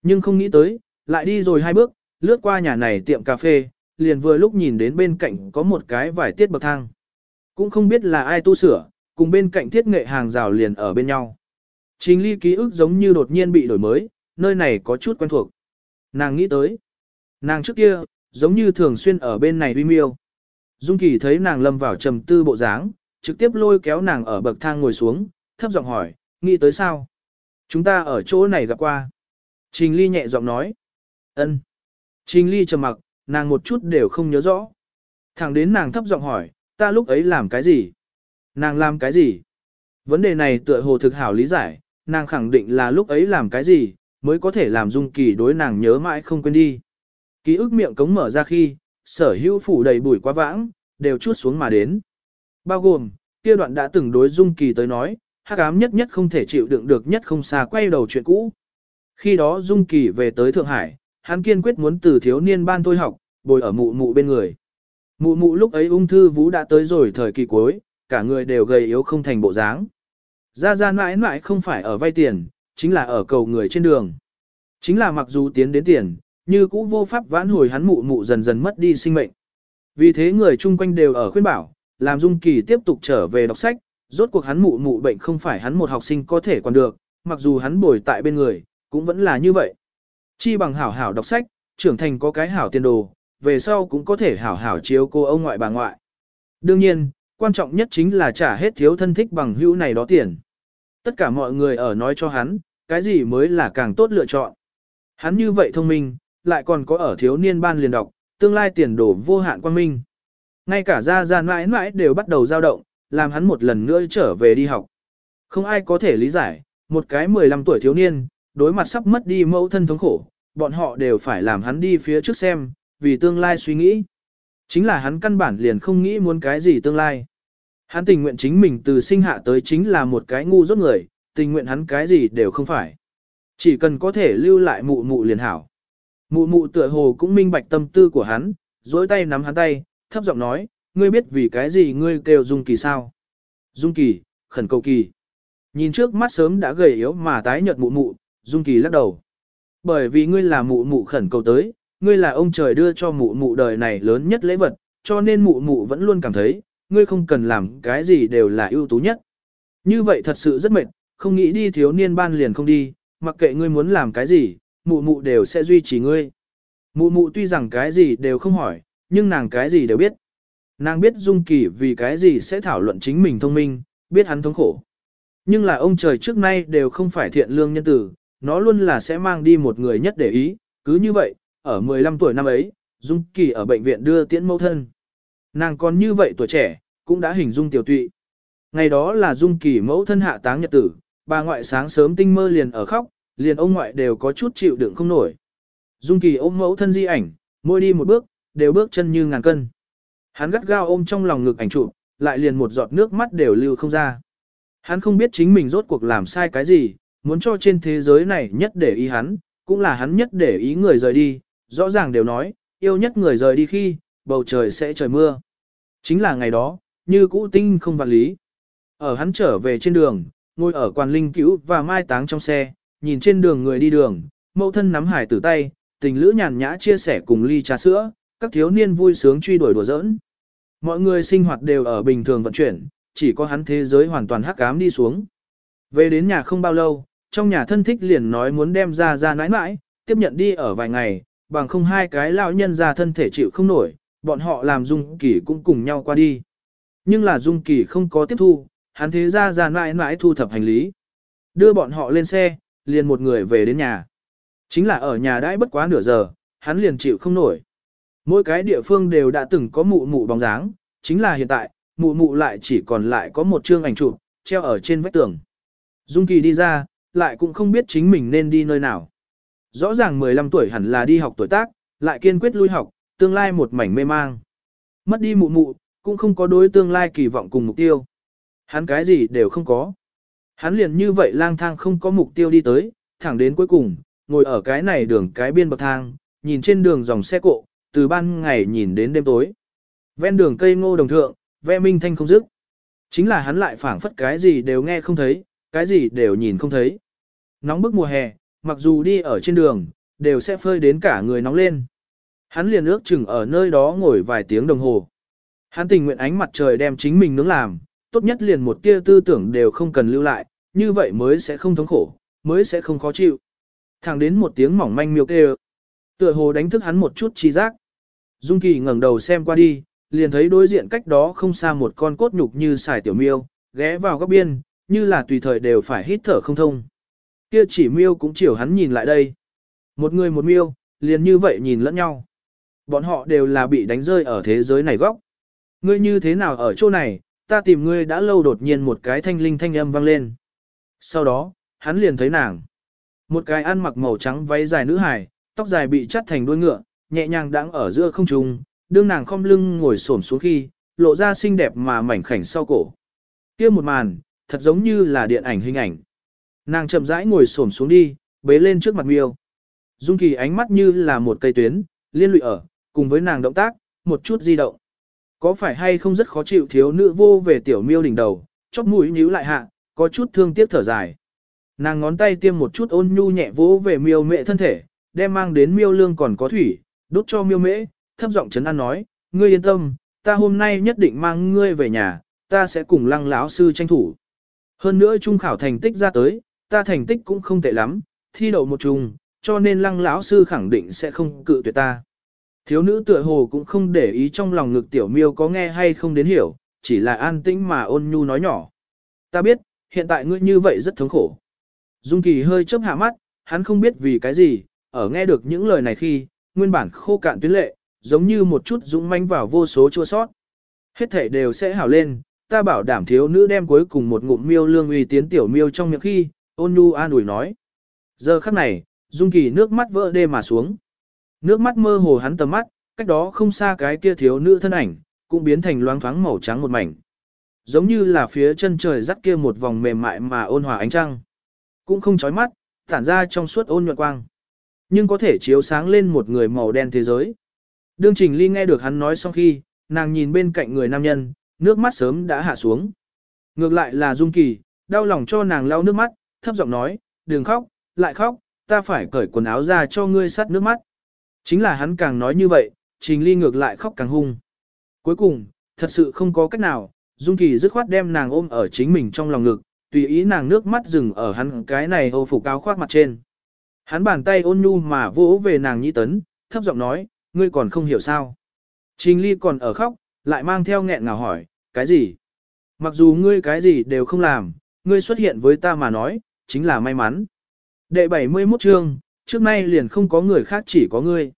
Nhưng không nghĩ tới, lại đi rồi hai bước, lướt qua nhà này tiệm cà phê, liền vừa lúc nhìn đến bên cạnh có một cái vải tiết bậc thang. Cũng không biết là ai tu sửa, cùng bên cạnh thiết nghệ hàng rào liền ở bên nhau. Trình ly ký ức giống như đột nhiên bị đổi mới, nơi này có chút quen thuộc. Nàng nghĩ tới. Nàng trước kia, giống như thường xuyên ở bên này uy miêu. Dung Kỳ thấy nàng lâm vào trầm tư bộ dáng, trực tiếp lôi kéo nàng ở bậc thang ngồi xuống, thấp giọng hỏi, nghĩ tới sao? Chúng ta ở chỗ này gặp qua. Trình Ly nhẹ giọng nói ân. Trình Ly trầm mặc, nàng một chút đều không nhớ rõ. Thẳng đến nàng thấp giọng hỏi, ta lúc ấy làm cái gì? Nàng làm cái gì? Vấn đề này tựa hồ thực hảo lý giải, nàng khẳng định là lúc ấy làm cái gì, mới có thể làm Dung Kỳ đối nàng nhớ mãi không quên đi. Ký ức miệng cống mở ra khi, sở hữu phủ đầy bụi quá vãng, đều chút xuống mà đến. Bao gồm, kia đoạn đã từng đối Dung Kỳ tới nói, hắc ám nhất nhất không thể chịu đựng được nhất không xa quay đầu chuyện cũ. Khi đó Dung Kỳ về tới Thượng Hải, hắn kiên quyết muốn từ thiếu niên ban thôi học, bồi ở mụ mụ bên người. Mụ mụ lúc ấy ung thư vú đã tới rồi thời kỳ cuối, cả người đều gầy yếu không thành bộ dáng. Ra ra mãi mãi không phải ở vay tiền, chính là ở cầu người trên đường. Chính là mặc dù tiến đến tiền, như cũ vô pháp vãn hồi hắn mụ mụ dần dần mất đi sinh mệnh. Vì thế người chung quanh đều ở khuyên bảo, làm Dung Kỳ tiếp tục trở về đọc sách, rốt cuộc hắn mụ mụ bệnh không phải hắn một học sinh có thể còn được, mặc dù hắn bồi tại bên người, cũng vẫn là như vậy. Chi bằng hảo hảo đọc sách, trưởng thành có cái hảo tiền đồ, về sau cũng có thể hảo hảo chiếu cô ông ngoại bà ngoại. Đương nhiên, quan trọng nhất chính là trả hết thiếu thân thích bằng hữu này đó tiền. Tất cả mọi người ở nói cho hắn, cái gì mới là càng tốt lựa chọn. Hắn như vậy thông minh, lại còn có ở thiếu niên ban liền đọc, tương lai tiền đồ vô hạn quan minh. Ngay cả gia gia mãi mãi đều bắt đầu dao động, làm hắn một lần nữa trở về đi học. Không ai có thể lý giải, một cái 15 tuổi thiếu niên, đối mặt sắp mất đi mẫu thân thống khổ, bọn họ đều phải làm hắn đi phía trước xem, vì tương lai suy nghĩ. Chính là hắn căn bản liền không nghĩ muốn cái gì tương lai. Hắn tình nguyện chính mình từ sinh hạ tới chính là một cái ngu rốt người, tình nguyện hắn cái gì đều không phải. Chỉ cần có thể lưu lại mụ mụ liền hảo. Mụ mụ tựa hồ cũng minh bạch tâm tư của hắn, dối tay nắm hắn tay, thấp giọng nói, ngươi biết vì cái gì ngươi kêu Dung Kỳ sao? Dung Kỳ, khẩn cầu Kỳ. Nhìn trước mắt sớm đã gầy yếu mà tái nhợt mụ mụ, Dung Kỳ lắc đầu. Bởi vì ngươi là mụ mụ khẩn cầu tới, ngươi là ông trời đưa cho mụ mụ đời này lớn nhất lễ vật, cho nên mụ mụ vẫn luôn cảm thấy, ngươi không cần làm cái gì đều là ưu tú nhất. Như vậy thật sự rất mệt, không nghĩ đi thiếu niên ban liền không đi, mặc kệ ngươi muốn làm cái gì, mụ mụ đều sẽ duy trì ngươi. Mụ mụ tuy rằng cái gì đều không hỏi, nhưng nàng cái gì đều biết. Nàng biết Dung Kỳ vì cái gì sẽ thảo luận chính mình thông minh, biết hắn thống khổ. Nhưng là ông trời trước nay đều không phải thiện lương nhân tử, nó luôn là sẽ mang đi một người nhất để ý, cứ như vậy, ở 15 tuổi năm ấy, Dung Kỳ ở bệnh viện đưa tiễn mẫu thân. Nàng còn như vậy tuổi trẻ, cũng đã hình dung tiểu tụy. Ngày đó là Dung Kỳ mẫu thân hạ táng nhật tử, bà ngoại sáng sớm tinh mơ liền ở khóc, liền ông ngoại đều có chút chịu đựng không nổi. Dung Kỳ ôm mẫu thân di ảnh, môi đi một bước, đều bước chân như ngàn cân. Hắn gắt gao ôm trong lòng ngực ảnh chụp, lại liền một giọt nước mắt đều lưu không ra. Hắn không biết chính mình rốt cuộc làm sai cái gì, muốn cho trên thế giới này nhất để ý hắn, cũng là hắn nhất để ý người rời đi, rõ ràng đều nói, yêu nhất người rời đi khi, bầu trời sẽ trời mưa. Chính là ngày đó, như cũ tinh không vạn lý. Ở hắn trở về trên đường, ngồi ở quan linh cứu và mai táng trong xe, nhìn trên đường người đi đường, mẫu thân nắm hải tử tay, tình lữ nhàn nhã chia sẻ cùng ly trà sữa, các thiếu niên vui sướng truy đuổi đùa giỡn. Mọi người sinh hoạt đều ở bình thường vận chuyển, chỉ có hắn thế giới hoàn toàn hắc ám đi xuống. Về đến nhà không bao lâu, trong nhà thân thích liền nói muốn đem ra ra nãi nãi, tiếp nhận đi ở vài ngày, bằng không hai cái lão nhân ra thân thể chịu không nổi, bọn họ làm Dung Kỳ cũng cùng nhau qua đi. Nhưng là Dung Kỳ không có tiếp thu, hắn thế ra ra nãi nãi thu thập hành lý. Đưa bọn họ lên xe, liền một người về đến nhà. Chính là ở nhà đãi bất quá nửa giờ, hắn liền chịu không nổi. Mỗi cái địa phương đều đã từng có mụ mụ bóng dáng, chính là hiện tại, mụ mụ lại chỉ còn lại có một chương ảnh chụp treo ở trên vách tường. Dung Kỳ đi ra, lại cũng không biết chính mình nên đi nơi nào. Rõ ràng 15 tuổi hẳn là đi học tuổi tác, lại kiên quyết lui học, tương lai một mảnh mê mang. Mất đi mụ mụ, cũng không có đối tương lai kỳ vọng cùng mục tiêu. Hắn cái gì đều không có. Hắn liền như vậy lang thang không có mục tiêu đi tới, thẳng đến cuối cùng, ngồi ở cái này đường cái biên bậc thang, nhìn trên đường dòng xe cộ, từ ban ngày nhìn đến đêm tối. Ven đường cây ngô đồng thượng, ve minh thanh không dứt. Chính là hắn lại phảng phất cái gì đều nghe không thấy, cái gì đều nhìn không thấy. Nóng bức mùa hè, mặc dù đi ở trên đường, đều sẽ phơi đến cả người nóng lên. Hắn liền ước chừng ở nơi đó ngồi vài tiếng đồng hồ. Hắn tình nguyện ánh mặt trời đem chính mình nướng làm, tốt nhất liền một tia tư tưởng đều không cần lưu lại, như vậy mới sẽ không thống khổ, mới sẽ không khó chịu. Thẳng đến một tiếng mỏng manh miêu kêu. Tựa hồ đánh thức hắn một chút chi giác. Dung Kỳ ngẩng đầu xem qua đi, liền thấy đối diện cách đó không xa một con cốt nhục như xài tiểu miêu, ghé vào góc biên, như là tùy thời đều phải hít thở không thông. Kia chỉ miêu cũng chiều hắn nhìn lại đây. Một người một miêu, liền như vậy nhìn lẫn nhau. Bọn họ đều là bị đánh rơi ở thế giới này góc. Ngươi như thế nào ở chỗ này, ta tìm ngươi đã lâu đột nhiên một cái thanh linh thanh âm vang lên. Sau đó, hắn liền thấy nàng. Một cái ăn mặc màu trắng váy dài nữ hài, tóc dài bị chắt thành đuôi ngựa, nhẹ nhàng đang ở giữa không trung, đương nàng khom lưng ngồi xổm xuống khi, lộ ra xinh đẹp mà mảnh khảnh sau cổ. Kia một màn, thật giống như là điện ảnh hình ảnh. Nàng chậm rãi ngồi xổm xuống đi, bế lên trước mặt miêu. Dung Kỳ ánh mắt như là một cây tuyến, liên lụy ở, cùng với nàng động tác, một chút di động. Có phải hay không rất khó chịu thiếu nữ vô về tiểu miêu đỉnh đầu, chóp mũi nhíu lại hạ, có chút thương tiếc thở dài. Nàng ngón tay tiêm một chút ôn nhu nhẹ vỗ về miêu mẹ thân thể, đem mang đến miêu lương còn có thủy, đốt cho miêu mễ, thấp giọng chấn an nói, ngươi yên tâm, ta hôm nay nhất định mang ngươi về nhà, ta sẽ cùng lăng lão sư tranh thủ. Hơn nữa trung khảo thành tích ra tới, ta thành tích cũng không tệ lắm, thi đậu một chung cho nên lăng lão sư khẳng định sẽ không cự tuyệt ta. Thiếu nữ tựa hồ cũng không để ý trong lòng ngực tiểu miêu có nghe hay không đến hiểu, chỉ là an tĩnh mà ôn nhu nói nhỏ. Ta biết, hiện tại ngươi như vậy rất thống khổ. Dung Kỳ hơi chớp hạ mắt, hắn không biết vì cái gì, ở nghe được những lời này khi, nguyên bản khô cạn tuyến lệ, giống như một chút dũng manh vào vô số chua sót. Hết thể đều sẽ hảo lên, ta bảo đảm thiếu nữ đem cuối cùng một ngụm miêu lương uy tiến tiểu miêu trong miệng khi, ôn nhu an ủi nói. Giờ khắc này, Dung Kỳ nước mắt vỡ đê mà xuống. Nước mắt mơ hồ hắn tầm mắt, cách đó không xa cái kia thiếu nữ thân ảnh, cũng biến thành loáng thoáng màu trắng một mảnh. Giống như là phía chân trời dắt kia một vòng mềm mại mà ôn hòa ánh trăng. Cũng không chói mắt, tản ra trong suốt ôn nhuận quang. Nhưng có thể chiếu sáng lên một người màu đen thế giới. Đương Trình Ly nghe được hắn nói xong khi, nàng nhìn bên cạnh người nam nhân, nước mắt sớm đã hạ xuống. Ngược lại là Dung Kỳ, đau lòng cho nàng lau nước mắt, thấp giọng nói, đừng khóc, lại khóc, ta phải cởi quần áo ra cho ngươi sắt nước mắt. Chính là hắn càng nói như vậy, Trình Ly ngược lại khóc càng hung. Cuối cùng, thật sự không có cách nào, Dung Kỳ dứt khoát đem nàng ôm ở chính mình trong lòng ngực, tùy ý nàng nước mắt dừng ở hắn cái này ô phục áo khoác mặt trên. Hắn bàn tay ôn nhu mà vỗ về nàng nhĩ tấn, thấp giọng nói, ngươi còn không hiểu sao. Trình Ly còn ở khóc, lại mang theo nghẹn ngào hỏi, cái gì? Mặc dù ngươi cái gì đều không làm, ngươi xuất hiện với ta mà nói, chính là may mắn. Đệ 71 chương, trước nay liền không có người khác chỉ có ngươi.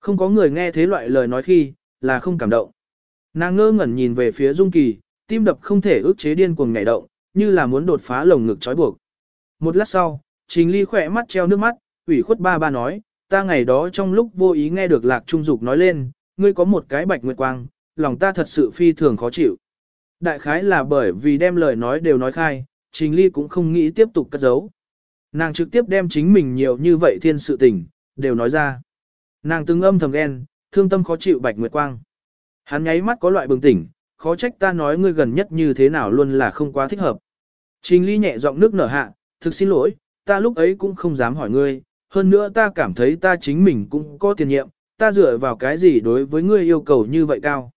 Không có người nghe thế loại lời nói khi, là không cảm động. Nàng ngơ ngẩn nhìn về phía Dung Kỳ, tim đập không thể ức chế điên cuồng nhảy động, như là muốn đột phá lồng ngực trói buộc. Một lát sau, Trình Ly khỏe mắt treo nước mắt, ủy khuất ba ba nói, ta ngày đó trong lúc vô ý nghe được Lạc Trung Dục nói lên, ngươi có một cái bạch nguyệt quang, lòng ta thật sự phi thường khó chịu. Đại khái là bởi vì đem lời nói đều nói khai, Trình Ly cũng không nghĩ tiếp tục cất giấu. Nàng trực tiếp đem chính mình nhiều như vậy thiên sự tình, đều nói ra. Nàng từng âm thầm ghen, thương tâm khó chịu bạch nguyệt quang. Hắn nháy mắt có loại bừng tỉnh, khó trách ta nói ngươi gần nhất như thế nào luôn là không quá thích hợp. Trình ly nhẹ giọng nước nở hạ, thực xin lỗi, ta lúc ấy cũng không dám hỏi ngươi, hơn nữa ta cảm thấy ta chính mình cũng có tiền nhiệm, ta dựa vào cái gì đối với ngươi yêu cầu như vậy cao.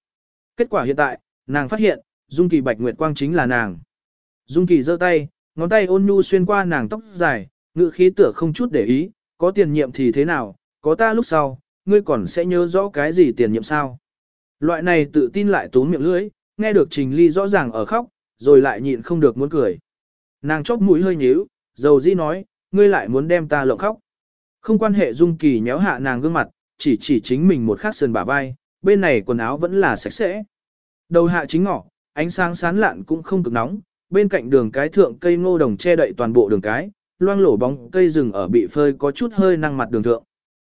Kết quả hiện tại, nàng phát hiện, Dung Kỳ Bạch Nguyệt Quang chính là nàng. Dung Kỳ giơ tay, ngón tay ôn nhu xuyên qua nàng tóc dài, ngự khí tựa không chút để ý, có tiền nhiệm thì thế nào, có ta lúc sau, ngươi còn sẽ nhớ rõ cái gì tiền nhiệm sao. Loại này tự tin lại tốn miệng lưỡi, nghe được Trình Ly rõ ràng ở khóc, rồi lại nhịn không được muốn cười. Nàng chóp mũi hơi nhíu, dầu di nói, ngươi lại muốn đem ta lộng khóc. Không quan hệ Dung Kỳ nhéo hạ nàng gương mặt, chỉ chỉ chính mình một khắc sườn bả vai, bên này quần áo vẫn là sạch sẽ. Đầu hạ chính ngọ, ánh sáng sán lạn cũng không cực nóng, bên cạnh đường cái thượng cây ngô đồng che đậy toàn bộ đường cái, loang lổ bóng cây rừng ở bị phơi có chút hơi năng mặt đường thượng.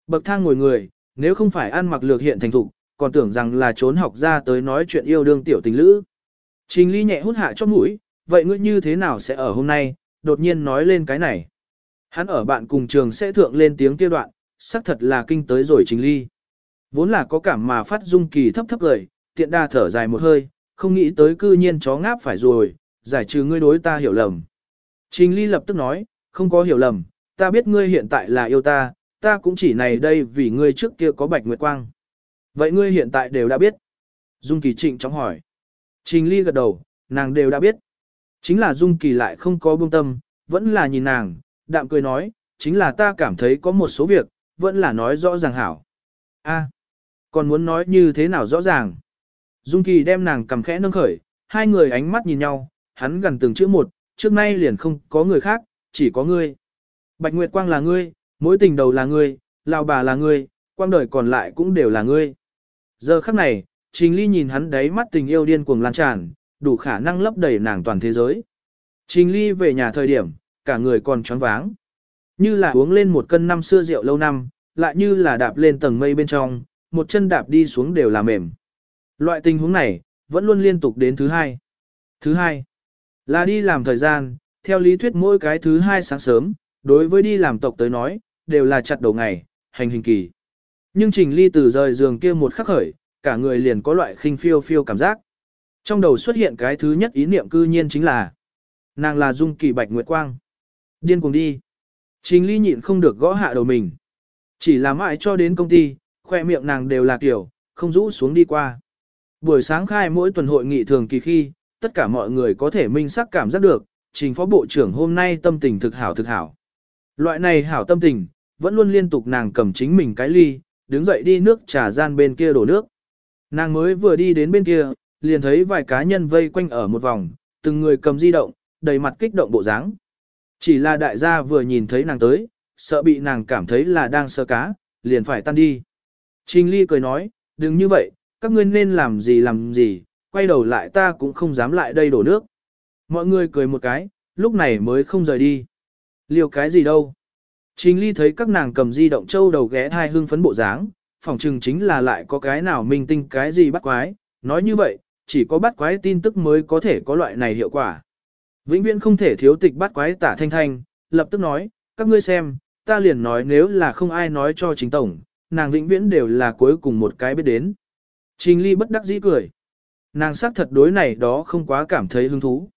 Bậc thang ngồi người, nếu không phải ăn mặc lược hiện thành thục, còn tưởng rằng là trốn học ra tới nói chuyện yêu đương tiểu tình lữ. Trình ly nhẹ hút hạ chót mũi, vậy ngươi như thế nào sẽ ở hôm nay, đột nhiên nói lên cái này. Hắn ở bạn cùng trường sẽ thượng lên tiếng kia đoạn, xác thật là kinh tới rồi trình ly. Vốn là có cảm mà phát dung kỳ thấp thấp lời, tiện đa thở dài một hơi, không nghĩ tới cư nhiên chó ngáp phải rồi, giải trừ ngươi đối ta hiểu lầm. Trình ly lập tức nói, không có hiểu lầm, ta biết ngươi hiện tại là yêu ta, ta cũng chỉ này đây vì ngươi trước kia có bạch nguyệt quang. Vậy ngươi hiện tại đều đã biết. Dung Kỳ trịnh chóng hỏi. Trình Ly gật đầu, nàng đều đã biết. Chính là Dung Kỳ lại không có buông tâm, vẫn là nhìn nàng, đạm cười nói, chính là ta cảm thấy có một số việc, vẫn là nói rõ ràng hảo. A, còn muốn nói như thế nào rõ ràng. Dung Kỳ đem nàng cầm khẽ nâng khởi, hai người ánh mắt nhìn nhau, hắn gần từng chữ một, trước nay liền không có người khác, chỉ có ngươi. Bạch Nguyệt Quang là ngươi, mối tình đầu là ngươi, lao bà là ngươi, quang đời còn lại cũng đều là ngươi. Giờ khắc này, Trình Ly nhìn hắn đáy mắt tình yêu điên cuồng lan tràn, đủ khả năng lấp đầy nàng toàn thế giới. Trình Ly về nhà thời điểm, cả người còn choáng váng. Như là uống lên một cân năm xưa rượu lâu năm, lại như là đạp lên tầng mây bên trong, một chân đạp đi xuống đều là mềm. Loại tình huống này, vẫn luôn liên tục đến thứ hai. Thứ hai, là đi làm thời gian, theo lý thuyết mỗi cái thứ hai sáng sớm, đối với đi làm tộc tới nói, đều là chặt đầu ngày, hành hình kỳ. Nhưng Trình Ly từ rời giường kia một khắc khởi, cả người liền có loại khinh phiêu phiêu cảm giác. Trong đầu xuất hiện cái thứ nhất ý niệm cư nhiên chính là nàng là Dung Kỳ Bạch Nguyệt Quang. Điên cùng đi. Trình Ly nhịn không được gõ hạ đầu mình. Chỉ làm mãi cho đến công ty, khoe miệng nàng đều là kiểu, không rũ xuống đi qua. Buổi sáng khai mỗi tuần hội nghị thường kỳ khi, tất cả mọi người có thể minh sắc cảm giác được, trình phó bộ trưởng hôm nay tâm tình thực hảo thực hảo. Loại này hảo tâm tình, vẫn luôn liên tục nàng cầm chính mình cái ly, đứng dậy đi nước trà gian bên kia đổ nước. Nàng mới vừa đi đến bên kia, liền thấy vài cá nhân vây quanh ở một vòng, từng người cầm di động, đầy mặt kích động bộ dáng. Chỉ là đại gia vừa nhìn thấy nàng tới, sợ bị nàng cảm thấy là đang sơ cá, liền phải tan đi. Trình Ly cười nói, đừng như vậy, các ngươi nên làm gì làm gì, quay đầu lại ta cũng không dám lại đây đổ nước. Mọi người cười một cái, lúc này mới không rời đi. Liều cái gì đâu. Trình Ly thấy các nàng cầm di động châu đầu ghé thai hương phấn bộ dáng, phỏng chừng chính là lại có cái nào minh tinh cái gì bắt quái. Nói như vậy, chỉ có bắt quái tin tức mới có thể có loại này hiệu quả. Vĩnh viễn không thể thiếu tịch bắt quái tả thanh thanh, lập tức nói, các ngươi xem, ta liền nói nếu là không ai nói cho chính tổng, nàng vĩnh viễn đều là cuối cùng một cái biết đến. Trình ly bất đắc dĩ cười. Nàng xác thật đối này đó không quá cảm thấy hứng thú.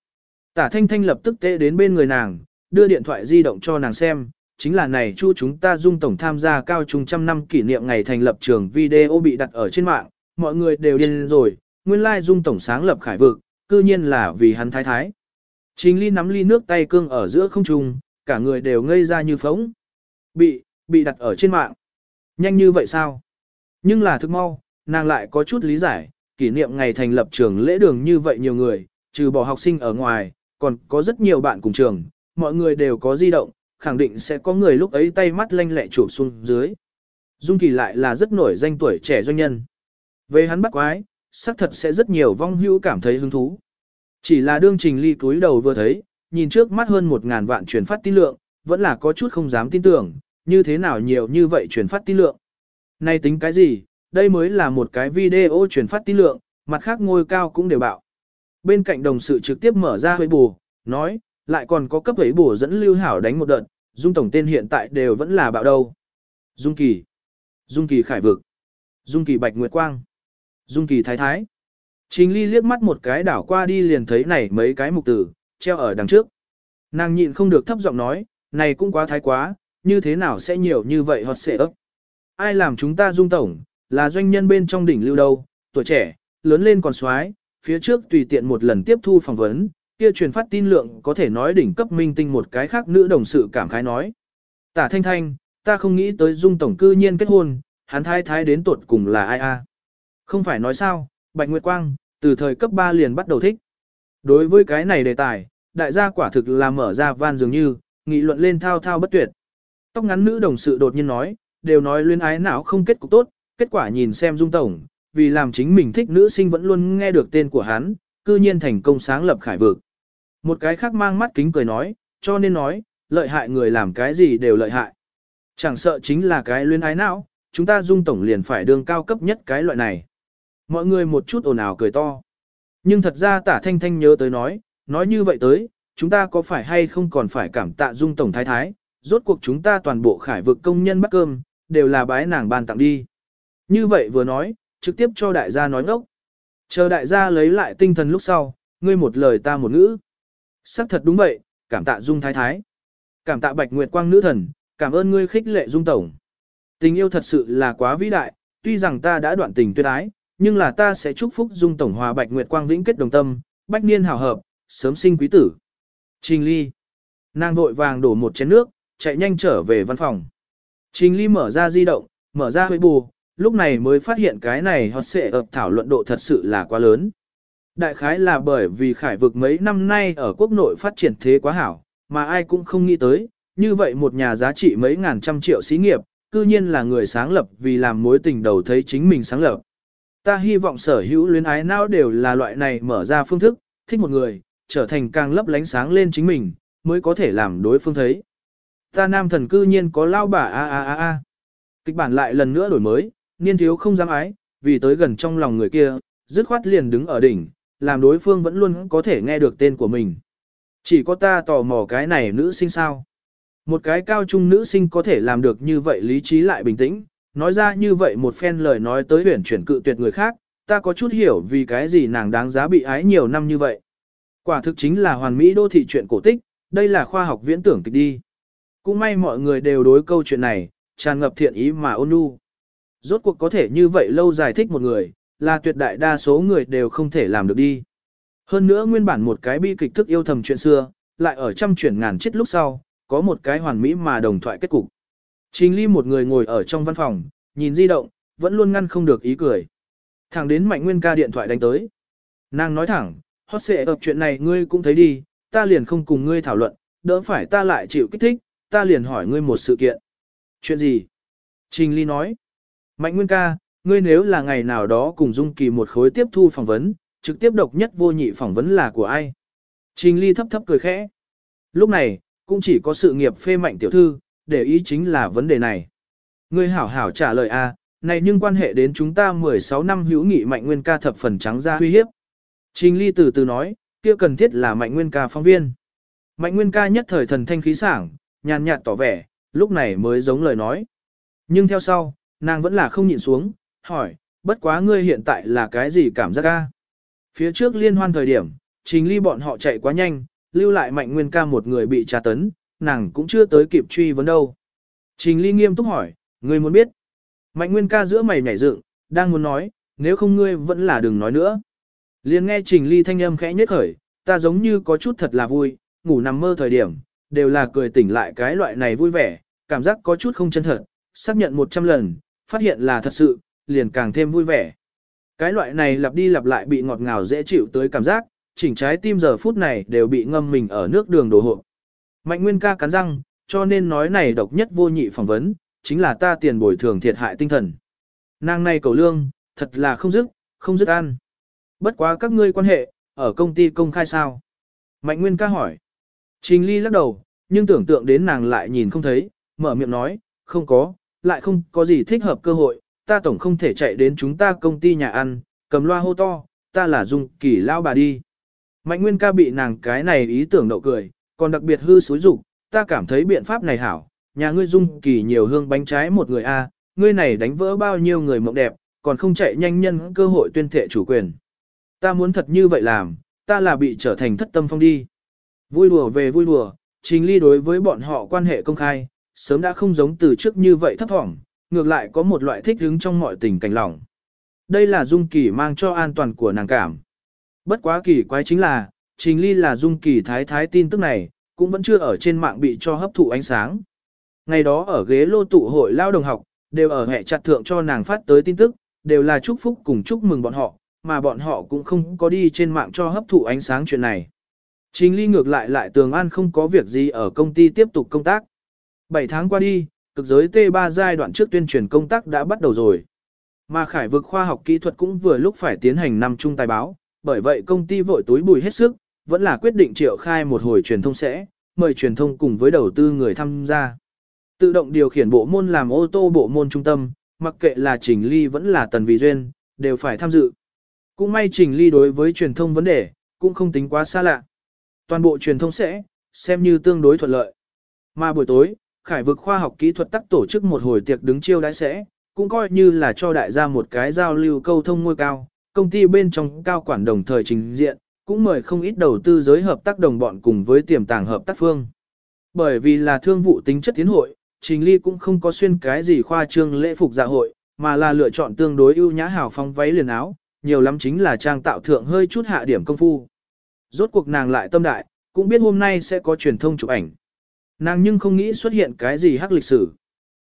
Tả thanh thanh lập tức tệ đến bên người nàng, đưa điện thoại di động cho nàng xem, chính là này chu chúng ta dung tổng tham gia cao trung trăm năm kỷ niệm ngày thành lập trường video bị đặt ở trên mạng, mọi người đều điên rồi, nguyên lai dung tổng sáng lập khải vực, cư nhiên là vì hắn thái thái. Trình ly nắm ly nước tay cương ở giữa không trung, cả người đều ngây ra như phóng. Bị, bị đặt ở trên mạng. Nhanh như vậy sao? Nhưng là thức mau, nàng lại có chút lý giải, kỷ niệm ngày thành lập trường lễ đường như vậy nhiều người, trừ bỏ học sinh ở ngoài, còn có rất nhiều bạn cùng trường, mọi người đều có di động, khẳng định sẽ có người lúc ấy tay mắt lanh lẹ chụp xuống dưới. Dung Kỳ lại là rất nổi danh tuổi trẻ doanh nhân. Về hắn bắt quái, xác thật sẽ rất nhiều vong hữu cảm thấy hứng thú. Chỉ là đương trình ly cúi đầu vừa thấy, nhìn trước mắt hơn một ngàn vạn truyền phát tin lượng, vẫn là có chút không dám tin tưởng, như thế nào nhiều như vậy truyền phát tin lượng. nay tính cái gì, đây mới là một cái video truyền phát tin lượng, mặt khác ngôi cao cũng đều bạo. Bên cạnh đồng sự trực tiếp mở ra huế bù, nói, lại còn có cấp huế bù dẫn lưu hảo đánh một đợt, dung tổng tên hiện tại đều vẫn là bạo đâu. Dung kỳ, dung kỳ khải vực, dung kỳ bạch nguyệt quang, dung kỳ thái thái. Trình ly liếc mắt một cái đảo qua đi liền thấy này mấy cái mục tử, treo ở đằng trước. Nàng nhịn không được thấp giọng nói, này cũng quá thái quá, như thế nào sẽ nhiều như vậy hoặc sẽ ấp. Ai làm chúng ta dung tổng, là doanh nhân bên trong đỉnh lưu đâu, tuổi trẻ, lớn lên còn xoái, phía trước tùy tiện một lần tiếp thu phỏng vấn, kia truyền phát tin lượng có thể nói đỉnh cấp minh tinh một cái khác nữ đồng sự cảm khái nói. Tả thanh thanh, ta không nghĩ tới dung tổng cư nhiên kết hôn, hắn thái thái đến tuột cùng là ai a? Không phải nói sao, Bạch Nguyệt Quang, từ thời cấp 3 liền bắt đầu thích. Đối với cái này đề tài, đại gia quả thực là mở ra van dường như, nghị luận lên thao thao bất tuyệt. Tóc ngắn nữ đồng sự đột nhiên nói, đều nói luyến ái não không kết cục tốt, kết quả nhìn xem dung tổng, vì làm chính mình thích nữ sinh vẫn luôn nghe được tên của hắn, cư nhiên thành công sáng lập khải vực. Một cái khác mang mắt kính cười nói, cho nên nói, lợi hại người làm cái gì đều lợi hại. Chẳng sợ chính là cái luyên ái não, chúng ta dung tổng liền phải đương cao cấp nhất cái loại này. Mọi người một chút ồn ào cười to. Nhưng thật ra tả thanh thanh nhớ tới nói, nói như vậy tới, chúng ta có phải hay không còn phải cảm tạ dung tổng thái thái, rốt cuộc chúng ta toàn bộ khải vực công nhân bắt cơm, đều là bái nàng ban tặng đi. Như vậy vừa nói, trực tiếp cho đại gia nói ngốc. Chờ đại gia lấy lại tinh thần lúc sau, ngươi một lời ta một ngữ. Sắc thật đúng vậy, cảm tạ dung thái thái. Cảm tạ bạch nguyệt quang nữ thần, cảm ơn ngươi khích lệ dung tổng. Tình yêu thật sự là quá vĩ đại, tuy rằng ta đã đoạn tình tuyệt ái, nhưng là ta sẽ chúc phúc dung tổng hòa bạch nguyệt quang vĩnh kết đồng tâm, bách niên hảo hợp, sớm sinh quý tử. Trình ly. Nàng vội vàng đổ một chén nước, chạy nhanh trở về văn phòng. Trình ly mở ra di động, mở ra hơi bù, lúc này mới phát hiện cái này họ sẽ ập thảo luận độ thật sự là quá lớn. Đại khái là bởi vì khải vực mấy năm nay ở quốc nội phát triển thế quá hảo, mà ai cũng không nghĩ tới, như vậy một nhà giá trị mấy ngàn trăm triệu xí nghiệp, cư nhiên là người sáng lập vì làm mối tình đầu thấy chính mình sáng lập. Ta hy vọng sở hữu luyến ái não đều là loại này mở ra phương thức, thích một người, trở thành càng lấp lánh sáng lên chính mình, mới có thể làm đối phương thấy. Ta nam thần cư nhiên có lao bà a a a a. Kịch bản lại lần nữa đổi mới, niên thiếu không dám ái, vì tới gần trong lòng người kia, dứt khoát liền đứng ở đỉnh, làm đối phương vẫn luôn có thể nghe được tên của mình. Chỉ có ta tò mò cái này nữ sinh sao. Một cái cao trung nữ sinh có thể làm được như vậy lý trí lại bình tĩnh, nói ra như vậy một phen lời nói tới huyển chuyển cự tuyệt người khác, ta có chút hiểu vì cái gì nàng đáng giá bị ái nhiều năm như vậy. Quả thực chính là hoàn mỹ đô thị chuyện cổ tích, đây là khoa học viễn tưởng kịch đi. Cũng may mọi người đều đối câu chuyện này, tràn ngập thiện ý mà ôn nhu. Rốt cuộc có thể như vậy lâu dài thích một người, là tuyệt đại đa số người đều không thể làm được đi. Hơn nữa nguyên bản một cái bi kịch thức yêu thầm chuyện xưa, lại ở trăm chuyển ngàn chết lúc sau, có một cái hoàn mỹ mà đồng thoại kết cục. Trình Ly một người ngồi ở trong văn phòng, nhìn di động, vẫn luôn ngăn không được ý cười. Thẳng đến Mạnh Nguyên ca điện thoại đánh tới. Nàng nói thẳng, hot xệ ập chuyện này ngươi cũng thấy đi, ta liền không cùng ngươi thảo luận, đỡ phải ta lại chịu kích thích, ta liền hỏi ngươi một sự kiện. Chuyện gì? Trình Ly nói. Mạnh Nguyên ca, ngươi nếu là ngày nào đó cùng Dung Kỳ một khối tiếp thu phỏng vấn, trực tiếp độc nhất vô nhị phỏng vấn là của ai? Trình Ly thấp thấp cười khẽ. Lúc này, cũng chỉ có sự nghiệp phê mạnh tiểu thư, để ý chính là vấn đề này. Ngươi hảo hảo trả lời a, này nhưng quan hệ đến chúng ta 16 năm hữu nghị Mạnh Nguyên ca thập phần trắng ra uy hiếp. Trình Ly từ từ nói, kia cần thiết là Mạnh Nguyên ca phóng viên. Mạnh Nguyên ca nhất thời thần thanh khí sảng, nhàn nhạt tỏ vẻ, lúc này mới giống lời nói. Nhưng theo sau, nàng vẫn là không nhịn xuống, hỏi, bất quá ngươi hiện tại là cái gì cảm giác ca? Phía trước liên hoan thời điểm, trình ly bọn họ chạy quá nhanh, lưu lại mạnh nguyên ca một người bị tra tấn, nàng cũng chưa tới kịp truy vấn đâu. Trình ly nghiêm túc hỏi, ngươi muốn biết. Mạnh nguyên ca giữa mày nhảy dựng, đang muốn nói, nếu không ngươi vẫn là đừng nói nữa. Liền nghe trình ly thanh âm khẽ nhất khởi, ta giống như có chút thật là vui, ngủ nằm mơ thời điểm, đều là cười tỉnh lại cái loại này vui vẻ, cảm giác có chút không chân thật, xác nhận 100 lần, phát hiện là thật sự, liền càng thêm vui vẻ. Cái loại này lặp đi lặp lại bị ngọt ngào dễ chịu tới cảm giác, chỉnh trái tim giờ phút này đều bị ngâm mình ở nước đường đồ hộp. Mạnh Nguyên ca cắn răng, cho nên nói này độc nhất vô nhị phỏng vấn, chính là ta tiền bồi thường thiệt hại tinh thần. Nàng này cầu lương, thật là không dứt, không dứt ăn. Bất quá các ngươi quan hệ, ở công ty công khai sao? Mạnh Nguyên ca hỏi. Trình Ly lắc đầu, nhưng tưởng tượng đến nàng lại nhìn không thấy, mở miệng nói, không có, lại không có gì thích hợp cơ hội, ta tổng không thể chạy đến chúng ta công ty nhà ăn, cầm loa hô to, ta là Dung Kỳ lao bà đi. Mạnh Nguyên ca bị nàng cái này ý tưởng đậu cười, còn đặc biệt hư xối rục, ta cảm thấy biện pháp này hảo, nhà ngươi Dung Kỳ nhiều hương bánh trái một người a, à, ngươi này đánh vỡ bao nhiêu người mộng đẹp, còn không chạy nhanh nhân cơ hội tuyên thệ chủ quyền. Ta muốn thật như vậy làm, ta là bị trở thành thất tâm phong đi. Vui đùa về vui đùa, chính ly đối với bọn họ quan hệ công khai, sớm đã không giống từ trước như vậy thấp thỏm, ngược lại có một loại thích hứng trong mọi tình cảnh lòng. Đây là dung kỳ mang cho an toàn của nàng cảm. Bất quá kỳ quái chính là, trình ly là dung kỳ thái thái tin tức này, cũng vẫn chưa ở trên mạng bị cho hấp thụ ánh sáng. Ngày đó ở ghế lô tụ hội lao đồng học, đều ở hệ chặt thượng cho nàng phát tới tin tức, đều là chúc phúc cùng chúc mừng bọn họ, mà bọn họ cũng không có đi trên mạng cho hấp thụ ánh sáng chuyện này. Trình ly ngược lại lại tường an không có việc gì ở công ty tiếp tục công tác. 7 tháng qua đi, cực giới T3 giai đoạn trước tuyên truyền công tác đã bắt đầu rồi. Mà khải vực khoa học kỹ thuật cũng vừa lúc phải tiến hành năm chung tài báo, bởi vậy công ty vội túi bùi hết sức, vẫn là quyết định triệu khai một hồi truyền thông sẽ, mời truyền thông cùng với đầu tư người tham gia. Tự động điều khiển bộ môn làm ô tô bộ môn trung tâm, mặc kệ là Trình Ly vẫn là Tần Vị Duyên, đều phải tham dự. Cũng may Trình Ly đối với truyền thông vấn đề, cũng không tính quá xa lạ. Toàn bộ truyền thông sẽ, xem như tương đối thuận lợi. Mà buổi tối, khải vực khoa học kỹ thuật tắc tổ chức một hồi tiệc đứng chiêu đãi sẽ, cũng coi như là cho đại gia một cái giao lưu câu thông ngôi cao, công ty bên trong cao quản đồng thời trình diện, cũng mời không ít đầu tư giới hợp tác đồng bọn cùng với tiềm tàng hợp tác phương. Bởi vì là thương vụ tính chất tiến hội, Trình Ly cũng không có xuyên cái gì khoa trương lễ phục dạ hội, mà là lựa chọn tương đối ưu nhã hào phong váy liền áo, nhiều lắm chính là trang tạo thượng hơi chút hạ điểm công phu. Rốt cuộc nàng lại tâm đại, cũng biết hôm nay sẽ có truyền thông chụp ảnh. Nàng nhưng không nghĩ xuất hiện cái gì hắc lịch sử.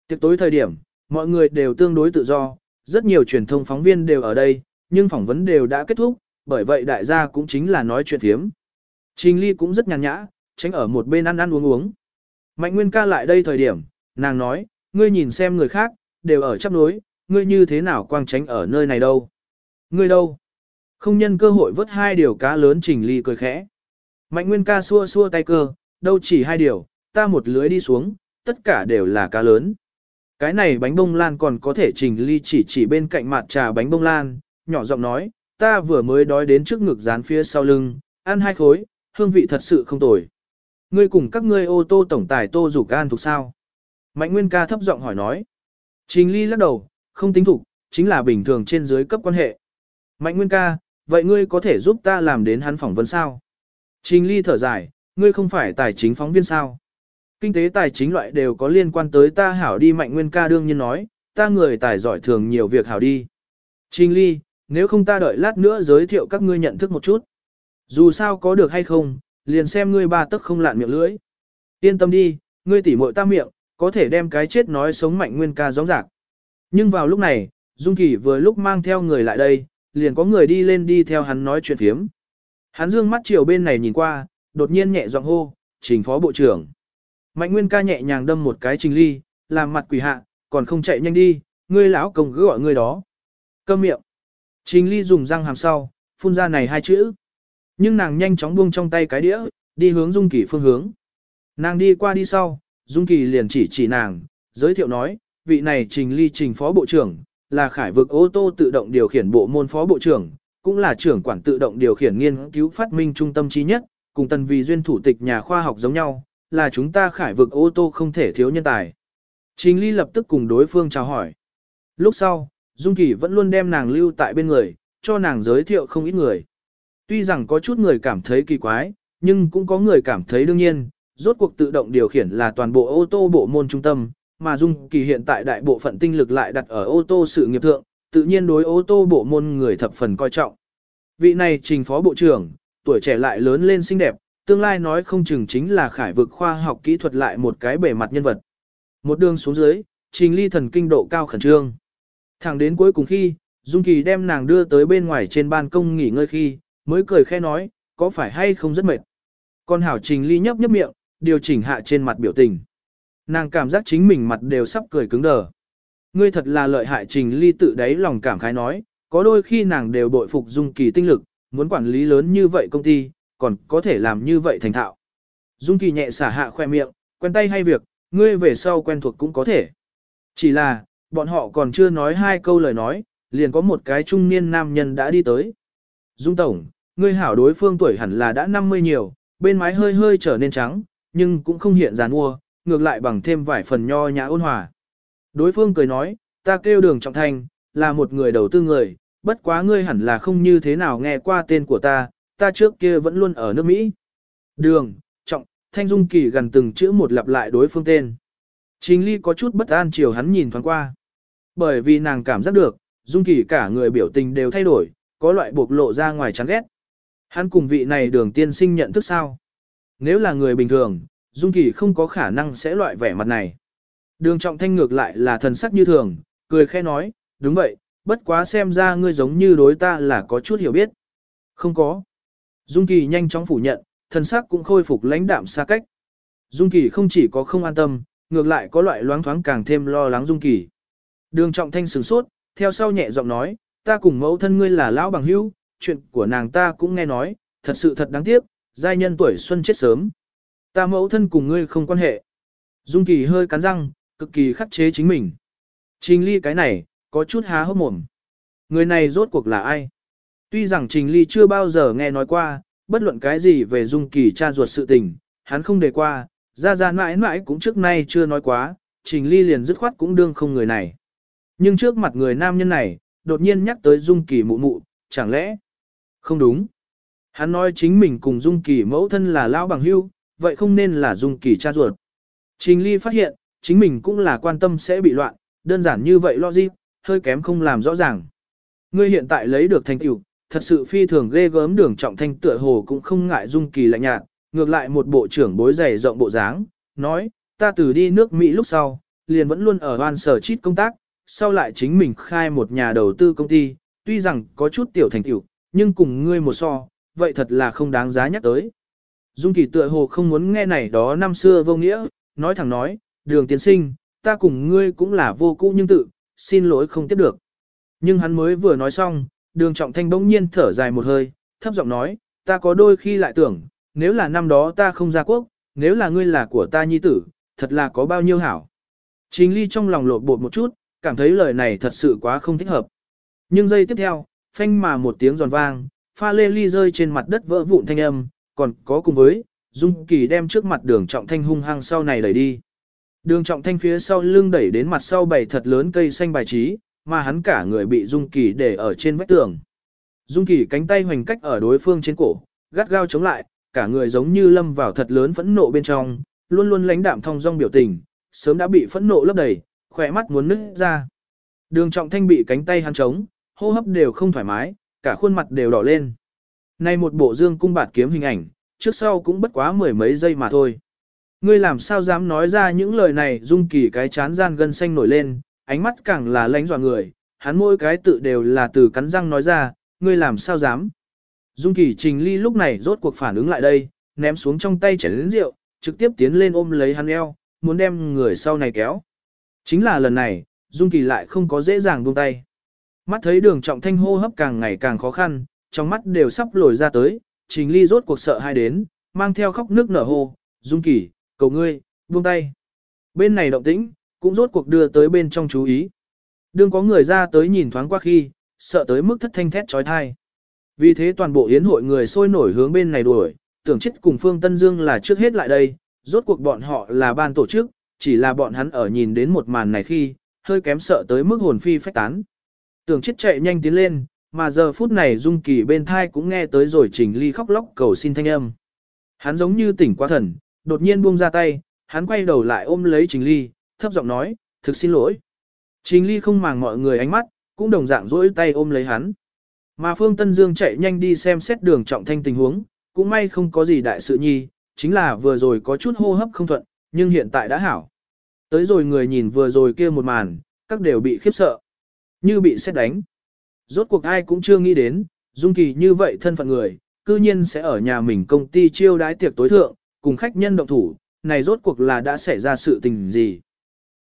Tiệc tối thời điểm, mọi người đều tương đối tự do, rất nhiều truyền thông phóng viên đều ở đây, nhưng phỏng vấn đều đã kết thúc, bởi vậy đại gia cũng chính là nói chuyện thiếm. Trình Ly cũng rất nhàn nhã, tránh ở một bên ăn ăn uống uống. Mạnh Nguyên ca lại đây thời điểm, nàng nói, ngươi nhìn xem người khác, đều ở chấp nối, ngươi như thế nào quang tránh ở nơi này đâu. Ngươi đâu? Không nhân cơ hội vớt hai điều cá lớn Trình Ly cười khẽ. Mạnh Nguyên ca xua xua tay cơ, đâu chỉ hai điều, ta một lưới đi xuống, tất cả đều là cá lớn. Cái này bánh bông lan còn có thể trình ly chỉ chỉ bên cạnh mặt trà bánh bông lan, nhỏ giọng nói, ta vừa mới đói đến trước ngực dán phía sau lưng, ăn hai khối, hương vị thật sự không tồi. Ngươi cùng các ngươi ô tô tổng tài tô rủ gan thuộc sao? Mạnh Nguyên ca thấp giọng hỏi nói. Trình ly lắc đầu, không tính thục, chính là bình thường trên dưới cấp quan hệ. Mạnh Nguyên ca, vậy ngươi có thể giúp ta làm đến hắn phỏng vấn sao? Trình ly thở dài, ngươi không phải tài chính phóng viên sao? Kinh tế tài chính loại đều có liên quan tới ta hảo đi mạnh nguyên ca đương nhiên nói, ta người tài giỏi thường nhiều việc hảo đi. Trình ly, nếu không ta đợi lát nữa giới thiệu các ngươi nhận thức một chút. Dù sao có được hay không, liền xem ngươi ba tức không lạn miệng lưỡi. Yên tâm đi, ngươi tỉ muội ta miệng, có thể đem cái chết nói sống mạnh nguyên ca gióng giạc. Nhưng vào lúc này, Dung Kỳ vừa lúc mang theo người lại đây, liền có người đi lên đi theo hắn nói chuyện phiếm. Hắn dương mắt chiều bên này nhìn qua, đột nhiên nhẹ giọng hô, trình phó bộ trưởng. Mạnh Nguyên ca nhẹ nhàng đâm một cái trình ly, làm mặt quỷ hạ, còn không chạy nhanh đi, ngươi lão công cứ gọi ngươi đó. Câm miệng. Trình ly dùng răng hàm sau, phun ra này hai chữ. Nhưng nàng nhanh chóng buông trong tay cái đĩa, đi hướng Dung Kỳ phương hướng. Nàng đi qua đi sau, Dung Kỳ liền chỉ chỉ nàng, giới thiệu nói, vị này trình ly trình phó bộ trưởng, là khải vực ô tô tự động điều khiển bộ môn phó bộ trưởng, cũng là trưởng quản tự động điều khiển nghiên cứu phát minh trung tâm trí nhất, cùng tần vì duyên thủ tịch nhà khoa học giống nhau, là chúng ta khải vực ô tô không thể thiếu nhân tài. Trình ly lập tức cùng đối phương chào hỏi. Lúc sau, Dung Kỳ vẫn luôn đem nàng lưu tại bên người, cho nàng giới thiệu không ít người. Tuy rằng có chút người cảm thấy kỳ quái, nhưng cũng có người cảm thấy đương nhiên, rốt cuộc tự động điều khiển là toàn bộ ô tô bộ môn trung tâm, mà Dung Kỳ hiện tại đại bộ phận tinh lực lại đặt ở ô tô sự nghiệp thượng, tự nhiên đối ô tô bộ môn người thập phần coi trọng. Vị này trình phó bộ trưởng, tuổi trẻ lại lớn lên xinh đẹp, tương lai nói không chừng chính là khải vực khoa học kỹ thuật lại một cái bề mặt nhân vật. Một đường xuống dưới, trình ly thần kinh độ cao khẩn trương. Thẳng đến cuối cùng khi, Dung Kỳ đem nàng đưa tới bên ngoài trên ban công nghỉ ngơi khi, mới cười khẽ nói, có phải hay không rất mệt. Con hảo trình ly nhấp nhấp miệng, điều chỉnh hạ trên mặt biểu tình. Nàng cảm giác chính mình mặt đều sắp cười cứng đờ. Ngươi thật là lợi hại trình ly tự đáy lòng cảm khái nói, có đôi khi nàng đều bội phục Dung Kỳ tinh lực, muốn quản lý lớn như vậy công ty, còn có thể làm như vậy thành thạo. Dung Kỳ nhẹ xả hạ khoe miệng, quen tay hay việc, ngươi về sau quen thuộc cũng có thể. Chỉ là, bọn họ còn chưa nói hai câu lời nói, liền có một cái trung niên nam nhân đã đi tới. Dung Tổng, ngươi hảo đối phương tuổi hẳn là đã 50 nhiều, bên mái hơi hơi trở nên trắng, nhưng cũng không hiện giàn ua, ngược lại bằng thêm vài phần nho nhã ôn hòa. Đối phương cười nói, ta kêu đường trọng thành, là một người đầu tư người, bất quá ngươi hẳn là không như thế nào nghe qua tên của ta, ta trước kia vẫn luôn ở nước Mỹ. Đường, trọng, thanh dung kỳ gần từng chữ một lặp lại đối phương tên. Trình ly có chút bất an chiều hắn nhìn thoáng qua. Bởi vì nàng cảm giác được, dung kỳ cả người biểu tình đều thay đổi, có loại bộc lộ ra ngoài chán ghét. Hắn cùng vị này đường tiên sinh nhận thức sao? Nếu là người bình thường, dung kỳ không có khả năng sẽ loại vẻ mặt này. Đường trọng thanh ngược lại là thần sắc như thường, cười khẽ nói, đúng vậy, bất quá xem ra ngươi giống như đối ta là có chút hiểu biết. Không có. Dung Kỳ nhanh chóng phủ nhận, thân xác cũng khôi phục lãnh đạm xa cách. Dung Kỳ không chỉ có không an tâm, ngược lại có loại loáng thoáng càng thêm lo lắng Dung Kỳ. Đường trọng thanh sửng sốt, theo sau nhẹ giọng nói, ta cùng mẫu thân ngươi là lão bằng hữu, chuyện của nàng ta cũng nghe nói, thật sự thật đáng tiếc, giai nhân tuổi xuân chết sớm. Ta mẫu thân cùng ngươi không quan hệ. Dung Kỳ hơi cắn răng, cực kỳ khắc chế chính mình. Trình ly cái này, có chút há hốc mồm. Người này rốt cuộc là ai? Tuy rằng Trình Ly chưa bao giờ nghe nói qua, bất luận cái gì về Dung Kỳ cha ruột sự tình, hắn không đề qua, ra ra mãi mãi cũng trước nay chưa nói quá, Trình Ly liền dứt khoát cũng đương không người này. Nhưng trước mặt người nam nhân này, đột nhiên nhắc tới Dung Kỳ mụ mụ, chẳng lẽ? Không đúng. Hắn nói chính mình cùng Dung Kỳ mẫu thân là lão bằng hưu, vậy không nên là Dung Kỳ cha ruột. Trình Ly phát hiện, chính mình cũng là quan tâm sẽ bị loạn, đơn giản như vậy logic, hơi kém không làm rõ ràng. Ngươi hiện tại lấy được thành tựu, thật sự phi thường ghê gớm đường trọng thanh tựa hồ cũng không ngại dung kỳ lạnh nhạt, ngược lại một bộ trưởng bối dày rộng bộ dáng, nói, ta từ đi nước Mỹ lúc sau, liền vẫn luôn ở ban sở chít công tác, sau lại chính mình khai một nhà đầu tư công ty, tuy rằng có chút tiểu thành tiểu nhưng cùng ngươi một so, vậy thật là không đáng giá nhắc tới. Dung kỳ tựa hồ không muốn nghe này đó năm xưa vô nghĩa, nói thẳng nói, đường tiến sinh, ta cùng ngươi cũng là vô cũ nhưng tự, xin lỗi không tiếp được. Nhưng hắn mới vừa nói xong, đường trọng thanh bỗng nhiên thở dài một hơi, thấp giọng nói, ta có đôi khi lại tưởng, nếu là năm đó ta không ra quốc, nếu là ngươi là của ta nhi tử, thật là có bao nhiêu hảo. Trình ly trong lòng lột bột một chút, cảm thấy lời này thật sự quá không thích hợp. Nhưng giây tiếp theo, phanh mà một tiếng giòn vang, pha lê ly rơi trên mặt đất vỡ vụn thanh âm, còn có cùng với, Dung Kỳ đem trước mặt đường trọng thanh hung hăng sau này đẩy đi. Đường trọng thanh phía sau lưng đẩy đến mặt sau bảy thật lớn cây xanh bài trí, mà hắn cả người bị Dung Kỳ để ở trên vách tường. Dung Kỳ cánh tay hoành cách ở đối phương trên cổ, gắt gao chống lại, cả người giống như lâm vào thật lớn phẫn nộ bên trong, luôn luôn lãnh đạm thong dong biểu tình, sớm đã bị phẫn nộ lấp đầy, khỏe mắt muốn nứt ra. Đường Trọng Thanh bị cánh tay hắn chống, hô hấp đều không thoải mái, cả khuôn mặt đều đỏ lên. Nay một bộ dương cung bạt kiếm hình ảnh, trước sau cũng bất quá mười mấy giây mà thôi. Ngươi làm sao dám nói ra những lời này Dung Kỳ cái chán gian gân xanh nổi lên, ánh mắt càng là lãnh dọa người, hắn mỗi cái tự đều là từ cắn răng nói ra, ngươi làm sao dám. Dung Kỳ Trình Ly lúc này rốt cuộc phản ứng lại đây, ném xuống trong tay chén lớn rượu, trực tiếp tiến lên ôm lấy hắn eo, muốn đem người sau này kéo. Chính là lần này, Dung Kỳ lại không có dễ dàng buông tay. Mắt thấy đường trọng thanh hô hấp càng ngày càng khó khăn, trong mắt đều sắp lồi ra tới, Trình Ly rốt cuộc sợ hai đến, mang theo khóc nước nở hô, Dung Kỳ, cầu ngươi, buông tay. Bên này động tĩnh, cũng rốt cuộc đưa tới bên trong chú ý. Đương có người ra tới nhìn thoáng qua khi, sợ tới mức thất thanh thét trói thai. Vì thế toàn bộ yến hội người sôi nổi hướng bên này đuổi, tưởng chết cùng Phương Tân Dương là trước hết lại đây, rốt cuộc bọn họ là ban tổ chức, chỉ là bọn hắn ở nhìn đến một màn này khi, hơi kém sợ tới mức hồn phi phách tán. Tưởng chết chạy nhanh tiến lên, mà giờ phút này Dung Kỳ bên thai cũng nghe tới rồi Trình Ly khóc lóc cầu xin thanh âm. Hắn giống như tỉnh qua thần, đột nhiên buông ra tay, hắn quay đầu lại ôm lấy Trình Ly, thấp giọng nói, thực xin lỗi. Trình Ly không màng mọi người ánh mắt, cũng đồng dạng dỗi tay ôm lấy hắn. Mà Phương Tân Dương chạy nhanh đi xem xét đường trọng thanh tình huống, cũng may không có gì đại sự nhi, chính là vừa rồi có chút hô hấp không thuận, nhưng hiện tại đã hảo. Tới rồi người nhìn vừa rồi kia một màn, các đều bị khiếp sợ. Như bị xét đánh. Rốt cuộc ai cũng chưa nghĩ đến, Dung Kỳ như vậy thân phận người, cư nhiên sẽ ở nhà mình công ty chiêu đái tiệc tối thượng, cùng khách nhân động thủ, này rốt cuộc là đã xảy ra sự tình gì.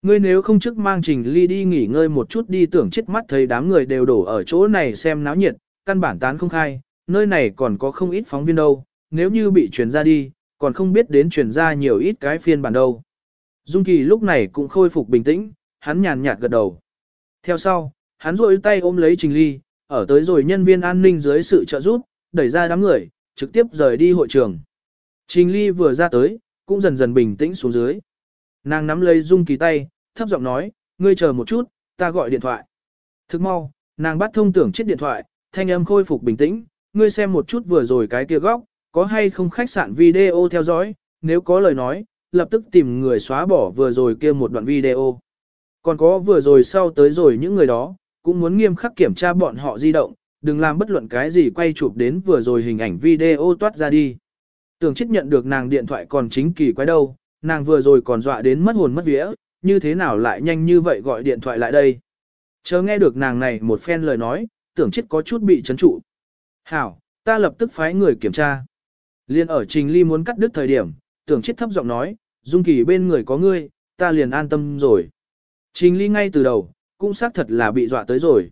Ngươi nếu không trước mang Trình Ly đi nghỉ ngơi một chút đi tưởng chết mắt thấy đám người đều đổ ở chỗ này xem náo nhiệt, căn bản tán không khai, nơi này còn có không ít phóng viên đâu, nếu như bị truyền ra đi, còn không biết đến truyền ra nhiều ít cái phiên bản đâu. Dung Kỳ lúc này cũng khôi phục bình tĩnh, hắn nhàn nhạt gật đầu. Theo sau, hắn rôi tay ôm lấy Trình Ly, ở tới rồi nhân viên an ninh dưới sự trợ giúp, đẩy ra đám người, trực tiếp rời đi hội trường. Trình Ly vừa ra tới, cũng dần dần bình tĩnh xuống dưới. Nàng nắm lấy Dung Kỳ tay, thấp giọng nói, ngươi chờ một chút, ta gọi điện thoại. Thức mau, nàng bắt thông tưởng chiếc điện thoại, thanh âm khôi phục bình tĩnh, ngươi xem một chút vừa rồi cái kia góc, có hay không khách sạn video theo dõi, nếu có lời nói, lập tức tìm người xóa bỏ vừa rồi kia một đoạn video. Còn có vừa rồi sau tới rồi những người đó, cũng muốn nghiêm khắc kiểm tra bọn họ di động, đừng làm bất luận cái gì quay chụp đến vừa rồi hình ảnh video toát ra đi. Tưởng chết nhận được nàng điện thoại còn chính kỳ quái đâu, nàng vừa rồi còn dọa đến mất hồn mất vía, như thế nào lại nhanh như vậy gọi điện thoại lại đây. Chờ nghe được nàng này một phen lời nói, tưởng chết có chút bị chấn trụ. Hảo, ta lập tức phái người kiểm tra. Liên ở Trình Ly muốn cắt đứt thời điểm, tưởng chết thấp giọng nói, Dung Kỳ bên người có ngươi, ta liền an tâm rồi. Trình Ly ngay từ đầu, cũng xác thật là bị dọa tới rồi.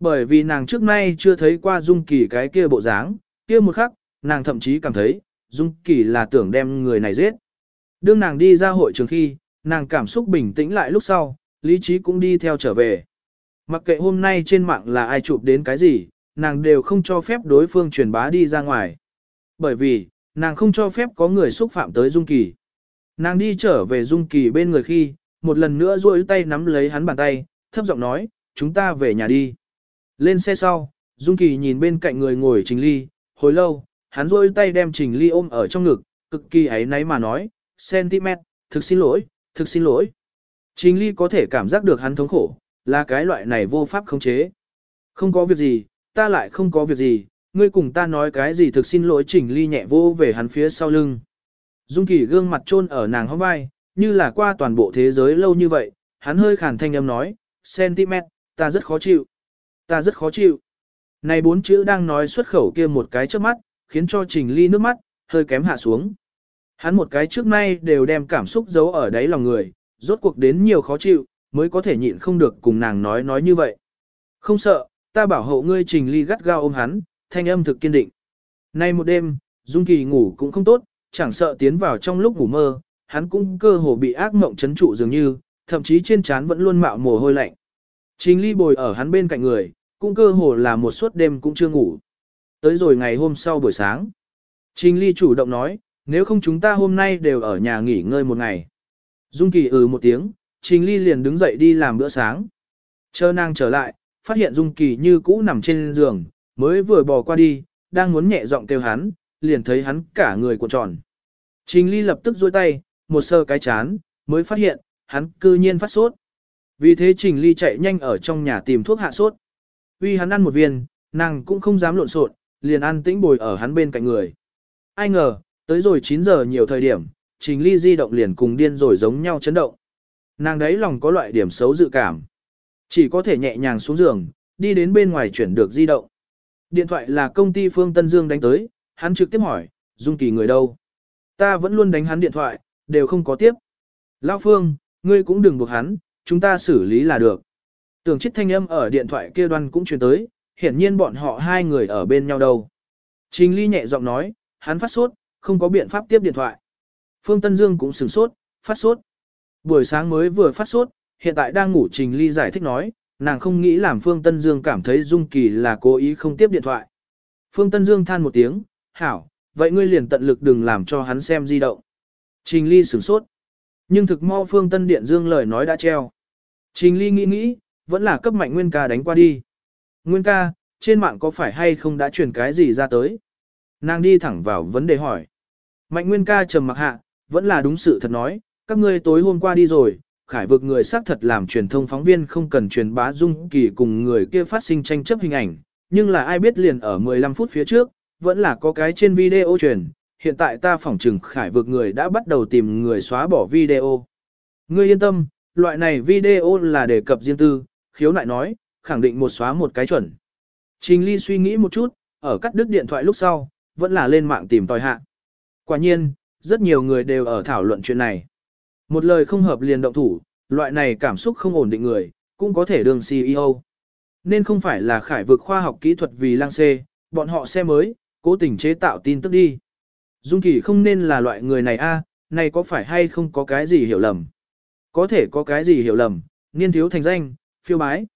Bởi vì nàng trước nay chưa thấy qua Dung Kỳ cái kia bộ dáng, kia một khắc, nàng thậm chí cảm thấy, Dung Kỳ là tưởng đem người này giết. Đương nàng đi ra hội trường khi, nàng cảm xúc bình tĩnh lại lúc sau, lý trí cũng đi theo trở về. Mặc kệ hôm nay trên mạng là ai chụp đến cái gì, nàng đều không cho phép đối phương truyền bá đi ra ngoài. Bởi vì, nàng không cho phép có người xúc phạm tới Dung Kỳ. Nàng đi trở về Dung Kỳ bên người khi, một lần nữa duỗi tay nắm lấy hắn bàn tay, thấp giọng nói, chúng ta về nhà đi. Lên xe sau, Dung Kỳ nhìn bên cạnh người ngồi Trình Ly, hồi lâu, hắn duỗi tay đem Trình Ly ôm ở trong ngực, cực kỳ ấy náy mà nói, centimet, thực xin lỗi, thực xin lỗi. Trình Ly có thể cảm giác được hắn thống khổ, là cái loại này vô pháp khống chế. Không có việc gì, ta lại không có việc gì, ngươi cùng ta nói cái gì thực xin lỗi Trình Ly nhẹ vô về hắn phía sau lưng. Dung Kỳ gương mặt chôn ở nàng hông vai, như là qua toàn bộ thế giới lâu như vậy, hắn hơi khàn thanh âm nói, sentiment, ta rất khó chịu. Ta rất khó chịu. Này bốn chữ đang nói xuất khẩu kia một cái trước mắt, khiến cho Trình Ly nước mắt, hơi kém hạ xuống. Hắn một cái trước nay đều đem cảm xúc giấu ở đáy lòng người, rốt cuộc đến nhiều khó chịu, mới có thể nhịn không được cùng nàng nói nói như vậy. Không sợ, ta bảo hộ ngươi Trình Ly gắt gao ôm hắn, thanh âm thực kiên định. Nay một đêm, Dung Kỳ ngủ cũng không tốt, chẳng sợ tiến vào trong lúc ngủ mơ, hắn cũng cơ hồ bị ác mộng chấn trụ dường như, thậm chí trên trán vẫn luôn mạo mồ hôi lạnh. Trình Ly bồi ở hắn bên cạnh người, cũng cơ hồ là một suốt đêm cũng chưa ngủ. Tới rồi ngày hôm sau buổi sáng, Trình Ly chủ động nói, nếu không chúng ta hôm nay đều ở nhà nghỉ ngơi một ngày. Dung Kỳ ừ một tiếng, Trình Ly liền đứng dậy đi làm bữa sáng. Chờ nàng trở lại, phát hiện Dung Kỳ như cũ nằm trên giường, mới vừa bò qua đi, đang muốn nhẹ giọng kêu hắn, liền thấy hắn cả người cuộn tròn. Trình Ly lập tức duỗi tay, một sơ cái chán, mới phát hiện, hắn cư nhiên phát sốt. Vì thế Trình Ly chạy nhanh ở trong nhà tìm thuốc hạ sốt. Vì hắn ăn một viên, nàng cũng không dám lộn xộn, liền ăn tĩnh bồi ở hắn bên cạnh người. Ai ngờ, tới rồi 9 giờ nhiều thời điểm, Trình Ly di động liền cùng điên rồi giống nhau chấn động. Nàng đấy lòng có loại điểm xấu dự cảm. Chỉ có thể nhẹ nhàng xuống giường, đi đến bên ngoài chuyển được di động. Điện thoại là công ty Phương Tân Dương đánh tới, hắn trực tiếp hỏi, Dung Kỳ người đâu? Ta vẫn luôn đánh hắn điện thoại, đều không có tiếp. Lão Phương, ngươi cũng đừng buộc hắn, chúng ta xử lý là được. Tưởng chết thanh âm ở điện thoại kia đoan cũng truyền tới, hiển nhiên bọn họ hai người ở bên nhau đâu. Trình Ly nhẹ giọng nói, hắn phát sốt, không có biện pháp tiếp điện thoại. Phương Tân Dương cũng sửng sốt, phát sốt. Buổi sáng mới vừa phát sốt, hiện tại đang ngủ Trình Ly giải thích nói, nàng không nghĩ làm Phương Tân Dương cảm thấy Dung Kỳ là cố ý không tiếp điện thoại. Phương Tân Dương than một tiếng, hảo, vậy ngươi liền tận lực đừng làm cho hắn xem di động. Trình Ly sửng sốt. Nhưng thực mau Phương Tân Điện Dương lời nói đã treo. Trình Ly nghĩ nghĩ, vẫn là cấp mạnh Nguyên ca đánh qua đi. Nguyên ca, trên mạng có phải hay không đã truyền cái gì ra tới? Nàng đi thẳng vào vấn đề hỏi. Mạnh Nguyên ca trầm mặc hạ, vẫn là đúng sự thật nói, các ngươi tối hôm qua đi rồi, khải vực người xác thật làm truyền thông phóng viên không cần truyền bá dung kỳ cùng người kia phát sinh tranh chấp hình ảnh, nhưng là ai biết liền ở 15 phút phía trước, vẫn là có cái trên video truyền, hiện tại ta phỏng trừng khải vực người đã bắt đầu tìm người xóa bỏ video. Ngươi yên tâm, loại này video là đề cập riêng tư, khiếu nại nói, khẳng định một xóa một cái chuẩn. Trình Ly suy nghĩ một chút, ở cắt đứt điện thoại lúc sau, vẫn là lên mạng tìm tòi hạ. Quả nhiên, rất nhiều người đều ở thảo luận chuyện này. Một lời không hợp liền động thủ, loại này cảm xúc không ổn định người, cũng có thể đường CEO. Nên không phải là khải vực khoa học kỹ thuật vì lang xê, bọn họ xe mới, cố tình chế tạo tin tức đi. Dung Kỳ không nên là loại người này a, này có phải hay không có cái gì hiểu lầm. Có thể có cái gì hiểu lầm, niên thiếu thành danh, phiêu bái.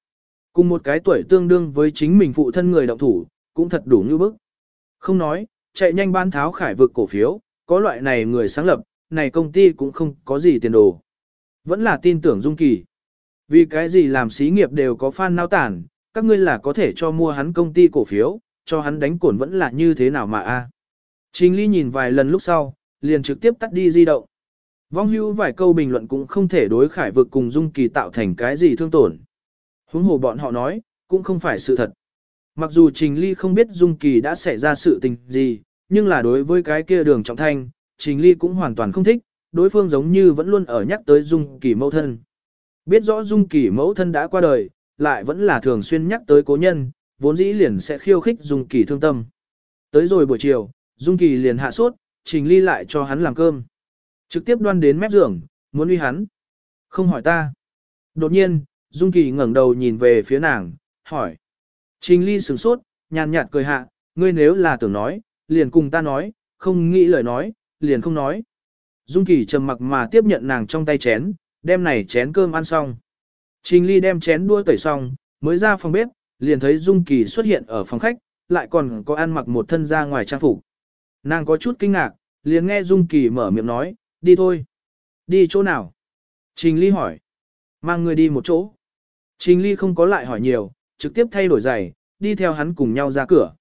Cùng một cái tuổi tương đương với chính mình phụ thân người động thủ, cũng thật đủ như bức. Không nói, chạy nhanh bán tháo khải vực cổ phiếu, có loại này người sáng lập, này công ty cũng không có gì tiền đồ. Vẫn là tin tưởng Dung Kỳ. Vì cái gì làm xí nghiệp đều có fan nao tản, các ngươi là có thể cho mua hắn công ty cổ phiếu, cho hắn đánh cổn vẫn là như thế nào mà a? Trình Ly nhìn vài lần lúc sau, liền trực tiếp tắt đi di động. Vong hưu vài câu bình luận cũng không thể đối khải vực cùng Dung Kỳ tạo thành cái gì thương tổn. Huống hồ bọn họ nói, cũng không phải sự thật. Mặc dù Trình Ly không biết Dung Kỳ đã xảy ra sự tình gì, nhưng là đối với cái kia đường trọng thanh, Trình Ly cũng hoàn toàn không thích, đối phương giống như vẫn luôn ở nhắc tới Dung Kỳ mẫu thân. Biết rõ Dung Kỳ mẫu thân đã qua đời, lại vẫn là thường xuyên nhắc tới cố nhân, vốn dĩ liền sẽ khiêu khích Dung Kỳ thương tâm. Tới rồi buổi chiều, Dung Kỳ liền hạ sốt, Trình Ly lại cho hắn làm cơm. Trực tiếp đoan đến mép giường, muốn uy hắn. Không hỏi ta. Đột nhiên, Dung Kỳ ngẩng đầu nhìn về phía nàng, hỏi. Trình Ly sửng sốt, nhàn nhạt cười hạ, ngươi nếu là tưởng nói, liền cùng ta nói, không nghĩ lời nói, liền không nói. Dung Kỳ trầm mặc mà tiếp nhận nàng trong tay chén, đem này chén cơm ăn xong. Trình Ly đem chén đua tẩy xong, mới ra phòng bếp, liền thấy Dung Kỳ xuất hiện ở phòng khách, lại còn có ăn mặc một thân ra ngoài trang phục. Nàng có chút kinh ngạc, liền nghe Dung Kỳ mở miệng nói, đi thôi. Đi chỗ nào? Trình Ly hỏi. Mang người đi một chỗ. Trình Ly không có lại hỏi nhiều, trực tiếp thay đổi giày, đi theo hắn cùng nhau ra cửa.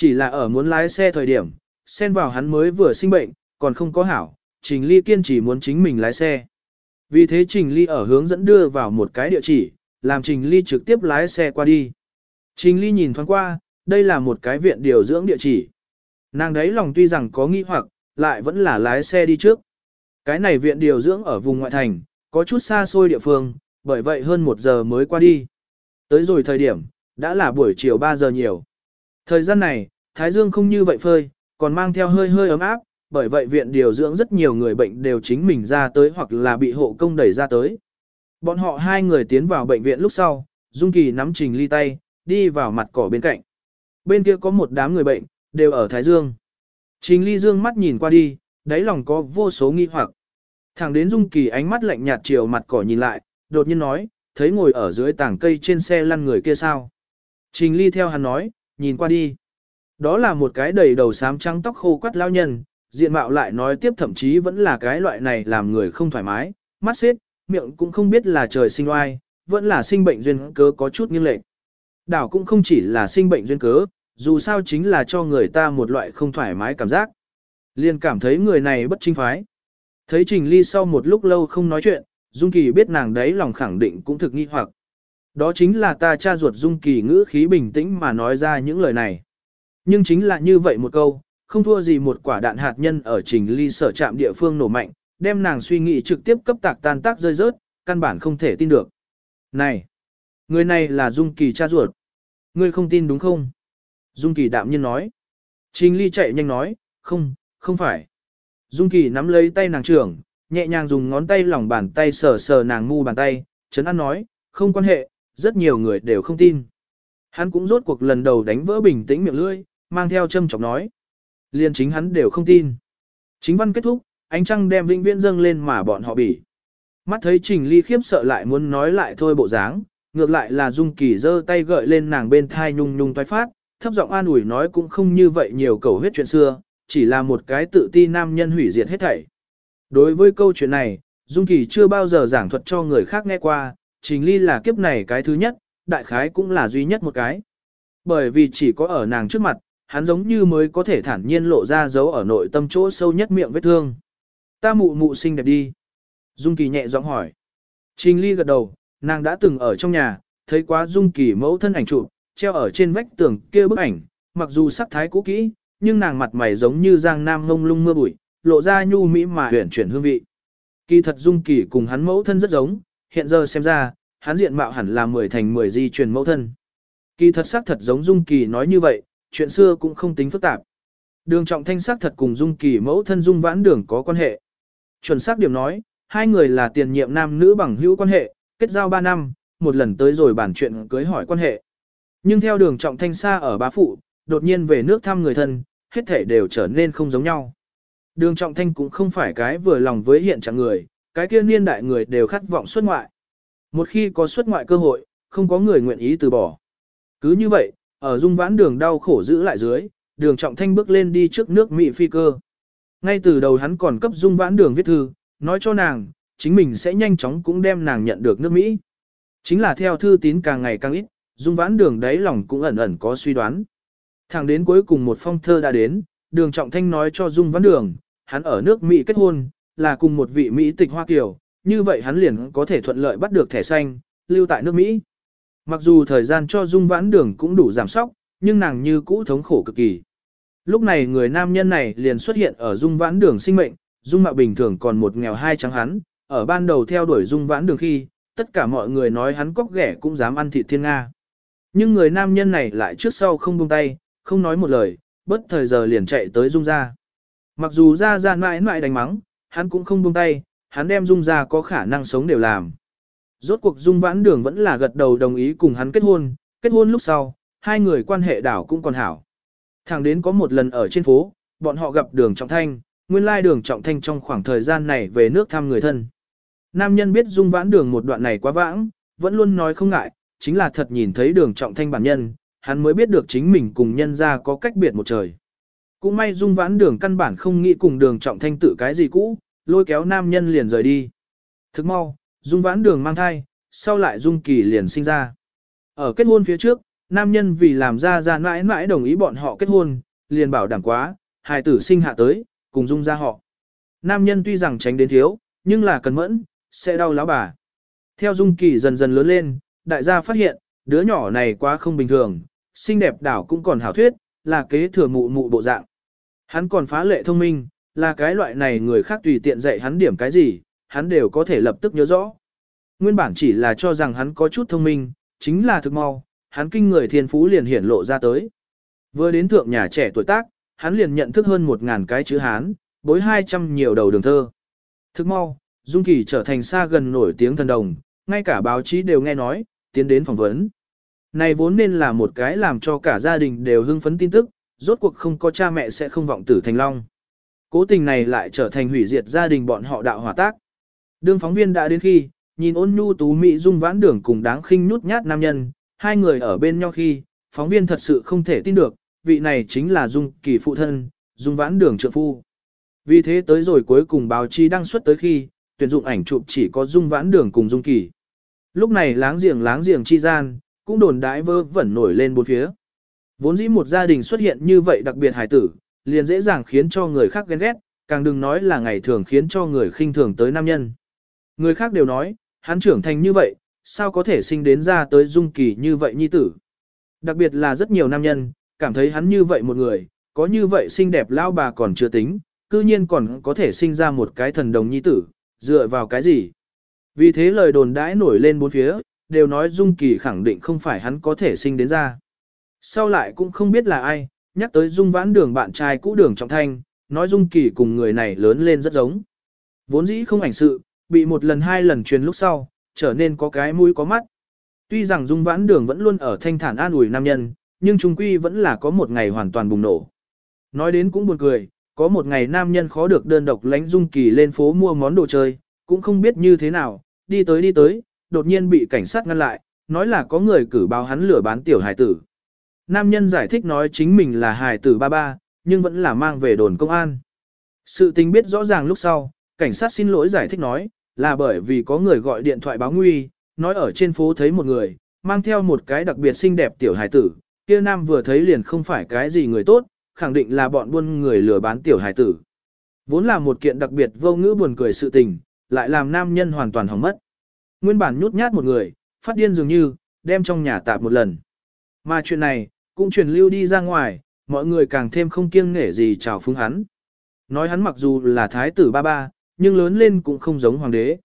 Chỉ là ở muốn lái xe thời điểm, xen vào hắn mới vừa sinh bệnh, còn không có hảo, Trình Ly kiên trì muốn chính mình lái xe. Vì thế Trình Ly ở hướng dẫn đưa vào một cái địa chỉ, làm Trình Ly trực tiếp lái xe qua đi. Trình Ly nhìn thoáng qua, đây là một cái viện điều dưỡng địa chỉ. Nàng đấy lòng tuy rằng có nghi hoặc, lại vẫn là lái xe đi trước. Cái này viện điều dưỡng ở vùng ngoại thành, có chút xa xôi địa phương, bởi vậy hơn một giờ mới qua đi. Tới rồi thời điểm, đã là buổi chiều 3 giờ nhiều. Thời gian này, Thái Dương không như vậy phơi, còn mang theo hơi hơi ấm áp, bởi vậy viện điều dưỡng rất nhiều người bệnh đều chính mình ra tới hoặc là bị hộ công đẩy ra tới. Bọn họ hai người tiến vào bệnh viện lúc sau, Dung Kỳ nắm Trình Ly tay, đi vào mặt cỏ bên cạnh. Bên kia có một đám người bệnh, đều ở Thái Dương. Trình Ly dương mắt nhìn qua đi, đáy lòng có vô số nghi hoặc. Thẳng đến Dung Kỳ ánh mắt lạnh nhạt chiều mặt cỏ nhìn lại, đột nhiên nói, thấy ngồi ở dưới tảng cây trên xe lăn người kia sao. Trình Ly theo hắn nói, nhìn qua đi. Đó là một cái đầy đầu xám trắng tóc khô quắt lao nhân, diện mạo lại nói tiếp thậm chí vẫn là cái loại này làm người không thoải mái, mắt xếp, miệng cũng không biết là trời sinh oai, vẫn là sinh bệnh duyên cớ có chút nghiêng lệch. Đảo cũng không chỉ là sinh bệnh duyên cớ, dù sao chính là cho người ta một loại không thoải mái cảm giác. Liên cảm thấy người này bất chính phái. Thấy Trình Ly sau một lúc lâu không nói chuyện, Dung Kỳ biết nàng đấy lòng khẳng định cũng thực nghi hoặc. Đó chính là ta cha ruột Dung Kỳ ngữ khí bình tĩnh mà nói ra những lời này. Nhưng chính là như vậy một câu, không thua gì một quả đạn hạt nhân ở Trình Ly sở trạm địa phương nổ mạnh, đem nàng suy nghĩ trực tiếp cấp tạc tan tác rơi rớt, căn bản không thể tin được. Này! Người này là Dung Kỳ cha ruột. Ngươi không tin đúng không? Dung Kỳ đạm nhiên nói. Trình Ly chạy nhanh nói, không, không phải. Dung Kỳ nắm lấy tay nàng trưởng, nhẹ nhàng dùng ngón tay lòng bàn tay sờ sờ nàng mu bàn tay, chấn an nói, không quan hệ, rất nhiều người đều không tin. Hắn cũng rốt cuộc lần đầu đánh vỡ bình tĩnh miệng lưỡi, mang theo châm chọc nói. Liên chính hắn đều không tin. Chính văn kết thúc, ánh trăng đem vĩnh viễn dâng lên mà bọn họ bỉ. Mắt thấy Trình Ly khiếp sợ lại muốn nói lại thôi bộ dáng, ngược lại là Dung Kỳ giơ tay gợi lên nàng bên thai nhung nhung toái phát, thấp giọng an ủi nói cũng không như vậy nhiều cầu huyết chuyện xưa, chỉ là một cái tự ti nam nhân hủy diệt hết thảy. Đối với câu chuyện này, Dung Kỳ chưa bao giờ giảng thuật cho người khác nghe qua, Trình Ly là kiếp này cái thứ nhất, đại khái cũng là duy nhất một cái. Bởi vì chỉ có ở nàng trước mặt, hắn giống như mới có thể thản nhiên lộ ra dấu ở nội tâm chỗ sâu nhất miệng vết thương. Ta mụ mụ xinh đẹp đi. Dung Kỳ nhẹ giọng hỏi. Trình Ly gật đầu, nàng đã từng ở trong nhà, thấy quá Dung Kỳ mẫu thân ảnh chụp, treo ở trên vách tường kia bức ảnh, mặc dù sắc thái cũ kỹ, nhưng nàng mặt mày giống như giang nam ngông lung mưa bụi, lộ ra nhu mỹ mà huyền chuyển hương vị. Kỳ thật Dung Kỳ cùng hắn mẫu thân rất giống, hiện giờ xem ra, hắn diện mạo hẳn là mười thành mười di truyền mẫu thân. Kỳ thật sắc thật giống Dung Kỳ nói như vậy, chuyện xưa cũng không tính phức tạp. Đường trọng thanh sắc thật cùng Dung Kỳ mẫu thân Dung vãn đường có quan hệ. Chuẩn xác điểm nói, hai người là tiền nhiệm nam nữ bằng hữu quan hệ, kết giao 3 năm, một lần tới rồi bản chuyện cưới hỏi quan hệ. Nhưng theo đường trọng thanh xa ở bá phụ, đột nhiên về nước thăm người thân, hết thể đều trở nên không giống nhau. Đường trọng thanh cũng không phải cái vừa lòng với hiện trạng người, cái kia niên đại người đều khát vọng xuất ngoại. Một khi có xuất ngoại cơ hội, không có người nguyện ý từ bỏ. Cứ như vậy, ở dung vãn đường đau khổ giữ lại dưới, đường trọng thanh bước lên đi trước nước Mỹ phi cơ. Ngay từ đầu hắn còn cấp dung vãn đường viết thư, nói cho nàng, chính mình sẽ nhanh chóng cũng đem nàng nhận được nước Mỹ. Chính là theo thư tín càng ngày càng ít, dung vãn đường đáy lòng cũng ẩn ẩn có suy đoán. Thẳng đến cuối cùng một phong thơ đã đến, đường trọng thanh nói cho dung vãn đường, hắn ở nước Mỹ kết hôn, là cùng một vị Mỹ tịch Hoa Kiều, như vậy hắn liền có thể thuận lợi bắt được thẻ xanh, lưu tại nước Mỹ. Mặc dù thời gian cho dung vãn đường cũng đủ giảm sóc, nhưng nàng như cũ thống khổ cực kỳ. Lúc này người nam nhân này liền xuất hiện ở dung vãn đường sinh mệnh, dung mạo bình thường còn một nghèo hai trắng hắn, ở ban đầu theo đuổi dung vãn đường khi, tất cả mọi người nói hắn cóc ghẻ cũng dám ăn thịt thiên Nga. Nhưng người nam nhân này lại trước sau không buông tay, không nói một lời, bất thời giờ liền chạy tới dung ra. Mặc dù ra ra mãi mãi đánh mắng, hắn cũng không buông tay, hắn đem dung ra có khả năng sống đều làm. Rốt cuộc dung vãn đường vẫn là gật đầu đồng ý cùng hắn kết hôn, kết hôn lúc sau, hai người quan hệ đảo cũng còn hảo. Thẳng đến có một lần ở trên phố, bọn họ gặp đường trọng thanh, nguyên lai đường trọng thanh trong khoảng thời gian này về nước thăm người thân. Nam nhân biết dung vãn đường một đoạn này quá vãng, vẫn luôn nói không ngại, chính là thật nhìn thấy đường trọng thanh bản nhân, hắn mới biết được chính mình cùng nhân ra có cách biệt một trời. Cũng may dung vãn đường căn bản không nghĩ cùng đường trọng thanh tự cái gì cũ, lôi kéo nam nhân liền rời đi. Thức mau, dung vãn đường mang thai, sau lại dung kỳ liền sinh ra. Ở kết hôn phía trước, nam nhân vì làm ra ra mãi mãi đồng ý bọn họ kết hôn, liền bảo đảm quá, hài tử sinh hạ tới, cùng dung ra họ. Nam nhân tuy rằng tránh đến thiếu, nhưng là cần mẫn, sẽ đau láo bà. Theo dung kỳ dần dần lớn lên, đại gia phát hiện, đứa nhỏ này quá không bình thường, xinh đẹp đảo cũng còn hảo thuyết, là kế thừa mụ mụ bộ dạng. Hắn còn phá lệ thông minh, là cái loại này người khác tùy tiện dạy hắn điểm cái gì, hắn đều có thể lập tức nhớ rõ. Nguyên bản chỉ là cho rằng hắn có chút thông minh, chính là thực mau, hắn kinh người thiên phú liền hiển lộ ra tới. Vừa đến thượng nhà trẻ tuổi tác, hắn liền nhận thức hơn một ngàn cái chữ Hán, bối hai trăm nhiều đầu đường thơ. thực mau, Dung Kỳ trở thành xa gần nổi tiếng thần đồng, ngay cả báo chí đều nghe nói, tiến đến phỏng vấn. Này vốn nên là một cái làm cho cả gia đình đều hưng phấn tin tức, rốt cuộc không có cha mẹ sẽ không vọng tử thành long. Cố tình này lại trở thành hủy diệt gia đình bọn họ đạo hòa tác. Đương phóng viên đã đến khi, nhìn ôn nhu tú mỹ dung vãn đường cùng đáng khinh nhút nhát nam nhân, hai người ở bên nhau khi, phóng viên thật sự không thể tin được, vị này chính là dung kỳ phụ thân, dung vãn đường trượng phu. Vì thế tới rồi cuối cùng báo chí đăng xuất tới khi, tuyển dụng ảnh chụp chỉ có dung vãn đường cùng dung kỳ. Lúc này láng giềng láng giềng chi gian, cũng đồn đãi vơ vẩn nổi lên bốn phía. Vốn dĩ một gia đình xuất hiện như vậy đặc biệt hài tử, liền dễ dàng khiến cho người khác ghen ghét, càng đừng nói là ngày thường khiến cho người khinh thường tới nam nhân. Người khác đều nói, hắn trưởng thành như vậy, sao có thể sinh đến ra tới dung kỳ như vậy nhi tử. Đặc biệt là rất nhiều nam nhân, cảm thấy hắn như vậy một người, có như vậy xinh đẹp lao bà còn chưa tính, cư nhiên còn có thể sinh ra một cái thần đồng nhi tử, dựa vào cái gì. Vì thế lời đồn đãi nổi lên bốn phía, đều nói Dung Kỳ khẳng định không phải hắn có thể sinh đến ra. Sau lại cũng không biết là ai, nhắc tới dung vãn đường bạn trai cũ đường trọng thanh, nói dung kỳ cùng người này lớn lên rất giống. Vốn dĩ không ảnh sự, bị một lần hai lần truyền lúc sau, trở nên có cái mũi có mắt. Tuy rằng dung vãn đường vẫn luôn ở thanh thản an ủi nam nhân, nhưng trung quy vẫn là có một ngày hoàn toàn bùng nổ. Nói đến cũng buồn cười, có một ngày nam nhân khó được đơn độc lánh dung kỳ lên phố mua món đồ chơi, cũng không biết như thế nào, đi tới đi tới, đột nhiên bị cảnh sát ngăn lại, nói là có người cử báo hắn lửa bán tiểu hải tử. Nam nhân giải thích nói chính mình là hải tử ba ba, nhưng vẫn là mang về đồn công an. Sự tình biết rõ ràng lúc sau, cảnh sát xin lỗi giải thích nói, là bởi vì có người gọi điện thoại báo nguy, nói ở trên phố thấy một người, mang theo một cái đặc biệt xinh đẹp tiểu hải tử, kia nam vừa thấy liền không phải cái gì người tốt, khẳng định là bọn buôn người lừa bán tiểu hải tử. Vốn là một kiện đặc biệt vô ngữ buồn cười sự tình, lại làm nam nhân hoàn toàn hỏng mất. Nguyên bản nhút nhát một người, phát điên dường như, đem trong nhà tạp một lần. Mà chuyện này, cũng truyền lưu đi ra ngoài, mọi người càng thêm không kiêng nể gì chào phúng hắn. Nói hắn mặc dù là thái tử ba ba, nhưng lớn lên cũng không giống hoàng đế.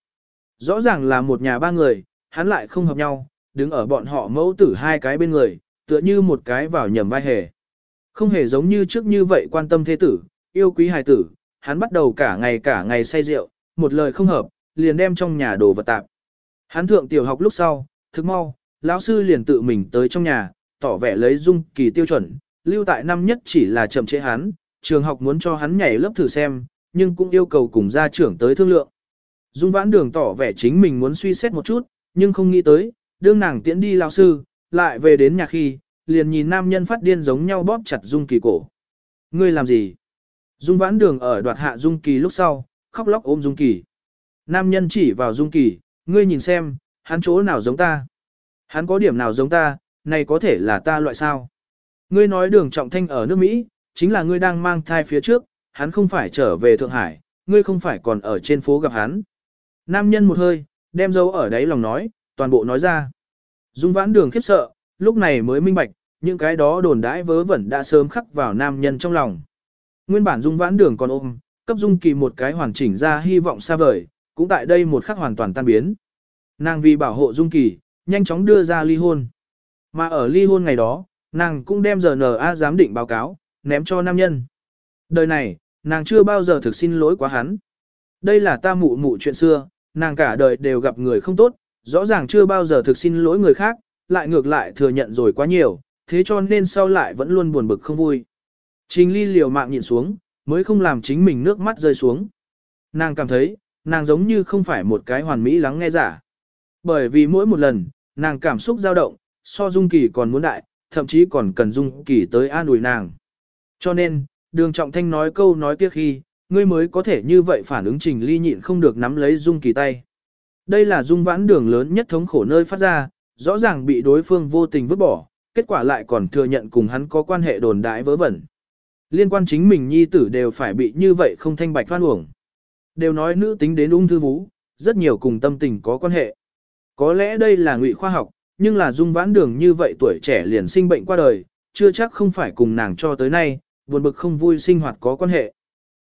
Rõ ràng là một nhà ba người, hắn lại không hợp nhau, đứng ở bọn họ mẫu tử hai cái bên người, tựa như một cái vào nhầm vai hề. Không hề giống như trước như vậy quan tâm thế tử, yêu quý hài tử, hắn bắt đầu cả ngày cả ngày say rượu, một lời không hợp, liền đem trong nhà đồ vật tạp. Hắn thượng tiểu học lúc sau, thức mau, lão sư liền tự mình tới trong nhà, tỏ vẻ lấy dung kỳ tiêu chuẩn, lưu tại năm nhất chỉ là chậm chế hắn, trường học muốn cho hắn nhảy lớp thử xem, nhưng cũng yêu cầu cùng gia trưởng tới thương lượng. Dung vãn đường tỏ vẻ chính mình muốn suy xét một chút, nhưng không nghĩ tới, đương nàng tiễn đi lao sư, lại về đến nhà khi, liền nhìn nam nhân phát điên giống nhau bóp chặt Dung Kỳ cổ. Ngươi làm gì? Dung vãn đường ở đoạt hạ Dung Kỳ lúc sau, khóc lóc ôm Dung Kỳ. Nam nhân chỉ vào Dung Kỳ, ngươi nhìn xem, hắn chỗ nào giống ta? Hắn có điểm nào giống ta, này có thể là ta loại sao? Ngươi nói đường trọng thanh ở nước Mỹ, chính là ngươi đang mang thai phía trước, hắn không phải trở về Thượng Hải, ngươi không phải còn ở trên phố gặp hắn. Nam nhân một hơi, đem dấu ở đấy lòng nói, toàn bộ nói ra. Dung vãn đường khiếp sợ, lúc này mới minh bạch, những cái đó đồn đãi vớ vẩn đã sớm khắc vào nam nhân trong lòng. Nguyên bản dung vãn đường còn ôm, cấp dung kỳ một cái hoàn chỉnh ra hy vọng xa vời, cũng tại đây một khắc hoàn toàn tan biến. Nàng vì bảo hộ dung kỳ, nhanh chóng đưa ra ly hôn. Mà ở ly hôn ngày đó, nàng cũng đem giờ giám định báo cáo, ném cho nam nhân. Đời này, nàng chưa bao giờ thực xin lỗi quá hắn. Đây là ta mụ mụ chuyện xưa, nàng cả đời đều gặp người không tốt, rõ ràng chưa bao giờ thực xin lỗi người khác, lại ngược lại thừa nhận rồi quá nhiều, thế cho nên sau lại vẫn luôn buồn bực không vui. Trình ly liều mạng nhìn xuống, mới không làm chính mình nước mắt rơi xuống. Nàng cảm thấy, nàng giống như không phải một cái hoàn mỹ lắng nghe giả. Bởi vì mỗi một lần, nàng cảm xúc dao động, so Dung Kỳ còn muốn đại, thậm chí còn cần Dung Kỳ tới an ủi nàng. Cho nên, đường trọng thanh nói câu nói tiếc khi, ngươi mới có thể như vậy phản ứng trình ly nhịn không được nắm lấy Dung Kỳ tay. Đây là Dung vãn đường lớn nhất thống khổ nơi phát ra, rõ ràng bị đối phương vô tình vứt bỏ, kết quả lại còn thừa nhận cùng hắn có quan hệ đồn đại vớ vẩn. Liên quan chính mình nhi tử đều phải bị như vậy không thanh bạch phan uổng. Đều nói nữ tính đến ung thư vú, rất nhiều cùng tâm tình có quan hệ. Có lẽ đây là ngụy khoa học, nhưng là dung vãn đường như vậy tuổi trẻ liền sinh bệnh qua đời, chưa chắc không phải cùng nàng cho tới nay, buồn bực không vui sinh hoạt có quan hệ.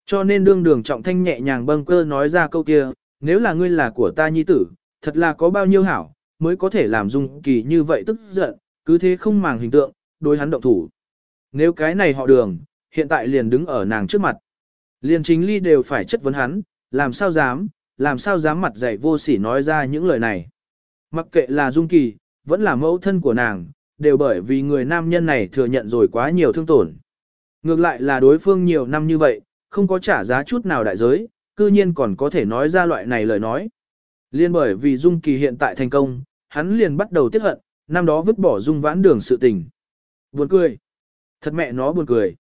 Cho nên đương đường trọng thanh nhẹ nhàng bâng cơ nói ra câu kia, nếu là ngươi là của ta nhi tử, thật là có bao nhiêu hảo, mới có thể làm dung kỳ như vậy tức giận, cứ thế không màng hình tượng, đối hắn động thủ. Nếu cái này họ đường, hiện tại liền đứng ở nàng trước mặt. Liền chính ly đều phải chất vấn hắn, làm sao dám, làm sao dám mặt dạy vô sỉ nói ra những lời này. Mặc kệ là dung kỳ, vẫn là mẫu thân của nàng, đều bởi vì người nam nhân này thừa nhận rồi quá nhiều thương tổn. Ngược lại là đối phương nhiều năm như vậy, không có trả giá chút nào đại giới, cư nhiên còn có thể nói ra loại này lời nói. Liên bởi vì Dung Kỳ hiện tại thành công, hắn liền bắt đầu tiếc hận, năm đó vứt bỏ Dung vãn đường sự tình. Buồn cười. Thật mẹ nó buồn cười.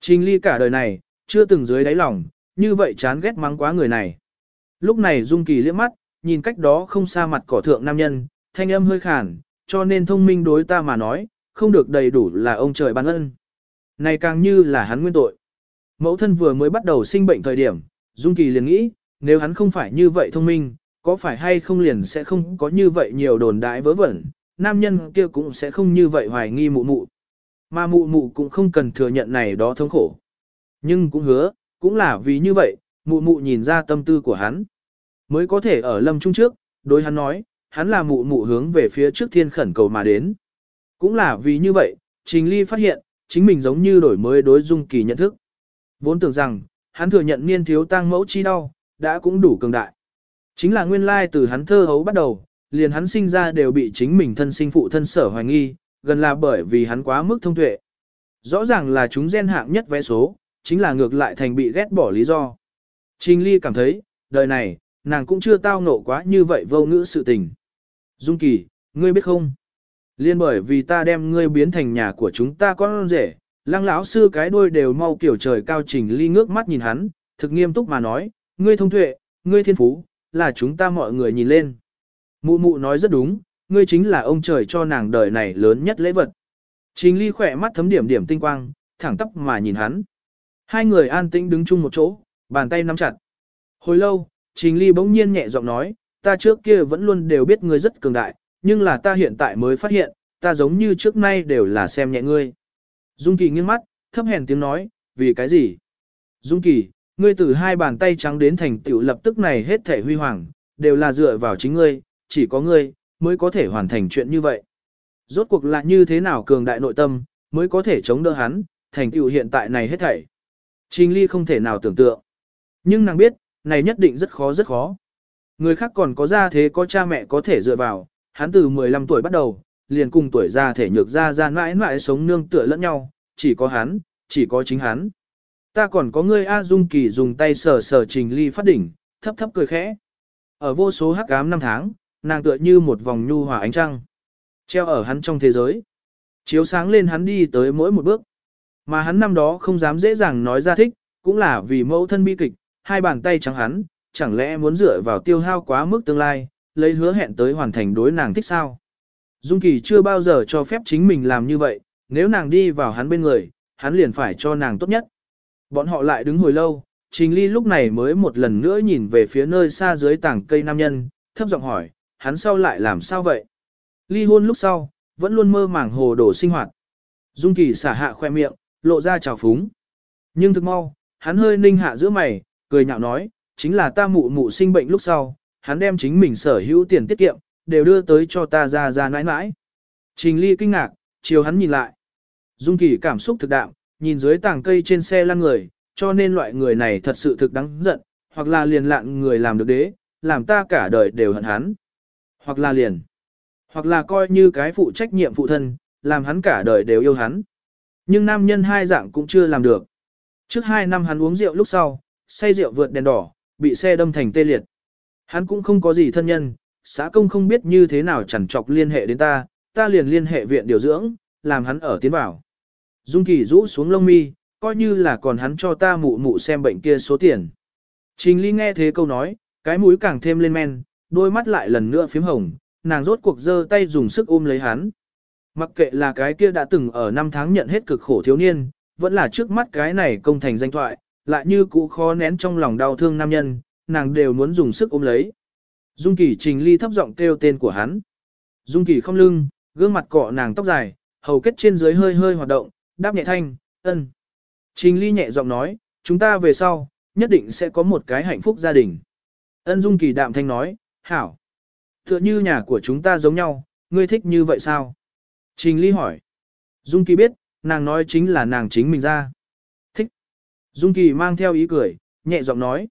Trình ly cả đời này, chưa từng dưới đáy lòng, như vậy chán ghét mắng quá người này. Lúc này Dung Kỳ liếc mắt, nhìn cách đó không xa mặt cỏ thượng nam nhân, thanh âm hơi khàn, cho nên thông minh đối ta mà nói, không được đầy đủ là ông trời ban ân. Này càng như là hắn nguyên tội. Mẫu thân vừa mới bắt đầu sinh bệnh thời điểm, Dung Kỳ liền nghĩ, nếu hắn không phải như vậy thông minh, có phải hay không liền sẽ không có như vậy nhiều đồn đại vớ vẩn, nam nhân kia cũng sẽ không như vậy hoài nghi mụ mụ. Mà mụ mụ cũng không cần thừa nhận này đó thống khổ. Nhưng cũng hứa, cũng là vì như vậy, mụ mụ nhìn ra tâm tư của hắn. Mới có thể ở lâm trung trước, đối hắn nói, hắn là mụ mụ hướng về phía trước thiên khẩn cầu mà đến. Cũng là vì như vậy, Trình Ly phát hiện, chính mình giống như đổi mới đối Dung Kỳ nhận thức. Vốn tưởng rằng, hắn thừa nhận niên thiếu tăng mẫu chi đau, đã cũng đủ cường đại. Chính là nguyên lai từ hắn thơ hấu bắt đầu, liền hắn sinh ra đều bị chính mình thân sinh phụ thân sở hoài nghi, gần là bởi vì hắn quá mức thông tuệ. Rõ ràng là chúng gen hạng nhất vẽ số, chính là ngược lại thành bị ghét bỏ lý do. Trình Ly cảm thấy, đời này, nàng cũng chưa tao nộ quá như vậy vô ngữ sự tình. Dung Kỳ, ngươi biết không? Liên bởi vì ta đem ngươi biến thành nhà của chúng ta con rể, lăng lão sư cái đuôi đều mau kiểu trời cao trình ly ngước mắt nhìn hắn, thực nghiêm túc mà nói, ngươi thông tuệ, ngươi thiên phú, là chúng ta mọi người nhìn lên. Mụ mụ nói rất đúng, ngươi chính là ông trời cho nàng đời này lớn nhất lễ vật. Trình ly khỏe mắt thấm điểm điểm tinh quang, thẳng tóc mà nhìn hắn. Hai người an tĩnh đứng chung một chỗ, bàn tay nắm chặt. Hồi lâu, Trình ly bỗng nhiên nhẹ giọng nói, ta trước kia vẫn luôn đều biết ngươi rất cường đại, nhưng là ta hiện tại mới phát hiện, ta giống như trước nay đều là xem nhẹ ngươi. Dung Kỳ nghiêng mắt, thấp hèn tiếng nói, vì cái gì? Dung Kỳ, ngươi từ hai bàn tay trắng đến thành tựu lập tức này hết thể huy hoàng, đều là dựa vào chính ngươi, chỉ có ngươi, mới có thể hoàn thành chuyện như vậy. Rốt cuộc là như thế nào cường đại nội tâm, mới có thể chống đỡ hắn, thành tựu hiện tại này hết thảy. Trình Ly không thể nào tưởng tượng. Nhưng nàng biết, này nhất định rất khó rất khó. Người khác còn có gia thế có cha mẹ có thể dựa vào, hắn từ 15 tuổi bắt đầu, liền cùng tuổi già thể nhược ra ra mãi mãi sống nương tựa lẫn nhau, chỉ có hắn, chỉ có chính hắn. Ta còn có ngươi A Dung Kỳ dùng tay sờ sờ Trình Ly phát đỉnh, thấp thấp cười khẽ. Ở vô số hắc ám năm tháng, nàng tựa như một vòng nhu hòa ánh trăng, treo ở hắn trong thế giới. Chiếu sáng lên hắn đi tới mỗi một bước. Mà hắn năm đó không dám dễ dàng nói ra thích, cũng là vì mẫu thân bi kịch, hai bàn tay trắng hắn, chẳng lẽ muốn dựa vào tiêu hao quá mức tương lai, lấy hứa hẹn tới hoàn thành đối nàng thích sao. Dung Kỳ chưa bao giờ cho phép chính mình làm như vậy, nếu nàng đi vào hắn bên người, hắn liền phải cho nàng tốt nhất. Bọn họ lại đứng hồi lâu, Trình Ly lúc này mới một lần nữa nhìn về phía nơi xa dưới tảng cây nam nhân, thấp giọng hỏi, hắn sau lại làm sao vậy? Ly hôn lúc sau, vẫn luôn mơ màng hồ đồ sinh hoạt. Dung Kỳ xả hạ khoe miệng, lộ ra trào phúng. Nhưng thực mau, hắn hơi ninh hạ giữa mày, cười nhạo nói, chính là ta mụ mụ sinh bệnh lúc sau, hắn đem chính mình sở hữu tiền tiết kiệm, đều đưa tới cho ta ra ra nãi nãi. Trình ly kinh ngạc, chiều hắn nhìn lại. Dung kỳ cảm xúc thực đạm, nhìn dưới tảng cây trên xe lăn người, cho nên loại người này thật sự thực đáng giận, hoặc là liền lạn người làm được đế, làm ta cả đời đều hận hắn. Hoặc là liền, hoặc là coi như cái phụ trách nhiệm phụ thân, làm hắn cả đời đều yêu hắn. Nhưng nam nhân hai dạng cũng chưa làm được. Trước hai năm hắn uống rượu lúc sau, say rượu vượt đèn đỏ, bị xe đâm thành tê liệt. Hắn cũng không có gì thân nhân, xã công không biết như thế nào chẳng chọc liên hệ đến ta, ta liền liên hệ viện điều dưỡng, làm hắn ở tiến vào. Dung Kỳ rũ xuống lông mi, coi như là còn hắn cho ta mụ mụ xem bệnh kia số tiền. Trình Ly nghe thế câu nói, cái mũi càng thêm lên men, đôi mắt lại lần nữa phím hồng, nàng rốt cuộc giơ tay dùng sức ôm lấy hắn. Mặc kệ là cái kia đã từng ở năm tháng nhận hết cực khổ thiếu niên, vẫn là trước mắt cái này công thành danh thoại, lại như cũ khó nén trong lòng đau thương nam nhân, nàng đều muốn dùng sức ôm lấy. Dung Kỳ Trình Ly thấp giọng kêu tên của hắn. Dung Kỳ không lưng, gương mặt cọ nàng tóc dài, hầu kết trên dưới hơi hơi hoạt động, đáp nhẹ thanh, ân. Trình Ly nhẹ giọng nói, chúng ta về sau, nhất định sẽ có một cái hạnh phúc gia đình. Ân Dung Kỳ đạm thanh nói, hảo. Tựa như nhà của chúng ta giống nhau, ngươi thích như vậy sao? Trình Ly hỏi. Dung Kỳ biết, nàng nói chính là nàng chính mình ra. Dung Kỳ mang theo ý cười, nhẹ giọng nói.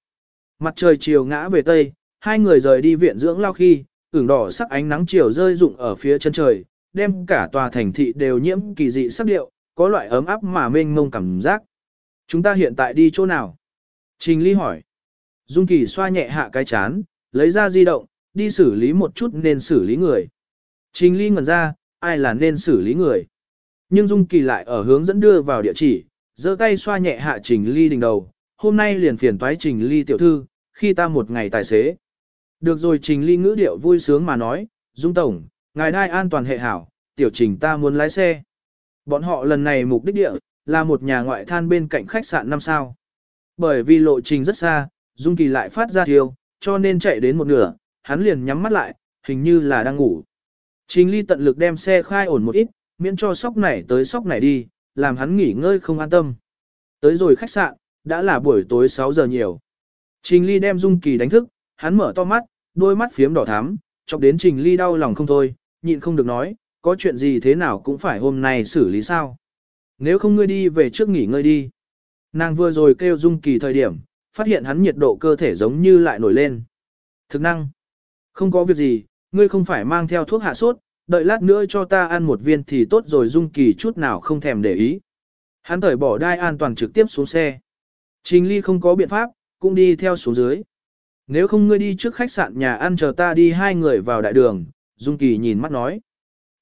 Mặt trời chiều ngã về tây, hai người rời đi viện dưỡng lao khi, ửng đỏ sắc ánh nắng chiều rơi rụng ở phía chân trời, đem cả tòa thành thị đều nhiễm kỳ dị sắc điệu, có loại ấm áp mà mênh mông cảm giác. Chúng ta hiện tại đi chỗ nào? Trình Ly hỏi. Dung Kỳ xoa nhẹ hạ cái chán, lấy ra di động, đi xử lý một chút nên xử lý người. Trình Ly ngẩn ra, ai là nên xử lý người. Nhưng Dung Kỳ lại ở hướng dẫn đưa vào địa chỉ, giơ tay xoa nhẹ hạ Trình Ly đỉnh đầu. Hôm nay liền phiền toái Trình Ly tiểu thư, khi ta một ngày tài xế. Được rồi Trình Ly ngữ điệu vui sướng mà nói, Dung Tổng, ngài đai an toàn hệ hảo, tiểu trình ta muốn lái xe. Bọn họ lần này mục đích địa, là một nhà ngoại than bên cạnh khách sạn năm sao. Bởi vì lộ trình rất xa, Dung Kỳ lại phát ra thiêu, cho nên chạy đến một nửa, hắn liền nhắm mắt lại, hình như là đang ngủ. Trình Ly tận lực đem xe khai ổn một ít, miễn cho sóc này tới sóc này đi, làm hắn nghỉ ngơi không an tâm. Tới rồi khách sạn, đã là buổi tối 6 giờ nhiều. Trình Ly đem Dung Kỳ đánh thức, hắn mở to mắt, đôi mắt phiếm đỏ thắm, chọc đến Trình Ly đau lòng không thôi, nhịn không được nói, có chuyện gì thế nào cũng phải hôm nay xử lý sao. Nếu không ngươi đi về trước nghỉ ngơi đi. Nàng vừa rồi kêu Dung Kỳ thời điểm, phát hiện hắn nhiệt độ cơ thể giống như lại nổi lên. Thực năng. Không có việc gì, ngươi không phải mang theo thuốc hạ sốt, đợi lát nữa cho ta ăn một viên thì tốt rồi Dung Kỳ chút nào không thèm để ý. Hắn thởi bỏ đai an toàn trực tiếp xuống xe. Trình Ly không có biện pháp, cũng đi theo xuống dưới. Nếu không ngươi đi trước khách sạn nhà ăn chờ ta đi hai người vào đại đường, Dung Kỳ nhìn mắt nói.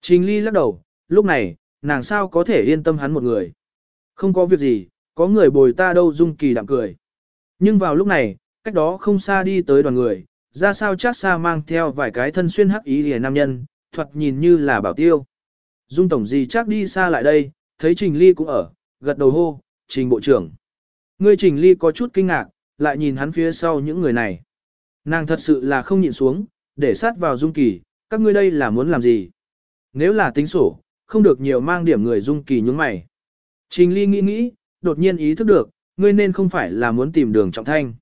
Trình Ly lắc đầu, lúc này, nàng sao có thể yên tâm hắn một người. Không có việc gì, có người bồi ta đâu Dung Kỳ đạm cười. Nhưng vào lúc này, cách đó không xa đi tới đoàn người, ra sao chắc xa mang theo vài cái thân xuyên hắc ý lìa nam nhân, thuật nhìn như là bảo tiêu. Dung tổng gì chắc đi xa lại đây, thấy Trình Ly cũng ở, gật đầu hô, Trình Bộ trưởng. Ngươi Trình Ly có chút kinh ngạc, lại nhìn hắn phía sau những người này. Nàng thật sự là không nhịn xuống, để sát vào Dung Kỳ, các ngươi đây là muốn làm gì? Nếu là tính sổ, không được nhiều mang điểm người Dung Kỳ nhúng mày. Trình Ly nghĩ nghĩ, đột nhiên ý thức được, ngươi nên không phải là muốn tìm đường trọng thanh.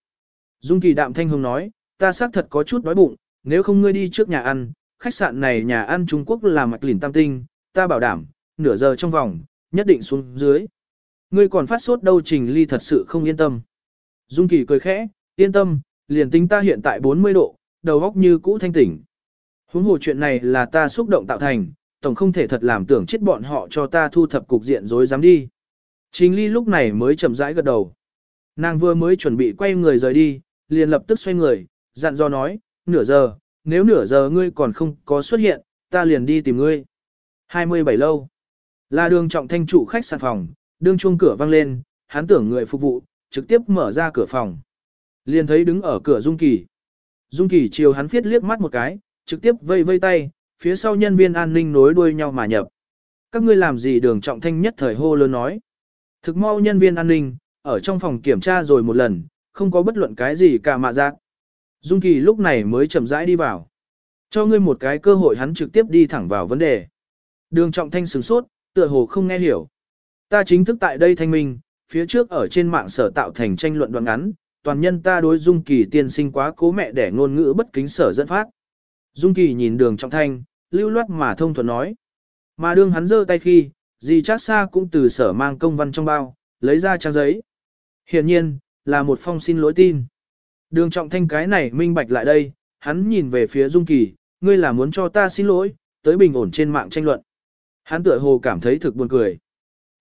Dung Kỳ đạm thanh hùng nói, ta xác thật có chút đói bụng, nếu không ngươi đi trước nhà ăn, khách sạn này nhà ăn Trung Quốc là mạch lìn tam tinh, ta bảo đảm, nửa giờ trong vòng, nhất định xuống dưới. Ngươi còn phát sốt đâu Trình Ly thật sự không yên tâm. Dung Kỳ cười khẽ, yên tâm, liền tính ta hiện tại 40 độ, đầu óc như cũ thanh tỉnh. Huống hồ chuyện này là ta xúc động tạo thành, tổng không thể thật làm tưởng chết bọn họ cho ta thu thập cục diện rối dám đi. Trình Ly lúc này mới chậm rãi gật đầu. Nàng vừa mới chuẩn bị quay người rời đi, liền lập tức xoay người, dặn dò nói, nửa giờ, nếu nửa giờ ngươi còn không có xuất hiện, ta liền đi tìm ngươi. 27 lâu. Là đường trọng thanh trụ khách sạn phòng, đương chuông cửa vang lên, hắn tưởng người phục vụ, trực tiếp mở ra cửa phòng. Liền thấy đứng ở cửa Dung Kỳ. Dung Kỳ chiều hắn phiết liếc mắt một cái, trực tiếp vây vây tay, phía sau nhân viên an ninh nối đuôi nhau mà nhập. Các ngươi làm gì đường trọng thanh nhất thời hô lớn nói. Thực mau nhân viên an ninh, ở trong phòng kiểm tra rồi một lần, không có bất luận cái gì cả mạ giác. Dung Kỳ lúc này mới chậm rãi đi vào. Cho ngươi một cái cơ hội hắn trực tiếp đi thẳng vào vấn đề. Đường trọng thanh sửng sốt, tựa hồ không nghe hiểu. Ta chính thức tại đây thanh minh, phía trước ở trên mạng sở tạo thành tranh luận đoạn ngắn, toàn nhân ta đối Dung Kỳ tiên sinh quá cố mẹ để ngôn ngữ bất kính sở dẫn phát. Dung Kỳ nhìn đường trọng thanh, lưu loát mà thông thuận nói. Mà đương hắn giơ tay khi, dì chắc xa cũng từ sở mang công văn trong bao, lấy ra trang giấy. Hiện nhiên, là một phong xin lỗi tin. Đường trọng thanh cái này minh bạch lại đây, hắn nhìn về phía Dung Kỳ, ngươi là muốn cho ta xin lỗi, tới bình ổn trên mạng tranh luận. Hắn tựa hồ cảm thấy thực buồn cười.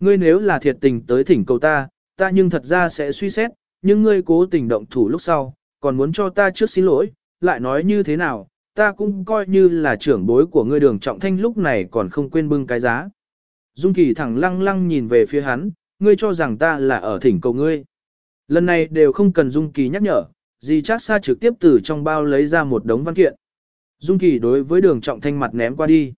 Ngươi nếu là thiệt tình tới thỉnh cầu ta, ta nhưng thật ra sẽ suy xét, nhưng ngươi cố tình động thủ lúc sau, còn muốn cho ta trước xin lỗi, lại nói như thế nào, ta cũng coi như là trưởng bối của ngươi đường trọng thanh lúc này còn không quên bưng cái giá. Dung Kỳ thẳng lăng lăng nhìn về phía hắn, ngươi cho rằng ta là ở thỉnh cầu ngươi. Lần này đều không cần Dung Kỳ nhắc nhở, Di Trác Sa trực tiếp từ trong bao lấy ra một đống văn kiện. Dung Kỳ đối với đường trọng thanh mặt ném qua đi.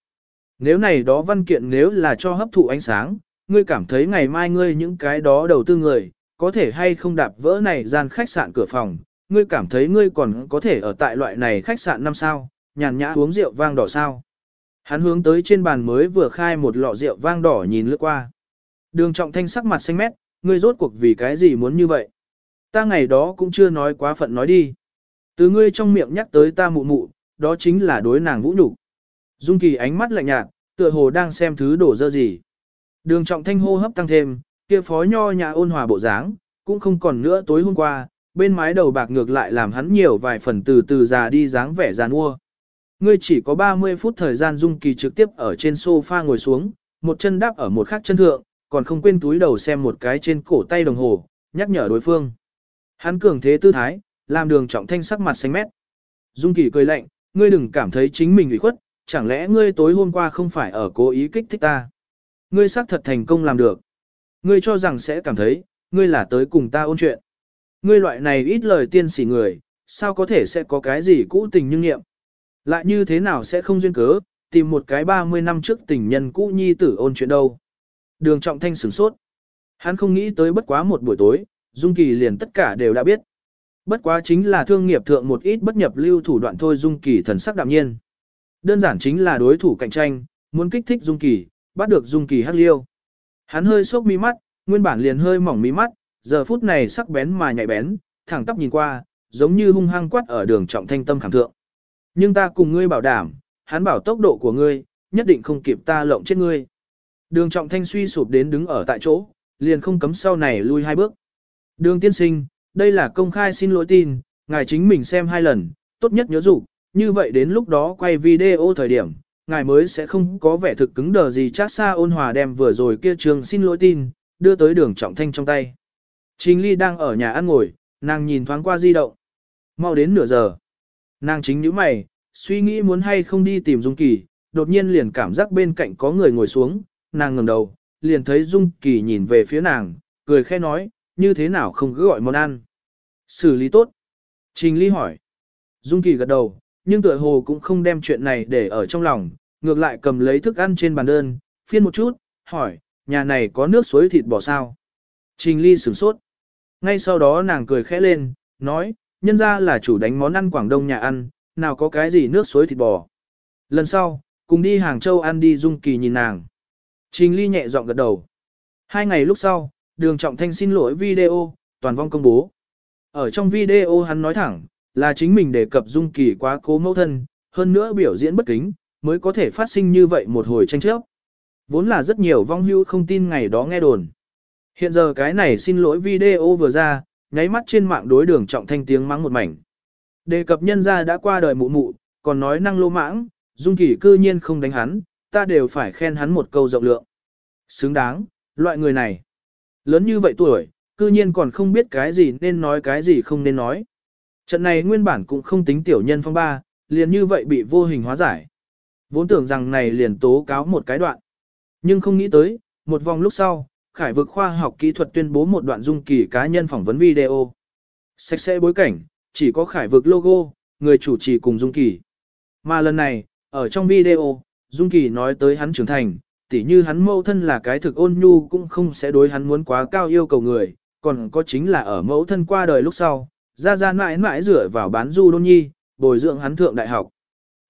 Nếu này đó văn kiện nếu là cho hấp thụ ánh sáng, ngươi cảm thấy ngày mai ngươi những cái đó đầu tư người, có thể hay không đạp vỡ này gian khách sạn cửa phòng, ngươi cảm thấy ngươi còn có thể ở tại loại này khách sạn năm sao, nhàn nhã uống rượu vang đỏ sao. Hắn hướng tới trên bàn mới vừa khai một lọ rượu vang đỏ nhìn lướt qua. Đường trọng thanh sắc mặt xanh mét, ngươi rốt cuộc vì cái gì muốn như vậy. Ta ngày đó cũng chưa nói quá phận nói đi. Từ ngươi trong miệng nhắc tới ta mụ mụ, đó chính là đối nàng vũ nhục. Dung Kỳ ánh mắt lạnh nhạt, tựa hồ đang xem thứ đổ dơ gì. Đường trọng thanh hô hấp tăng thêm, kia phó nho nhà ôn hòa bộ dáng, cũng không còn nữa tối hôm qua, bên mái đầu bạc ngược lại làm hắn nhiều vài phần từ từ già đi dáng vẻ già nua. Ngươi chỉ có 30 phút thời gian Dung Kỳ trực tiếp ở trên sofa ngồi xuống, một chân đáp ở một khác chân thượng, còn không quên túi đầu xem một cái trên cổ tay đồng hồ, nhắc nhở đối phương. Hắn cường thế tư thái, làm đường trọng thanh sắc mặt xanh mét. Dung Kỳ cười lạnh, ngươi đừng cảm thấy chính mình ủy khuất, chẳng lẽ ngươi tối hôm qua không phải ở cố ý kích thích ta. Ngươi xác thật thành công làm được. Ngươi cho rằng sẽ cảm thấy, ngươi là tới cùng ta ôn chuyện. Ngươi loại này ít lời tiên sỉ người, sao có thể sẽ có cái gì cũ tình nhưng nghiệm. Lại như thế nào sẽ không duyên cớ, tìm một cái 30 năm trước tình nhân cũ nhi tử ôn chuyện đâu. Đường trọng thanh sửng sốt. Hắn không nghĩ tới bất quá một buổi tối, Dung Kỳ liền tất cả đều đã biết. Bất quá chính là thương nghiệp thượng một ít bất nhập lưu thủ đoạn thôi Dung Kỳ thần sắc đạm nhiên. Đơn giản chính là đối thủ cạnh tranh, muốn kích thích Dung Kỳ, bắt được Dung Kỳ hắc liêu. Hắn hơi sốc mi mắt, nguyên bản liền hơi mỏng mi mắt, giờ phút này sắc bén mà nhạy bén, thẳng tắp nhìn qua, giống như hung hăng quát ở đường trọng thanh tâm khảm thượng. Nhưng ta cùng ngươi bảo đảm, hắn bảo tốc độ của ngươi, nhất định không kịp ta lộng chết ngươi. Đường trọng thanh suy sụp đến đứng ở tại chỗ, liền không cấm sau này lui hai bước. Đường tiên sinh, đây là công khai xin lỗi tin, ngài chính mình xem hai lần, tốt nhất nhớ dụ, như vậy đến lúc đó quay video thời điểm, ngài mới sẽ không có vẻ thực cứng đờ gì chắc xa ôn hòa đem vừa rồi kia trường xin lỗi tin, đưa tới đường trọng thanh trong tay. Trình Ly đang ở nhà ăn ngồi, nàng nhìn thoáng qua di động. Mau đến nửa giờ. Nàng chính nhíu mày, suy nghĩ muốn hay không đi tìm Dung Kỳ, đột nhiên liền cảm giác bên cạnh có người ngồi xuống, nàng ngẩng đầu, liền thấy Dung Kỳ nhìn về phía nàng, cười khẽ nói, như thế nào không cứ gọi món ăn. Xử lý tốt. Trình Ly hỏi. Dung Kỳ gật đầu, nhưng tựa hồ cũng không đem chuyện này để ở trong lòng, ngược lại cầm lấy thức ăn trên bàn đơn, phiên một chút, hỏi, nhà này có nước suối thịt bò sao? Trình Ly sửng sốt. Ngay sau đó nàng cười khẽ lên, nói, nhân ra là chủ đánh món ăn Quảng Đông nhà ăn, nào có cái gì nước suối thịt bò. Lần sau, cùng đi Hàng Châu ăn đi Dung Kỳ nhìn nàng. Trình Ly nhẹ giọng gật đầu. Hai ngày lúc sau, đường trọng thanh xin lỗi video, toàn vong công bố. Ở trong video hắn nói thẳng, là chính mình đề cập Dung Kỳ quá cố mẫu thân, hơn nữa biểu diễn bất kính, mới có thể phát sinh như vậy một hồi tranh chấp. Vốn là rất nhiều vong hưu không tin ngày đó nghe đồn. Hiện giờ cái này xin lỗi video vừa ra, nháy mắt trên mạng đối đường trọng thanh tiếng mắng một mảnh. Đề cập nhân gia đã qua đời mụ mụ, còn nói năng lô mãng, Dung Kỳ cư nhiên không đánh hắn, ta đều phải khen hắn một câu rộng lượng. Xứng đáng, loại người này. Lớn như vậy tuổi, cư nhiên còn không biết cái gì nên nói cái gì không nên nói. Trận này nguyên bản cũng không tính tiểu nhân phong ba, liền như vậy bị vô hình hóa giải. Vốn tưởng rằng này liền tố cáo một cái đoạn. Nhưng không nghĩ tới, một vòng lúc sau, Khải vực khoa học kỹ thuật tuyên bố một đoạn dung kỳ cá nhân phỏng vấn video. Sạch sẽ bối cảnh, chỉ có Khải vực logo, người chủ trì cùng dung kỳ. Mà lần này, ở trong video, dung kỳ nói tới hắn trưởng thành, tỉ như hắn mẫu thân là cái thực ôn nhu cũng không sẽ đối hắn muốn quá cao yêu cầu người, còn có chính là ở mẫu thân qua đời lúc sau, ra ra mãi mãi rửa vào bán du đôn nhi, bồi dưỡng hắn thượng đại học.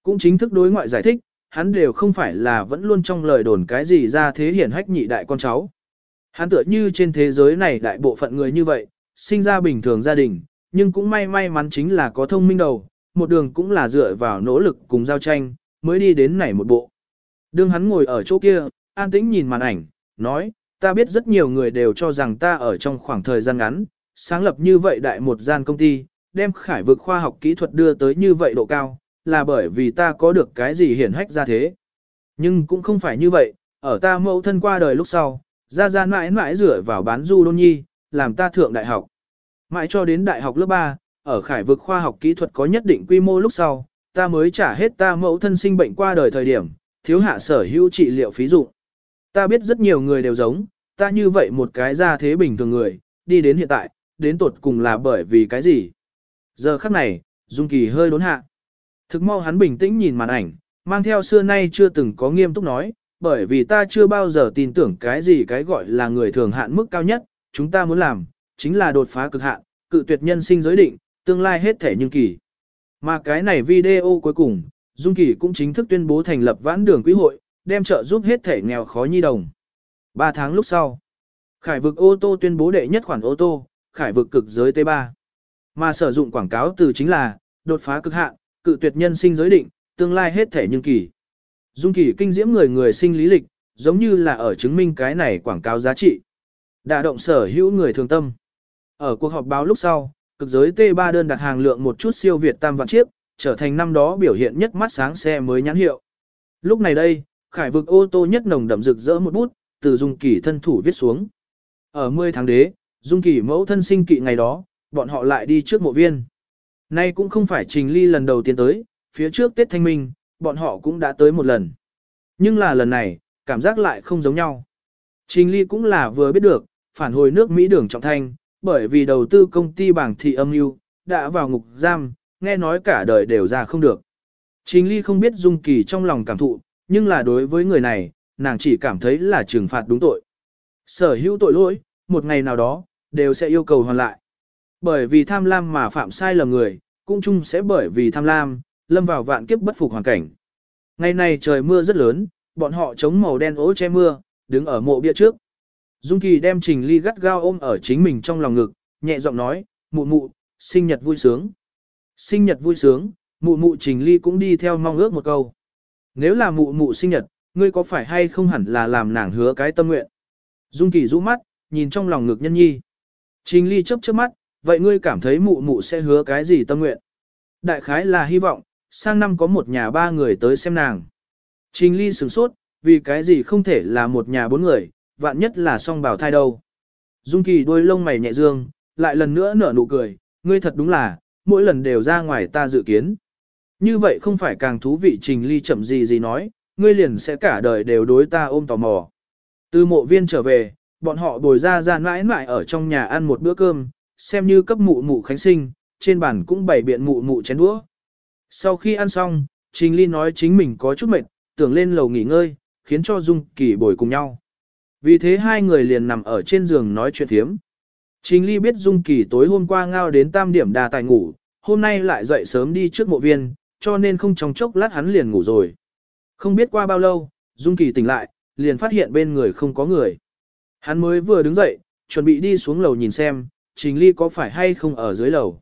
Cũng chính thức đối ngoại giải thích, hắn đều không phải là vẫn luôn trong lời đồn cái gì ra thế hiển hách nhị đại con cháu. Hắn tựa như trên thế giới này đại bộ phận người như vậy, sinh ra bình thường gia đình, nhưng cũng may may mắn chính là có thông minh đầu, một đường cũng là dựa vào nỗ lực cùng giao tranh, mới đi đến này một bộ. Đương hắn ngồi ở chỗ kia, an tĩnh nhìn màn ảnh, nói, ta biết rất nhiều người đều cho rằng ta ở trong khoảng thời gian ngắn, sáng lập như vậy đại một gian công ty, đem khải vực khoa học kỹ thuật đưa tới như vậy độ cao, là bởi vì ta có được cái gì hiển hách ra thế. Nhưng cũng không phải như vậy, ở ta mẫu thân qua đời lúc sau, ra ra mãi mãi rửa vào bán du đôn nhi, làm ta thượng đại học. Mãi cho đến đại học lớp 3, ở khải vực khoa học kỹ thuật có nhất định quy mô lúc sau, ta mới trả hết ta mẫu thân sinh bệnh qua đời thời điểm, thiếu hạ sở hữu trị liệu phí dụng. Ta biết rất nhiều người đều giống, ta như vậy một cái ra thế bình thường người, đi đến hiện tại, đến tột cùng là bởi vì cái gì. Giờ khắc này, Dung Kỳ hơi đốn hạ. Thực mau hắn bình tĩnh nhìn màn ảnh, mang theo xưa nay chưa từng có nghiêm túc nói, bởi vì ta chưa bao giờ tin tưởng cái gì cái gọi là người thường hạn mức cao nhất, chúng ta muốn làm, chính là đột phá cực hạn, cự tuyệt nhân sinh giới định, tương lai hết thể nhưng kỳ. Mà cái này video cuối cùng, Dung Kỳ cũng chính thức tuyên bố thành lập vãn đường quý hội, đem trợ giúp hết thể nghèo khó nhi đồng. Ba tháng lúc sau, Khải vực ô tô tuyên bố đệ nhất khoản ô tô, Khải vực cực giới T3. Mà sử dụng quảng cáo từ chính là, đột phá cực hạn, cự tuyệt nhân sinh giới định, tương lai hết thể nhưng kỳ. Dung kỳ kinh diễm người người sinh lý lịch, giống như là ở chứng minh cái này quảng cáo giá trị. Đả động sở hữu người thường tâm. Ở cuộc họp báo lúc sau, cực giới T3 đơn đặt hàng lượng một chút siêu Việt tam vạn chiếc, trở thành năm đó biểu hiện nhất mắt sáng xe mới nhãn hiệu. Lúc này đây, khải vực ô tô nhất nồng đậm rực rỡ một bút, từ Dung Kỳ thân thủ viết xuống. Ở 10 tháng đế, Dung Kỳ mẫu thân sinh kỵ ngày đó, bọn họ lại đi trước mộ viên. Nay cũng không phải Trình Ly lần đầu tiên tới, phía trước Tết Thanh Minh, bọn họ cũng đã tới một lần. Nhưng là lần này, cảm giác lại không giống nhau. Trình Ly cũng là vừa biết được, phản hồi nước Mỹ đường trọng thanh, bởi vì đầu tư công ty bảng thị âm mưu đã vào ngục giam, nghe nói cả đời đều ra không được. Trình Ly không biết Dung Kỳ trong lòng cảm thụ, nhưng là đối với người này, nàng chỉ cảm thấy là trừng phạt đúng tội. Sở hữu tội lỗi, một ngày nào đó, đều sẽ yêu cầu hoàn lại. Bởi vì tham lam mà phạm sai lầm người, cũng chung sẽ bởi vì tham lam, lâm vào vạn kiếp bất phục hoàn cảnh. Ngày này trời mưa rất lớn, bọn họ chống màu đen ố che mưa, đứng ở mộ bia trước. Dung Kỳ đem Trình Ly gắt gao ôm ở chính mình trong lòng ngực, nhẹ giọng nói, mụ mụ, sinh nhật vui sướng. Sinh nhật vui sướng, mụ mụ Trình Ly cũng đi theo mong ước một câu. Nếu là mụ mụ sinh nhật, ngươi có phải hay không hẳn là làm nàng hứa cái tâm nguyện. Dung Kỳ rũ mắt, nhìn trong lòng ngực nhân nhi. Trình ly chớp chớp mắt, vậy ngươi cảm thấy mụ mụ sẽ hứa cái gì tâm nguyện? Đại khái là hy vọng, sang năm có một nhà ba người tới xem nàng. Trình ly sửng sốt, vì cái gì không thể là một nhà bốn người, vạn nhất là song bảo thai đâu. Dung Kỳ đôi lông mày nhẹ dương, lại lần nữa nở nụ cười, ngươi thật đúng là, mỗi lần đều ra ngoài ta dự kiến. Như vậy không phải càng thú vị trình ly chậm gì gì nói, ngươi liền sẽ cả đời đều đối ta ôm tò mò. Từ mộ viên trở về, bọn họ bồi ra ra mãi mãi ở trong nhà ăn một bữa cơm, xem như cấp mụ mụ khánh sinh, trên bàn cũng bày biện mụ mụ chén đũa. Sau khi ăn xong, Trình Ly nói chính mình có chút mệt, tưởng lên lầu nghỉ ngơi, khiến cho Dung Kỳ bồi cùng nhau. Vì thế hai người liền nằm ở trên giường nói chuyện thiếm. Trình Ly biết Dung Kỳ tối hôm qua ngao đến tam điểm đà tài ngủ, hôm nay lại dậy sớm đi trước mộ viên, cho nên không trong chốc lát hắn liền ngủ rồi. Không biết qua bao lâu, Dung Kỳ tỉnh lại, liền phát hiện bên người không có người. Hắn mới vừa đứng dậy, chuẩn bị đi xuống lầu nhìn xem, Trình Ly có phải hay không ở dưới lầu.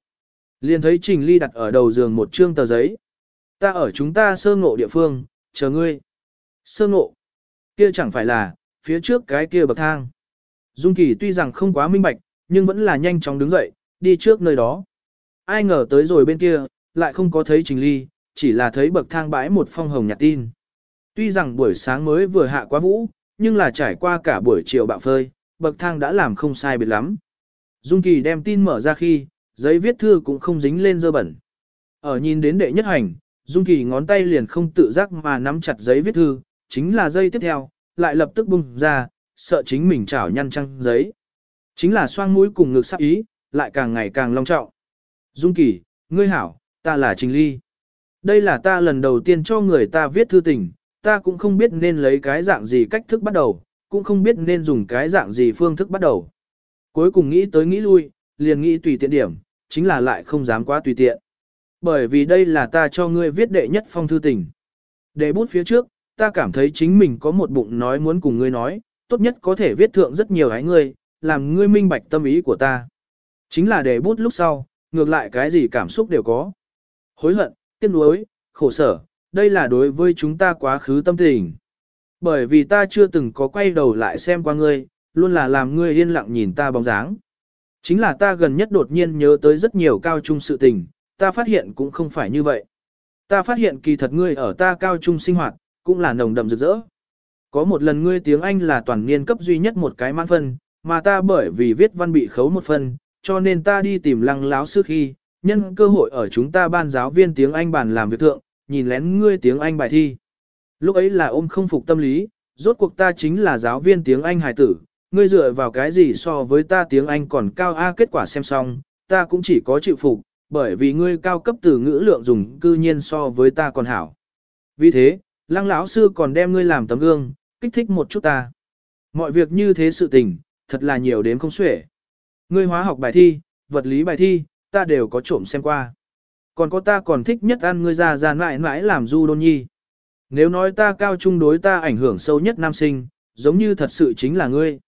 Liền thấy Trình Ly đặt ở đầu giường một trương tờ giấy. Ta ở chúng ta sơ ngộ địa phương, chờ ngươi. Sơ ngộ. Kia chẳng phải là, phía trước cái kia bậc thang. Dung Kỳ tuy rằng không quá minh bạch, nhưng vẫn là nhanh chóng đứng dậy, đi trước nơi đó. Ai ngờ tới rồi bên kia, lại không có thấy Trình Ly, chỉ là thấy bậc thang bãi một phong hồng nhạt tin. Tuy rằng buổi sáng mới vừa hạ quá vũ, nhưng là trải qua cả buổi chiều bạo phơi, bậc thang đã làm không sai biệt lắm. Dung Kỳ đem tin mở ra khi, giấy viết thư cũng không dính lên dơ bẩn. Ở nhìn đến đệ nhất hành, Dung Kỳ ngón tay liền không tự giác mà nắm chặt giấy viết thư, chính là dây tiếp theo, lại lập tức bung ra, sợ chính mình chảo nhăn trăng giấy. Chính là xoang mũi cùng ngực sắc ý, lại càng ngày càng long trọng. Dung Kỳ, ngươi hảo, ta là Trình Ly. Đây là ta lần đầu tiên cho người ta viết thư tình, ta cũng không biết nên lấy cái dạng gì cách thức bắt đầu, cũng không biết nên dùng cái dạng gì phương thức bắt đầu. Cuối cùng nghĩ tới nghĩ lui, liền nghĩ tùy tiện điểm, chính là lại không dám quá tùy tiện. Bởi vì đây là ta cho ngươi viết đệ nhất phong thư tình. Để bút phía trước, ta cảm thấy chính mình có một bụng nói muốn cùng ngươi nói, tốt nhất có thể viết thượng rất nhiều hái ngươi, làm ngươi minh bạch tâm ý của ta. Chính là để bút lúc sau, ngược lại cái gì cảm xúc đều có. Hối hận, tiếc nuối, khổ sở, đây là đối với chúng ta quá khứ tâm tình. Bởi vì ta chưa từng có quay đầu lại xem qua ngươi, luôn là làm ngươi yên lặng nhìn ta bóng dáng. Chính là ta gần nhất đột nhiên nhớ tới rất nhiều cao trung sự tình, ta phát hiện cũng không phải như vậy. Ta phát hiện kỳ thật ngươi ở ta cao trung sinh hoạt, cũng là nồng đậm rực rỡ. Có một lần ngươi tiếng Anh là toàn niên cấp duy nhất một cái mãn phân, mà ta bởi vì viết văn bị khấu một phân, cho nên ta đi tìm lăng láo sư khi, nhân cơ hội ở chúng ta ban giáo viên tiếng Anh bàn làm việc thượng, nhìn lén ngươi tiếng Anh bài thi. Lúc ấy là ôm không phục tâm lý, rốt cuộc ta chính là giáo viên tiếng Anh hài tử, ngươi dựa vào cái gì so với ta tiếng Anh còn cao A kết quả xem xong, ta cũng chỉ có chịu phục, bởi vì ngươi cao cấp từ ngữ lượng dùng cư nhiên so với ta còn hảo. Vì thế, lăng lão sư còn đem ngươi làm tấm gương, kích thích một chút ta. Mọi việc như thế sự tình, thật là nhiều đến không xuể. Ngươi hóa học bài thi, vật lý bài thi, ta đều có trộm xem qua. Còn có ta còn thích nhất ăn ngươi ra ra mãi mãi làm du đôn nhi. Nếu nói ta cao trung đối ta ảnh hưởng sâu nhất nam sinh, giống như thật sự chính là ngươi.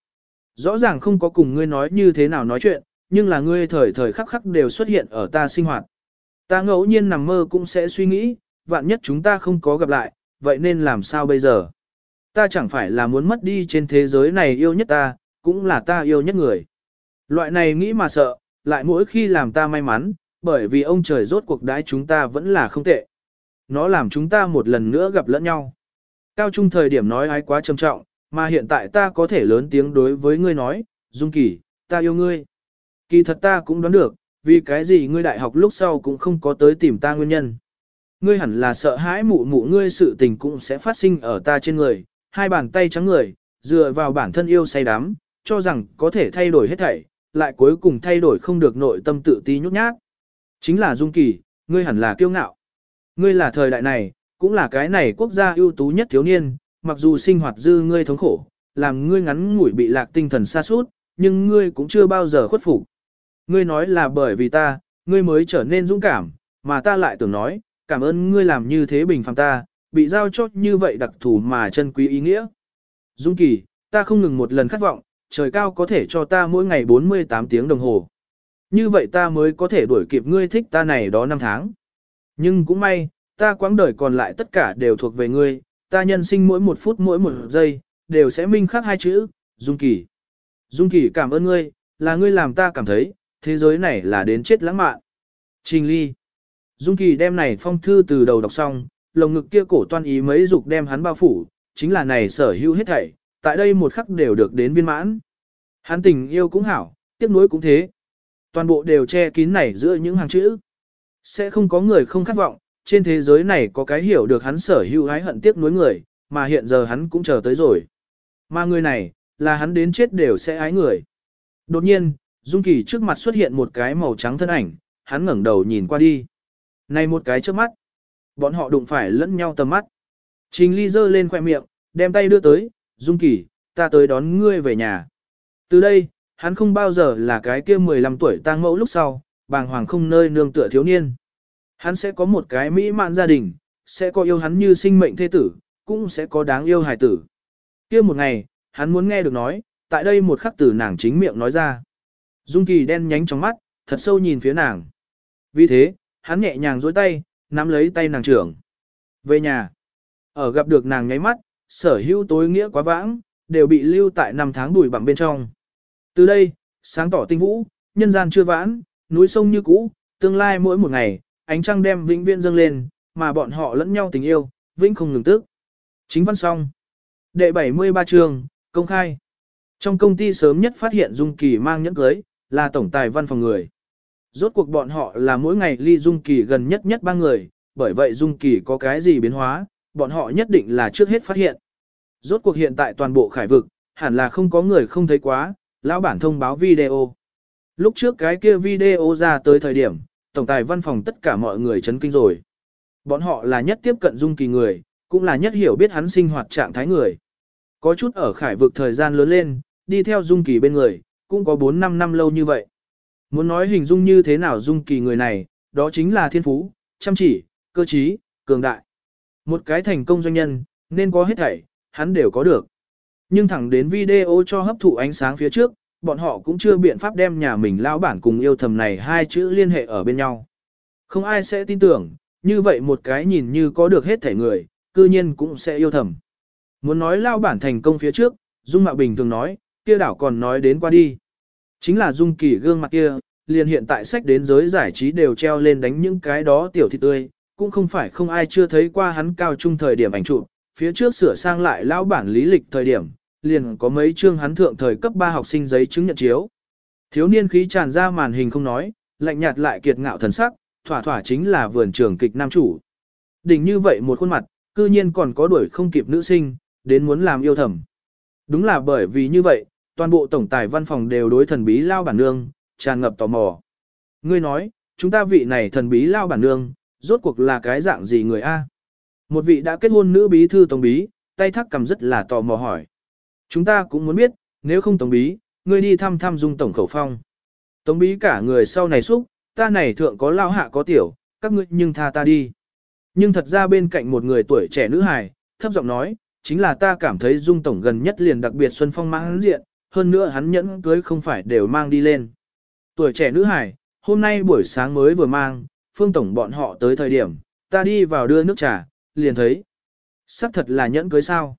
Rõ ràng không có cùng ngươi nói như thế nào nói chuyện, nhưng là ngươi thời thời khắc khắc đều xuất hiện ở ta sinh hoạt. Ta ngẫu nhiên nằm mơ cũng sẽ suy nghĩ, vạn nhất chúng ta không có gặp lại, vậy nên làm sao bây giờ? Ta chẳng phải là muốn mất đi trên thế giới này yêu nhất ta, cũng là ta yêu nhất người. Loại này nghĩ mà sợ, lại mỗi khi làm ta may mắn, bởi vì ông trời rốt cuộc đãi chúng ta vẫn là không tệ. Nó làm chúng ta một lần nữa gặp lẫn nhau. Cao trung thời điểm nói ai quá trầm trọng, mà hiện tại ta có thể lớn tiếng đối với ngươi nói, Dung Kỳ, ta yêu ngươi. Kỳ thật ta cũng đoán được, vì cái gì ngươi đại học lúc sau cũng không có tới tìm ta nguyên nhân. Ngươi hẳn là sợ hãi mụ mụ ngươi sự tình cũng sẽ phát sinh ở ta trên người, hai bàn tay trắng người, dựa vào bản thân yêu say đắm, cho rằng có thể thay đổi hết thảy, lại cuối cùng thay đổi không được nội tâm tự ti nhút nhát. Chính là Dung Kỳ, ngươi hẳn là kiêu ngạo. Ngươi là thời đại này, cũng là cái này quốc gia ưu tú nhất thiếu niên, mặc dù sinh hoạt dư ngươi thống khổ, làm ngươi ngắn ngủi bị lạc tinh thần xa suốt, nhưng ngươi cũng chưa bao giờ khuất phục. Ngươi nói là bởi vì ta, ngươi mới trở nên dũng cảm, mà ta lại tưởng nói, cảm ơn ngươi làm như thế bình phàm ta, bị giao cho như vậy đặc thù mà chân quý ý nghĩa. Dung Kỳ, ta không ngừng một lần khát vọng, trời cao có thể cho ta mỗi ngày 48 tiếng đồng hồ. Như vậy ta mới có thể đuổi kịp ngươi thích ta này đó năm tháng. Nhưng cũng may, ta quãng đời còn lại tất cả đều thuộc về ngươi, ta nhân sinh mỗi một phút mỗi một giây, đều sẽ minh khắc hai chữ, Dung Kỳ. Dung Kỳ cảm ơn ngươi, là ngươi làm ta cảm thấy, thế giới này là đến chết lãng mạn. Trình Ly. Dung Kỳ đem này phong thư từ đầu đọc xong, lồng ngực kia cổ toan ý mấy dục đem hắn bao phủ, chính là này sở hữu hết thảy, tại đây một khắc đều được đến viên mãn. Hắn tình yêu cũng hảo, tiếc nuối cũng thế. Toàn bộ đều che kín này giữa những hàng chữ. Sẽ không có người không khát vọng, trên thế giới này có cái hiểu được hắn sở hữu ái hận tiếc nuối người, mà hiện giờ hắn cũng chờ tới rồi. Mà người này, là hắn đến chết đều sẽ ái người. Đột nhiên, Dung Kỳ trước mặt xuất hiện một cái màu trắng thân ảnh, hắn ngẩng đầu nhìn qua đi. Này một cái trước mắt, bọn họ đụng phải lẫn nhau tầm mắt. Trình Ly giơ lên khoẻ miệng, đem tay đưa tới, Dung Kỳ, ta tới đón ngươi về nhà. Từ đây, hắn không bao giờ là cái kia 15 tuổi tang mẫu lúc sau, bàng hoàng không nơi nương tựa thiếu niên. Hắn sẽ có một cái mỹ mãn gia đình, sẽ có yêu hắn như sinh mệnh thế tử, cũng sẽ có đáng yêu hài tử. kia một ngày, hắn muốn nghe được nói, tại đây một khắc tử nàng chính miệng nói ra. Dung Kỳ đen nhánh trong mắt, thật sâu nhìn phía nàng. Vì thế, hắn nhẹ nhàng dối tay, nắm lấy tay nàng trưởng. Về nhà, ở gặp được nàng nháy mắt, sở hữu tối nghĩa quá vãng, đều bị lưu tại năm tháng đùi bằng bên trong. Từ đây, sáng tỏ tinh vũ, nhân gian chưa vãn, núi sông như cũ, tương lai mỗi một ngày, ánh trăng đem vĩnh viễn dâng lên, mà bọn họ lẫn nhau tình yêu, vĩnh không ngừng tức. Chính văn xong. Đệ 73 trường, công khai. Trong công ty sớm nhất phát hiện Dung Kỳ mang nhẫn cưới, là tổng tài văn phòng người. Rốt cuộc bọn họ là mỗi ngày ly Dung Kỳ gần nhất nhất ba người, bởi vậy Dung Kỳ có cái gì biến hóa, bọn họ nhất định là trước hết phát hiện. Rốt cuộc hiện tại toàn bộ khải vực, hẳn là không có người không thấy quá, lão bản thông báo video. Lúc trước cái kia video ra tới thời điểm, tổng tài văn phòng tất cả mọi người chấn kinh rồi. Bọn họ là nhất tiếp cận Dung Kỳ người, cũng là nhất hiểu biết hắn sinh hoạt trạng thái người. Có chút ở khải vực thời gian lớn lên, đi theo Dung Kỳ bên người, cũng có 4-5 năm lâu như vậy. Muốn nói hình dung như thế nào Dung Kỳ người này, đó chính là thiên phú, chăm chỉ, cơ trí, cường đại. Một cái thành công doanh nhân, nên có hết thảy, hắn đều có được. Nhưng thẳng đến video cho hấp thụ ánh sáng phía trước, bọn họ cũng chưa biện pháp đem nhà mình lao bản cùng yêu thầm này hai chữ liên hệ ở bên nhau. Không ai sẽ tin tưởng, như vậy một cái nhìn như có được hết thảy người, cư nhiên cũng sẽ yêu thầm. Muốn nói lao bản thành công phía trước, Dung Mạo Bình thường nói, kia đảo còn nói đến qua đi. Chính là Dung Kỳ gương mặt kia, liền hiện tại sách đến giới giải trí đều treo lên đánh những cái đó tiểu thị tươi, cũng không phải không ai chưa thấy qua hắn cao trung thời điểm ảnh chụp, phía trước sửa sang lại lão bản lý lịch thời điểm, liền có mấy chương hắn thượng thời cấp 3 học sinh giấy chứng nhận chiếu. Thiếu niên khí tràn ra màn hình không nói, lạnh nhạt lại kiệt ngạo thần sắc, thỏa thỏa chính là vườn trường kịch nam chủ. Đỉnh như vậy một khuôn mặt, cư nhiên còn có đuổi không kịp nữ sinh, đến muốn làm yêu thầm. Đúng là bởi vì như vậy, toàn bộ tổng tài văn phòng đều đối thần bí lao bản nương, tràn ngập tò mò. Ngươi nói, chúng ta vị này thần bí lao bản nương, rốt cuộc là cái dạng gì người A? Một vị đã kết hôn nữ bí thư tổng bí, tay thắc cầm rất là tò mò hỏi. Chúng ta cũng muốn biết, nếu không tổng bí, ngươi đi thăm thăm dung tổng khẩu phong. Tổng bí cả người sau này xúc, ta này thượng có lao hạ có tiểu, các ngươi nhưng tha ta đi. Nhưng thật ra bên cạnh một người tuổi trẻ nữ hài, thấp giọng nói, chính là ta cảm thấy dung tổng gần nhất liền đặc biệt xuân phong mang diện, hơn nữa hắn nhẫn cưới không phải đều mang đi lên. Tuổi trẻ nữ hài, hôm nay buổi sáng mới vừa mang, phương tổng bọn họ tới thời điểm, ta đi vào đưa nước trà, liền thấy. Sắc thật là nhẫn cưới sao?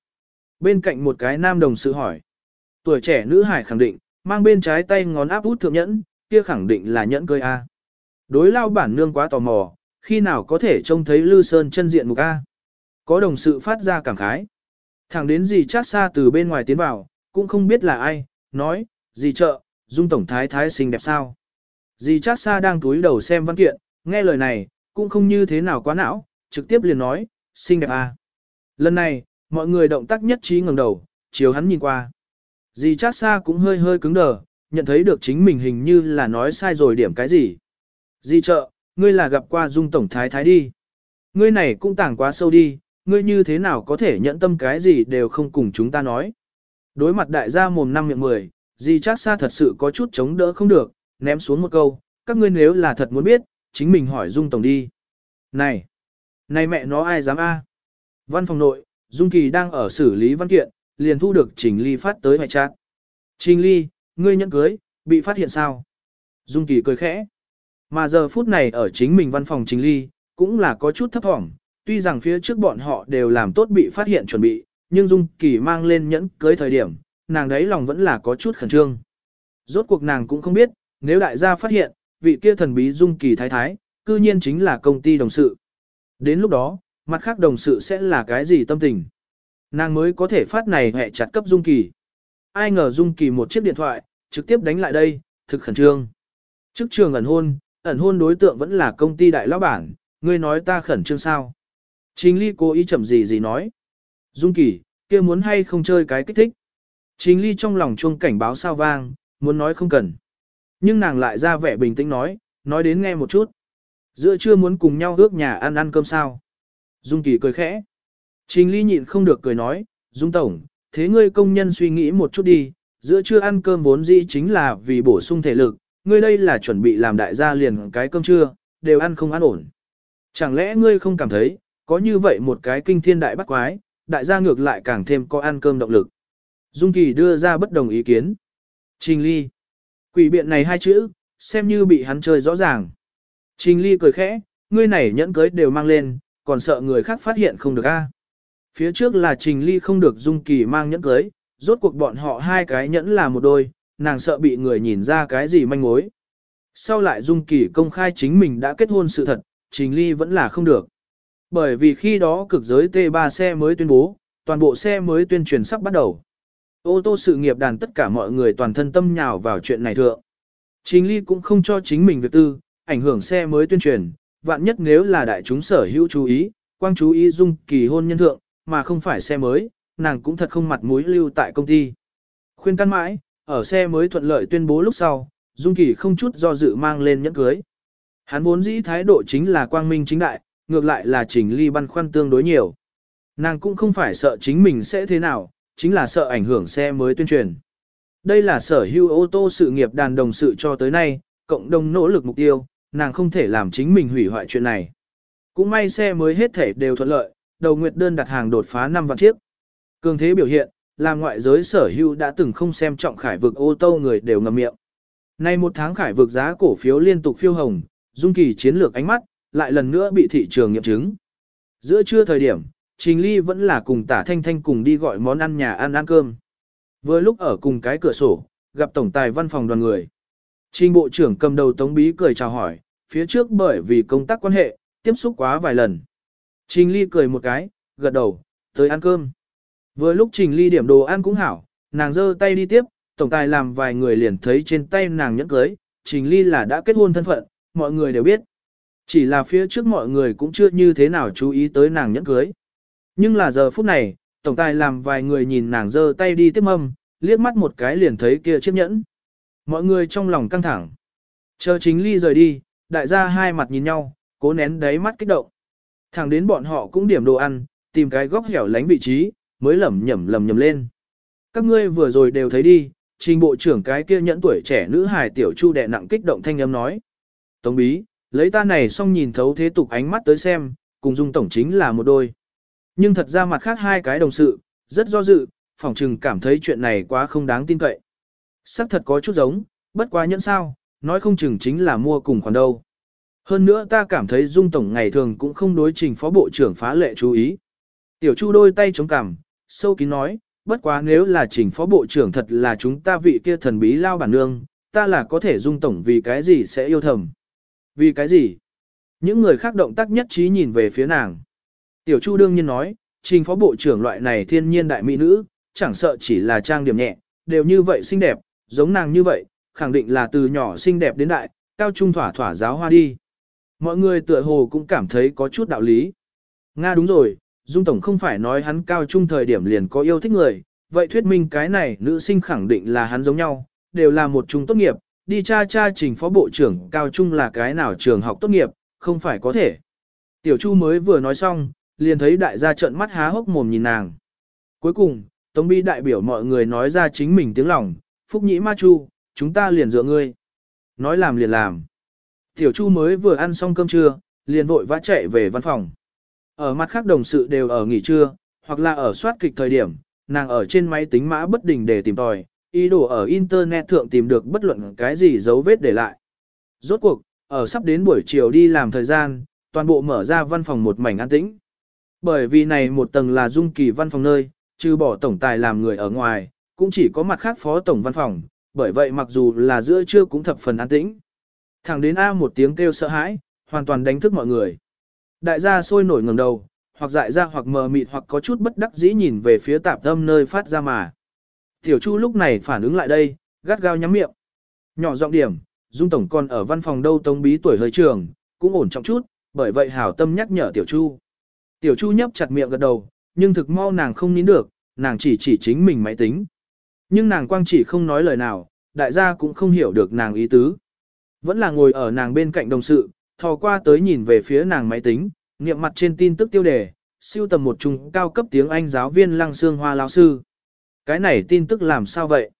Bên cạnh một cái nam đồng sự hỏi. Tuổi trẻ nữ hải khẳng định, mang bên trái tay ngón áp út thượng nhẫn, kia khẳng định là nhẫn cưới A. Đối lao bản nương quá tò mò, khi nào có thể trông thấy Lư Sơn chân diện mục A. Có đồng sự phát ra cảm khái. Thẳng đến gì chắc xa từ bên ngoài tiến vào, cũng không biết là ai, nói, gì chợ, dung tổng thái thái xinh đẹp sao. Dì chắc xa đang túi đầu xem văn kiện, nghe lời này, cũng không như thế nào quá não, trực tiếp liền nói, xinh đẹp à. Lần này, mọi người động tác nhất trí ngẩng đầu, chiếu hắn nhìn qua. Dì chắc xa cũng hơi hơi cứng đờ, nhận thấy được chính mình hình như là nói sai rồi điểm cái gì. Dì trợ, ngươi là gặp qua dung tổng thái thái đi. Ngươi này cũng tảng quá sâu đi, ngươi như thế nào có thể nhận tâm cái gì đều không cùng chúng ta nói. Đối mặt đại gia mồm năm miệng mười, dì chắc xa thật sự có chút chống đỡ không được, ném xuống một câu, các ngươi nếu là thật muốn biết, chính mình hỏi dung tổng đi. Này! Này mẹ nó ai dám a? Văn phòng nội, Dung Kỳ đang ở xử lý văn kiện, liền thu được Trình Ly phát tới hoại chát Trình Ly, ngươi nhận cưới, bị phát hiện sao? Dung Kỳ cười khẽ. Mà giờ phút này ở chính mình văn phòng Trình Ly, cũng là có chút thấp thỏm, Tuy rằng phía trước bọn họ đều làm tốt bị phát hiện chuẩn bị, nhưng Dung Kỳ mang lên nhẫn cưới thời điểm, nàng đấy lòng vẫn là có chút khẩn trương. Rốt cuộc nàng cũng không biết, nếu đại gia phát hiện, vị kia thần bí Dung Kỳ thái thái, cư nhiên chính là công ty đồng sự. Đến lúc đó, mặt khác đồng sự sẽ là cái gì tâm tình? Nàng mới có thể phát này hẹ chặt cấp Dung Kỳ. Ai ngờ Dung Kỳ một chiếc điện thoại, trực tiếp đánh lại đây, thực khẩn trương. Trước trường ẩn hôn, ẩn hôn đối tượng vẫn là công ty đại lão bản, ngươi nói ta khẩn trương sao? Trình Ly cố ý chậm gì gì nói. Dung Kỳ, kia muốn hay không chơi cái kích thích. Trình Ly trong lòng chuông cảnh báo sao vang, muốn nói không cần. Nhưng nàng lại ra vẻ bình tĩnh nói, nói đến nghe một chút. Giữa trưa muốn cùng nhau ước nhà ăn ăn cơm sao. Dung Kỳ cười khẽ. Trình Ly nhịn không được cười nói, Dung Tổng, thế ngươi công nhân suy nghĩ một chút đi, giữa trưa ăn cơm vốn dĩ chính là vì bổ sung thể lực, ngươi đây là chuẩn bị làm đại gia liền cái cơm trưa, đều ăn không ăn ổn. Chẳng lẽ ngươi không cảm thấy, có như vậy một cái kinh thiên đại bắt quái, đại gia ngược lại càng thêm có ăn cơm động lực. Dung Kỳ đưa ra bất đồng ý kiến. Trình Ly. Quỷ biện này hai chữ, xem như bị hắn chơi rõ ràng. Trình Ly cười khẽ, ngươi này nhẫn cưới đều mang lên, còn sợ người khác phát hiện không được a. Phía trước là Trình Ly không được Dung Kỳ mang nhẫn cưới, rốt cuộc bọn họ hai cái nhẫn là một đôi, nàng sợ bị người nhìn ra cái gì manh mối. Sau lại Dung Kỳ công khai chính mình đã kết hôn sự thật, Trình Ly vẫn là không được. Bởi vì khi đó cực giới T3 xe mới tuyên bố, toàn bộ xe mới tuyên truyền sắp bắt đầu. Ô tô sự nghiệp đàn tất cả mọi người toàn thân tâm nhào vào chuyện này thượng. Chính Ly cũng không cho chính mình việc tư, ảnh hưởng xe mới tuyên truyền, vạn nhất nếu là đại chúng sở hữu chú ý, quang chú ý dung kỳ hôn nhân thượng, mà không phải xe mới, nàng cũng thật không mặt mũi lưu tại công ty. Khuyên căn mãi, ở xe mới thuận lợi tuyên bố lúc sau, Dung Kỳ không chút do dự mang lên nhẫn cưới. Hắn vốn dĩ thái độ chính là quang minh chính đại, ngược lại là Trình Ly băn khoăn tương đối nhiều. Nàng cũng không phải sợ chính mình sẽ thế nào, chính là sợ ảnh hưởng xe mới tuyên truyền. Đây là sở hữu ô tô sự nghiệp đàn đồng sự cho tới nay, cộng đồng nỗ lực mục tiêu, nàng không thể làm chính mình hủy hoại chuyện này. Cũng may xe mới hết thể đều thuận lợi, đầu nguyệt đơn đặt hàng đột phá 5 vạn chiếc. Cường thế biểu hiện, là ngoại giới sở hữu đã từng không xem trọng khải vực ô tô người đều ngậm miệng. Nay một tháng khải vực giá cổ phiếu liên tục phiêu hồng, dung kỳ chiến lược ánh mắt, lại lần nữa bị thị trường nghiệm chứng. Giữa trưa thời điểm, Trình Ly vẫn là cùng tả thanh thanh cùng đi gọi món ăn nhà ăn ăn cơm. Vừa lúc ở cùng cái cửa sổ, gặp tổng tài văn phòng đoàn người. Trình bộ trưởng cầm đầu tống bí cười chào hỏi, phía trước bởi vì công tác quan hệ, tiếp xúc quá vài lần. Trình Ly cười một cái, gật đầu, tới ăn cơm. Vừa lúc Trình Ly điểm đồ ăn cũng hảo, nàng giơ tay đi tiếp, tổng tài làm vài người liền thấy trên tay nàng nhẫn cưới, Trình Ly là đã kết hôn thân phận, mọi người đều biết. Chỉ là phía trước mọi người cũng chưa như thế nào chú ý tới nàng nhẫn cưới. Nhưng là giờ phút này, tổng tài làm vài người nhìn nàng giơ tay đi tiếp mâm, liếc mắt một cái liền thấy kia chiếc nhẫn. Mọi người trong lòng căng thẳng. Chờ chính ly rời đi, đại gia hai mặt nhìn nhau, cố nén đáy mắt kích động. Thẳng đến bọn họ cũng điểm đồ ăn, tìm cái góc hẻo lánh vị trí, mới lẩm nhẩm lẩm nhẩm lên. Các ngươi vừa rồi đều thấy đi, trình bộ trưởng cái kia nhẫn tuổi trẻ nữ hài tiểu chu đệ nặng kích động thanh âm nói. Tống bí, lấy ta này xong nhìn thấu thế tục ánh mắt tới xem, cùng dung tổng chính là một đôi. Nhưng thật ra mặt khác hai cái đồng sự, rất do dự, phỏng chừng cảm thấy chuyện này quá không đáng tin cậy. Sắc thật có chút giống, bất quá nhẫn sao, nói không chừng chính là mua cùng khoản đâu. Hơn nữa ta cảm thấy Dung Tổng ngày thường cũng không đối trình phó bộ trưởng phá lệ chú ý. Tiểu Chu đôi tay chống cằm, sâu kín nói, bất quá nếu là trình phó bộ trưởng thật là chúng ta vị kia thần bí lao bản nương, ta là có thể Dung Tổng vì cái gì sẽ yêu thầm. Vì cái gì? Những người khác động tác nhất trí nhìn về phía nàng. Tiểu Chu đương nhiên nói, trình phó bộ trưởng loại này thiên nhiên đại mỹ nữ, chẳng sợ chỉ là trang điểm nhẹ, đều như vậy xinh đẹp, giống nàng như vậy, khẳng định là từ nhỏ xinh đẹp đến đại, cao trung thỏa thỏa giáo hoa đi. Mọi người tựa hồ cũng cảm thấy có chút đạo lý. Nga đúng rồi, Dung Tổng không phải nói hắn cao trung thời điểm liền có yêu thích người, vậy thuyết minh cái này nữ sinh khẳng định là hắn giống nhau, đều là một trung tốt nghiệp, đi cha cha trình phó bộ trưởng cao trung là cái nào trường học tốt nghiệp, không phải có thể. Tiểu Chu mới vừa nói xong, liền thấy đại gia trợn mắt há hốc mồm nhìn nàng. Cuối cùng, Tống Bi đại biểu mọi người nói ra chính mình tiếng lòng, Phúc Nhĩ Ma Chu, chúng ta liền dựa ngươi. Nói làm liền làm. Tiểu Chu mới vừa ăn xong cơm trưa, liền vội vã chạy về văn phòng. Ở mặt khác đồng sự đều ở nghỉ trưa, hoặc là ở soát kịch thời điểm, nàng ở trên máy tính mã bất đình để tìm tòi, ý đồ ở internet thượng tìm được bất luận cái gì dấu vết để lại. Rốt cuộc, ở sắp đến buổi chiều đi làm thời gian, toàn bộ mở ra văn phòng một mảnh an tĩnh. Bởi vì này một tầng là dung kỳ văn phòng nơi, trừ bỏ tổng tài làm người ở ngoài, cũng chỉ có mặt khác phó tổng văn phòng, bởi vậy mặc dù là giữa trưa cũng thập phần an tĩnh. Thẳng đến A một tiếng kêu sợ hãi, hoàn toàn đánh thức mọi người. Đại gia sôi nổi ngẩng đầu, hoặc dại ra hoặc mờ mịt hoặc có chút bất đắc dĩ nhìn về phía tạp âm nơi phát ra mà. Tiểu Chu lúc này phản ứng lại đây, gắt gao nhắm miệng. Nhỏ giọng điểm, Dung Tổng còn ở văn phòng đâu tống bí tuổi hơi trường, cũng ổn trọng chút, bởi vậy hảo tâm nhắc nhở Tiểu Chu. Tiểu Chu nhấp chặt miệng gật đầu, nhưng thực mau nàng không nín được, nàng chỉ chỉ chính mình máy tính. Nhưng nàng quang chỉ không nói lời nào, đại gia cũng không hiểu được nàng ý tứ. Vẫn là ngồi ở nàng bên cạnh đồng sự, thò qua tới nhìn về phía nàng máy tính, niệm mặt trên tin tức tiêu đề, siêu tầm một trung cao cấp tiếng Anh giáo viên Lăng Sương Hoa lão sư. Cái này tin tức làm sao vậy?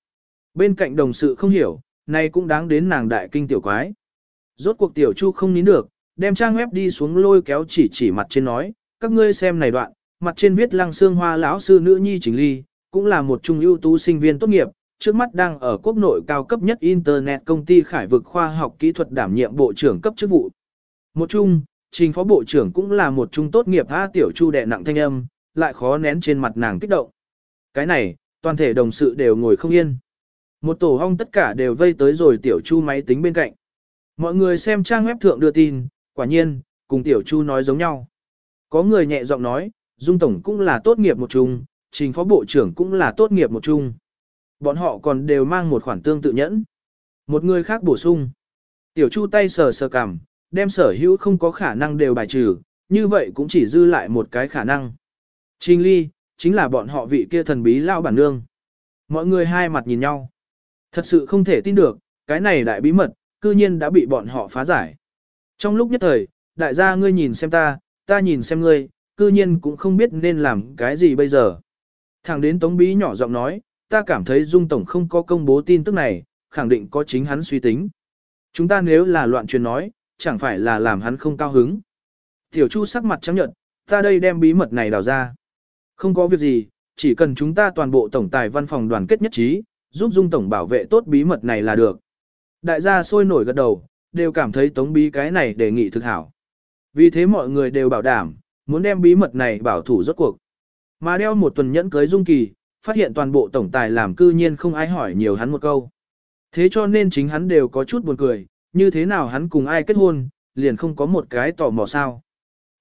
Bên cạnh đồng sự không hiểu, này cũng đáng đến nàng đại kinh tiểu quái. Rốt cuộc tiểu chu không nín được, đem trang web đi xuống lôi kéo chỉ chỉ mặt trên nói, các ngươi xem này đoạn, mặt trên viết Lăng Sương Hoa lão sư nữ nhi chính ly, cũng là một trung ưu tú sinh viên tốt nghiệp, trước mắt đang ở quốc nội cao cấp nhất Internet công ty khải vực khoa học kỹ thuật đảm nhiệm bộ trưởng cấp chức vụ. Một trung trình phó bộ trưởng cũng là một trung tốt nghiệp A tiểu chu đệ nặng thanh âm, lại khó nén trên mặt nàng kích động. Cái này, toàn thể đồng sự đều ngồi không yên. Một tổ hong tất cả đều vây tới rồi tiểu chu máy tính bên cạnh. Mọi người xem trang web thượng đưa tin, quả nhiên, cùng tiểu chu nói giống nhau. Có người nhẹ giọng nói, Dung Tổng cũng là tốt nghiệp một chung, trình phó bộ trưởng cũng là tốt nghiệp một chung. Bọn họ còn đều mang một khoản tương tự nhẫn. Một người khác bổ sung. Tiểu chu tay sờ sờ cằm, đem sở hữu không có khả năng đều bài trừ, như vậy cũng chỉ dư lại một cái khả năng. Trình ly, chính là bọn họ vị kia thần bí lao bản nương. Mọi người hai mặt nhìn nhau. Thật sự không thể tin được, cái này đại bí mật, cư nhiên đã bị bọn họ phá giải. Trong lúc nhất thời, đại gia ngươi nhìn xem ta, ta nhìn xem ngươi, cư nhiên cũng không biết nên làm cái gì bây giờ. Thẳng đến Tống Bí nhỏ giọng nói, ta cảm thấy Dung Tổng không có công bố tin tức này, khẳng định có chính hắn suy tính. Chúng ta nếu là loạn truyền nói, chẳng phải là làm hắn không cao hứng. Tiểu Chu sắc mặt trắng nhợt, ta đây đem bí mật này đào ra. Không có việc gì, chỉ cần chúng ta toàn bộ tổng tài văn phòng đoàn kết nhất trí, giúp Dung Tổng bảo vệ tốt bí mật này là được. Đại gia sôi nổi gật đầu, đều cảm thấy Tống Bí cái này đề nghị thực hảo. Vì thế mọi người đều bảo đảm, muốn đem bí mật này bảo thủ rốt cuộc. Mà đeo một tuần nhẫn cưới Dung Kỳ, phát hiện toàn bộ tổng tài làm cư nhiên không ai hỏi nhiều hắn một câu. Thế cho nên chính hắn đều có chút buồn cười, như thế nào hắn cùng ai kết hôn, liền không có một cái tò mò sao.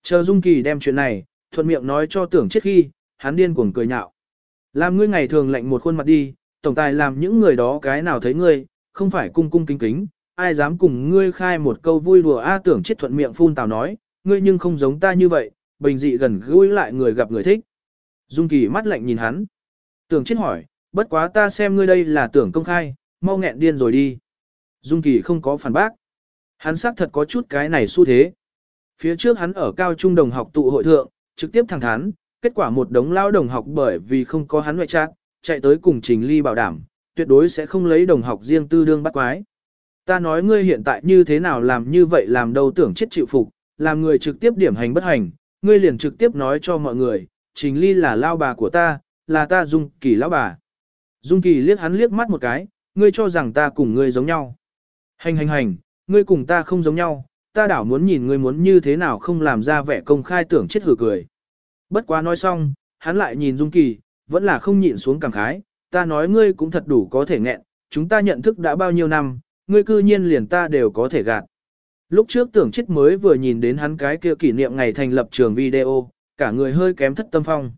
Chờ Dung Kỳ đem chuyện này, thuận miệng nói cho tưởng chết khi, hắn điên cuồng cười nhạo. Làm ngươi ngày thường lạnh một khuôn mặt đi, tổng tài làm những người đó cái nào thấy ngươi, không phải cung cung kính kính, ai dám cùng ngươi khai một câu vui đùa a tưởng chết thuận miệng phun tào nói, ngươi nhưng không giống ta như vậy, bình dị gần gũi lại người gặp người thích. Dung Kỳ mắt lạnh nhìn hắn. Tưởng chết hỏi, bất quá ta xem ngươi đây là tưởng công khai, mau nghẹn điên rồi đi. Dung Kỳ không có phản bác. Hắn xác thật có chút cái này xu thế. Phía trước hắn ở cao trung đồng học tụ hội thượng, trực tiếp thẳng thắn, kết quả một đống lao đồng học bởi vì không có hắn ngoại trạng, chạy tới cùng Trình Ly bảo đảm, tuyệt đối sẽ không lấy đồng học riêng tư đương bắt quái. Ta nói ngươi hiện tại như thế nào làm như vậy làm đâu tưởng chết chịu phục, làm người trực tiếp điểm hành bất hành, ngươi liền trực tiếp nói cho mọi người, Trình Ly là lao bà của ta, là ta Dung Kỳ lão bà. Dung Kỳ liếc hắn liếc mắt một cái, ngươi cho rằng ta cùng ngươi giống nhau. Hành hành hành, ngươi cùng ta không giống nhau, ta đảo muốn nhìn ngươi muốn như thế nào không làm ra vẻ công khai tưởng chết hử cười. Bất quá nói xong, hắn lại nhìn Dung Kỳ, vẫn là không nhịn xuống cảm khái, ta nói ngươi cũng thật đủ có thể nghẹn, chúng ta nhận thức đã bao nhiêu năm, ngươi cư nhiên liền ta đều có thể gạt. Lúc trước tưởng chết mới vừa nhìn đến hắn cái kia kỷ niệm ngày thành lập trường video, cả người hơi kém thất tâm phong.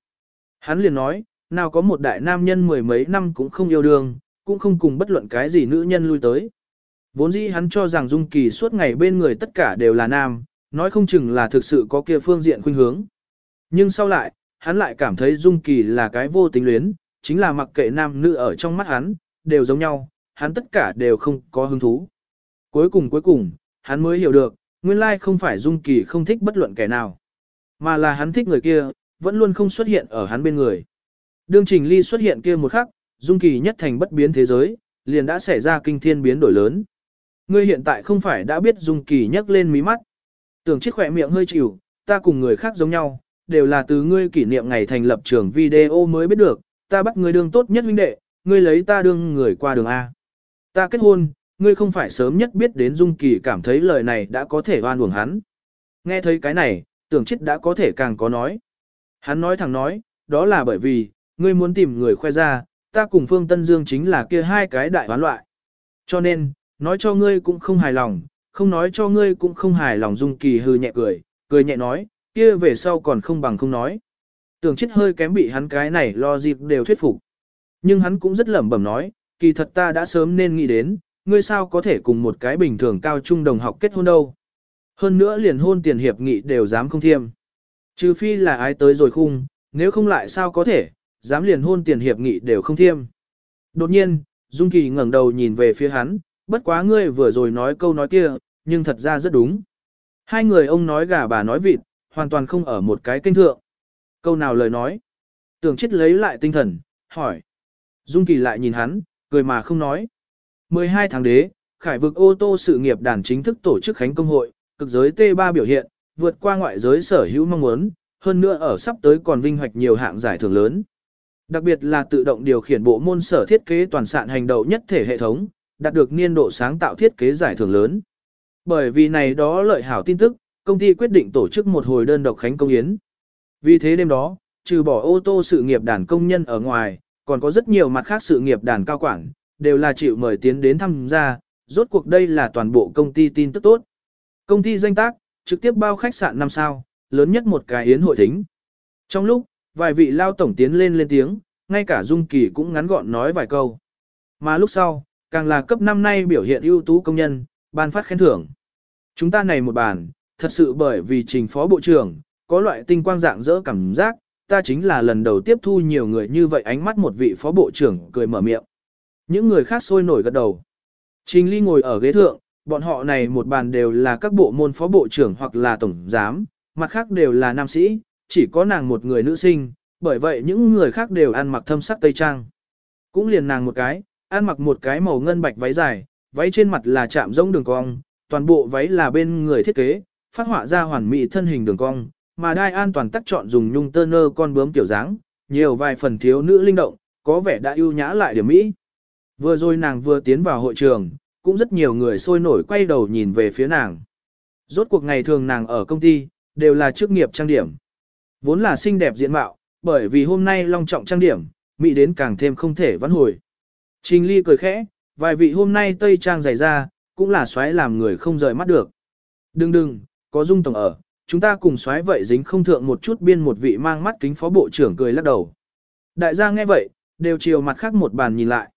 Hắn liền nói, nào có một đại nam nhân mười mấy năm cũng không yêu đương, cũng không cùng bất luận cái gì nữ nhân lui tới. Vốn dĩ hắn cho rằng Dung Kỳ suốt ngày bên người tất cả đều là nam, nói không chừng là thực sự có kia phương diện khuynh hướng. Nhưng sau lại, hắn lại cảm thấy Dung Kỳ là cái vô tính luyến, chính là mặc kệ nam nữ ở trong mắt hắn, đều giống nhau, hắn tất cả đều không có hứng thú. Cuối cùng cuối cùng, hắn mới hiểu được, nguyên lai không phải Dung Kỳ không thích bất luận kẻ nào, mà là hắn thích người kia, vẫn luôn không xuất hiện ở hắn bên người. Đương Trình Ly xuất hiện kia một khắc, Dung Kỳ nhất thành bất biến thế giới, liền đã xảy ra kinh thiên biến đổi lớn. Ngươi hiện tại không phải đã biết Dung Kỳ nhấc lên mí mắt. Tưởng chiếc khỏe miệng hơi chịu, ta cùng người khác giống nhau, đều là từ ngươi kỷ niệm ngày thành lập trường video mới biết được, ta bắt ngươi đương tốt nhất huynh đệ, ngươi lấy ta đương người qua đường A. Ta kết hôn, ngươi không phải sớm nhất biết đến Dung Kỳ cảm thấy lời này đã có thể oan uổng hắn. Nghe thấy cái này, tưởng chết đã có thể càng có nói. Hắn nói thẳng nói, đó là bởi vì, ngươi muốn tìm người khoe ra, ta cùng Phương Tân Dương chính là kia hai cái đại hoán loại. Cho nên, nói cho ngươi cũng không hài lòng, không nói cho ngươi cũng không hài lòng Dung Kỳ hư nhẹ cười, cười nhẹ nói, kia về sau còn không bằng không nói. Tưởng chết hơi kém bị hắn cái này lo dịp đều thuyết phục. Nhưng hắn cũng rất lẩm bẩm nói, kỳ thật ta đã sớm nên nghĩ đến, ngươi sao có thể cùng một cái bình thường cao trung đồng học kết hôn đâu. Hơn nữa liền hôn tiền hiệp nghị đều dám không thiêm. Trừ phi là ai tới rồi khung, nếu không lại sao có thể, dám liền hôn tiền hiệp nghị đều không thiêm. Đột nhiên, Dung Kỳ ngẩng đầu nhìn về phía hắn, bất quá ngươi vừa rồi nói câu nói kia, nhưng thật ra rất đúng. Hai người ông nói gà bà nói vịt, hoàn toàn không ở một cái kênh thượng. Câu nào lời nói. Tưởng chết lấy lại tinh thần, hỏi. Dung Kỳ lại nhìn hắn, cười mà không nói. 12 tháng đế, khải vực ô tô sự nghiệp đàn chính thức tổ chức khánh công hội, cực giới T3 biểu hiện, vượt qua ngoại giới sở hữu mong muốn, hơn nữa ở sắp tới còn vinh hoạch nhiều hạng giải thưởng lớn. Đặc biệt là tự động điều khiển bộ môn sở thiết kế toàn sạn hành động nhất thể hệ thống, đạt được niên độ sáng tạo thiết kế giải thưởng lớn. Bởi vì này đó lợi hảo tin tức, công ty quyết định tổ chức một hồi đơn độc khánh công yến. Vì thế đêm đó, trừ bỏ ô tô sự nghiệp đàn công nhân ở ngoài, còn có rất nhiều mặt khác sự nghiệp đàn cao quản, đều là chịu mời tiến đến tham gia, rốt cuộc đây là toàn bộ công ty tin tức tốt. Công ty danh tác, trực tiếp bao khách sạn 5 sao, lớn nhất một cái yến hội thính. Trong lúc, vài vị lao tổng tiến lên lên tiếng, ngay cả Dung Kỳ cũng ngắn gọn nói vài câu. Mà lúc sau, càng là cấp năm nay biểu hiện ưu tú công nhân, ban phát khen thưởng. Chúng ta này một bàn, thật sự bởi vì trình phó bộ trưởng, có loại tinh quang dạng dỡ cảm giác, ta chính là lần đầu tiếp thu nhiều người như vậy ánh mắt một vị phó bộ trưởng cười mở miệng. Những người khác sôi nổi gật đầu. Trình Ly ngồi ở ghế thượng, bọn họ này một bàn đều là các bộ môn phó bộ trưởng hoặc là tổng giám, mặt khác đều là nam sĩ, chỉ có nàng một người nữ sinh, bởi vậy những người khác đều ăn mặc thâm sắc tây trang. Cũng liền nàng một cái, ăn mặc một cái màu ngân bạch váy dài, váy trên mặt là chạm rỗng đường cong, toàn bộ váy là bên người thiết kế, phát họa ra hoàn mỹ thân hình đường cong, mà đai an toàn tắc chọn dùng nhung tơ nơ con bướm kiểu dáng, nhiều vài phần thiếu nữ linh động, có vẻ đã ưu nhã lại điểm mỹ. Vừa rồi nàng vừa tiến vào hội trường, cũng rất nhiều người sôi nổi quay đầu nhìn về phía nàng. Rốt cuộc ngày thường nàng ở công ty, đều là chức nghiệp trang điểm. Vốn là xinh đẹp diện mạo, bởi vì hôm nay long trọng trang điểm, mỹ đến càng thêm không thể vãn hồi. Trình Ly cười khẽ, vài vị hôm nay tây trang dày ra, cũng là xoáy làm người không rời mắt được. Đừng đừng, có dung tổng ở, chúng ta cùng xoáy vậy dính không thượng một chút biên một vị mang mắt kính phó bộ trưởng cười lắc đầu. Đại gia nghe vậy, đều chiều mặt khác một bàn nhìn lại.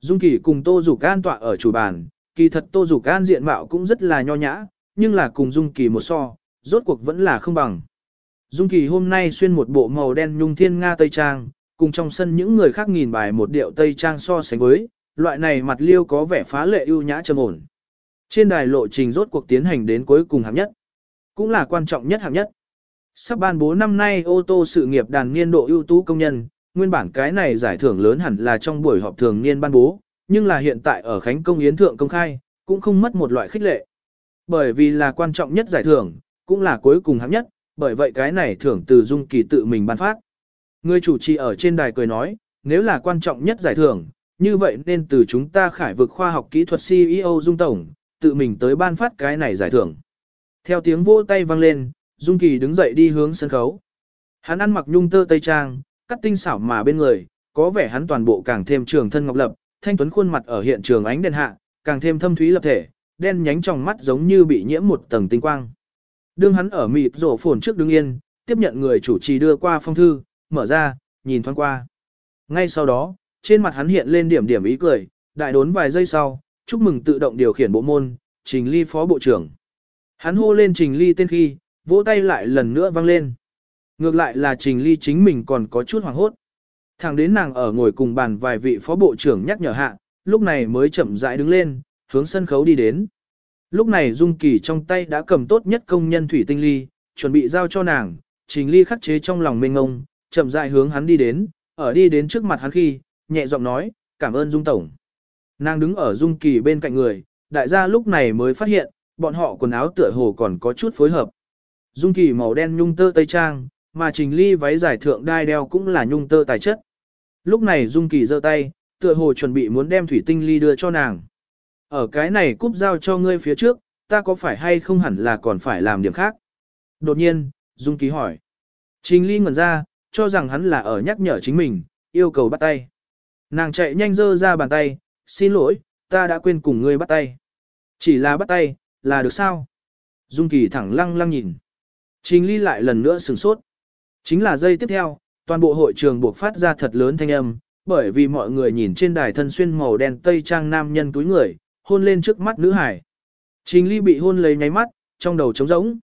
Dung Kỳ cùng Tô Dục An tọa ở chủ bàn, kỳ thật Tô Dục An diện mạo cũng rất là nho nhã, nhưng là cùng Dung Kỳ một so, rốt cuộc vẫn là không bằng. Dung Kỳ hôm nay xuyên một bộ màu đen nhung thiên nga tây trang, cùng trong sân những người khác nghìn bài một điệu tây trang so sánh với, loại này mặt liêu có vẻ phá lệ ưu nhã trầm ổn. Trên đài lộ trình rốt cuộc tiến hành đến cuối cùng hạng nhất, cũng là quan trọng nhất hạng nhất. Sắp ban bố năm nay ô tô sự nghiệp đàn niên độ ưu tú công nhân, nguyên bản cái này giải thưởng lớn hẳn là trong buổi họp thường niên ban bố, nhưng là hiện tại ở Khánh Công Yến Thượng công khai, cũng không mất một loại khích lệ. Bởi vì là quan trọng nhất giải thưởng, cũng là cuối cùng hạng nhất, bởi vậy cái này thưởng từ Dung Kỳ tự mình ban phát. Người chủ trì ở trên đài cười nói, nếu là quan trọng nhất giải thưởng, như vậy nên từ chúng ta khải vực khoa học kỹ thuật CEO Dung Tổng, tự mình tới ban phát cái này giải thưởng. Theo tiếng vỗ tay vang lên, Dung Kỳ đứng dậy đi hướng sân khấu. Hắn ăn mặc nhung tơ tây trang, cắt tinh xảo mà bên người, có vẻ hắn toàn bộ càng thêm trường thân ngọc lập, thanh tuấn khuôn mặt ở hiện trường ánh đèn hạ, càng thêm thâm thúy lập thể, đen nhánh trong mắt giống như bị nhiễm một tầng tinh quang. Đương hắn ở mịt rổ phồn trước đứng yên, tiếp nhận người chủ trì đưa qua phong thư, mở ra, nhìn thoáng qua. Ngay sau đó, trên mặt hắn hiện lên điểm điểm ý cười, đại đốn vài giây sau, chúc mừng tự động điều khiển bộ môn, Trình Ly phó bộ trưởng. Hắn hô lên Trình Ly tên khi, vỗ tay lại lần nữa vang lên. Ngược lại là Trình Ly chính mình còn có chút hoảng hốt. Thẳng đến nàng ở ngồi cùng bàn vài vị phó bộ trưởng nhắc nhở hạ, lúc này mới chậm rãi đứng lên, hướng sân khấu đi đến. Lúc này Dung Kỳ trong tay đã cầm tốt nhất công nhân thủy tinh ly, chuẩn bị giao cho nàng, Trình Ly khắc chế trong lòng mênh ngông, chậm rãi hướng hắn đi đến, ở đi đến trước mặt hắn khi, nhẹ giọng nói, cảm ơn Dung Tổng. Nàng đứng ở Dung Kỳ bên cạnh người, đại gia lúc này mới phát hiện, bọn họ quần áo tựa hồ còn có chút phối hợp. Dung Kỳ màu đen nhung tơ tây trang, mà Trình Ly váy giải thượng đai đeo cũng là nhung tơ tài chất. Lúc này Dung Kỳ giơ tay, tựa hồ chuẩn bị muốn đem thủy tinh ly đưa cho nàng. Ở cái này cúp giao cho ngươi phía trước, ta có phải hay không hẳn là còn phải làm điểm khác? Đột nhiên, Dung Kỳ hỏi. Trình Ly ngẩn ra, cho rằng hắn là ở nhắc nhở chính mình, yêu cầu bắt tay. Nàng chạy nhanh dơ ra bàn tay, xin lỗi, ta đã quên cùng ngươi bắt tay. Chỉ là bắt tay, là được sao? Dung Kỳ thẳng lăng lăng nhìn. Trình Ly lại lần nữa sửng sốt. Chính là giây tiếp theo, toàn bộ hội trường buộc phát ra thật lớn thanh âm, bởi vì mọi người nhìn trên đài thân xuyên màu đen tây trang nam nhân túi người, hôn lên trước mắt nữ hải. Trình Ly bị hôn lấy nháy mắt, trong đầu trống rỗng.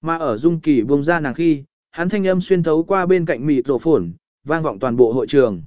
Mà ở Dung Kỳ buông ra nàng khi, hắn thanh âm xuyên thấu qua bên cạnh mịt rổ phổn, vang vọng toàn bộ hội trường.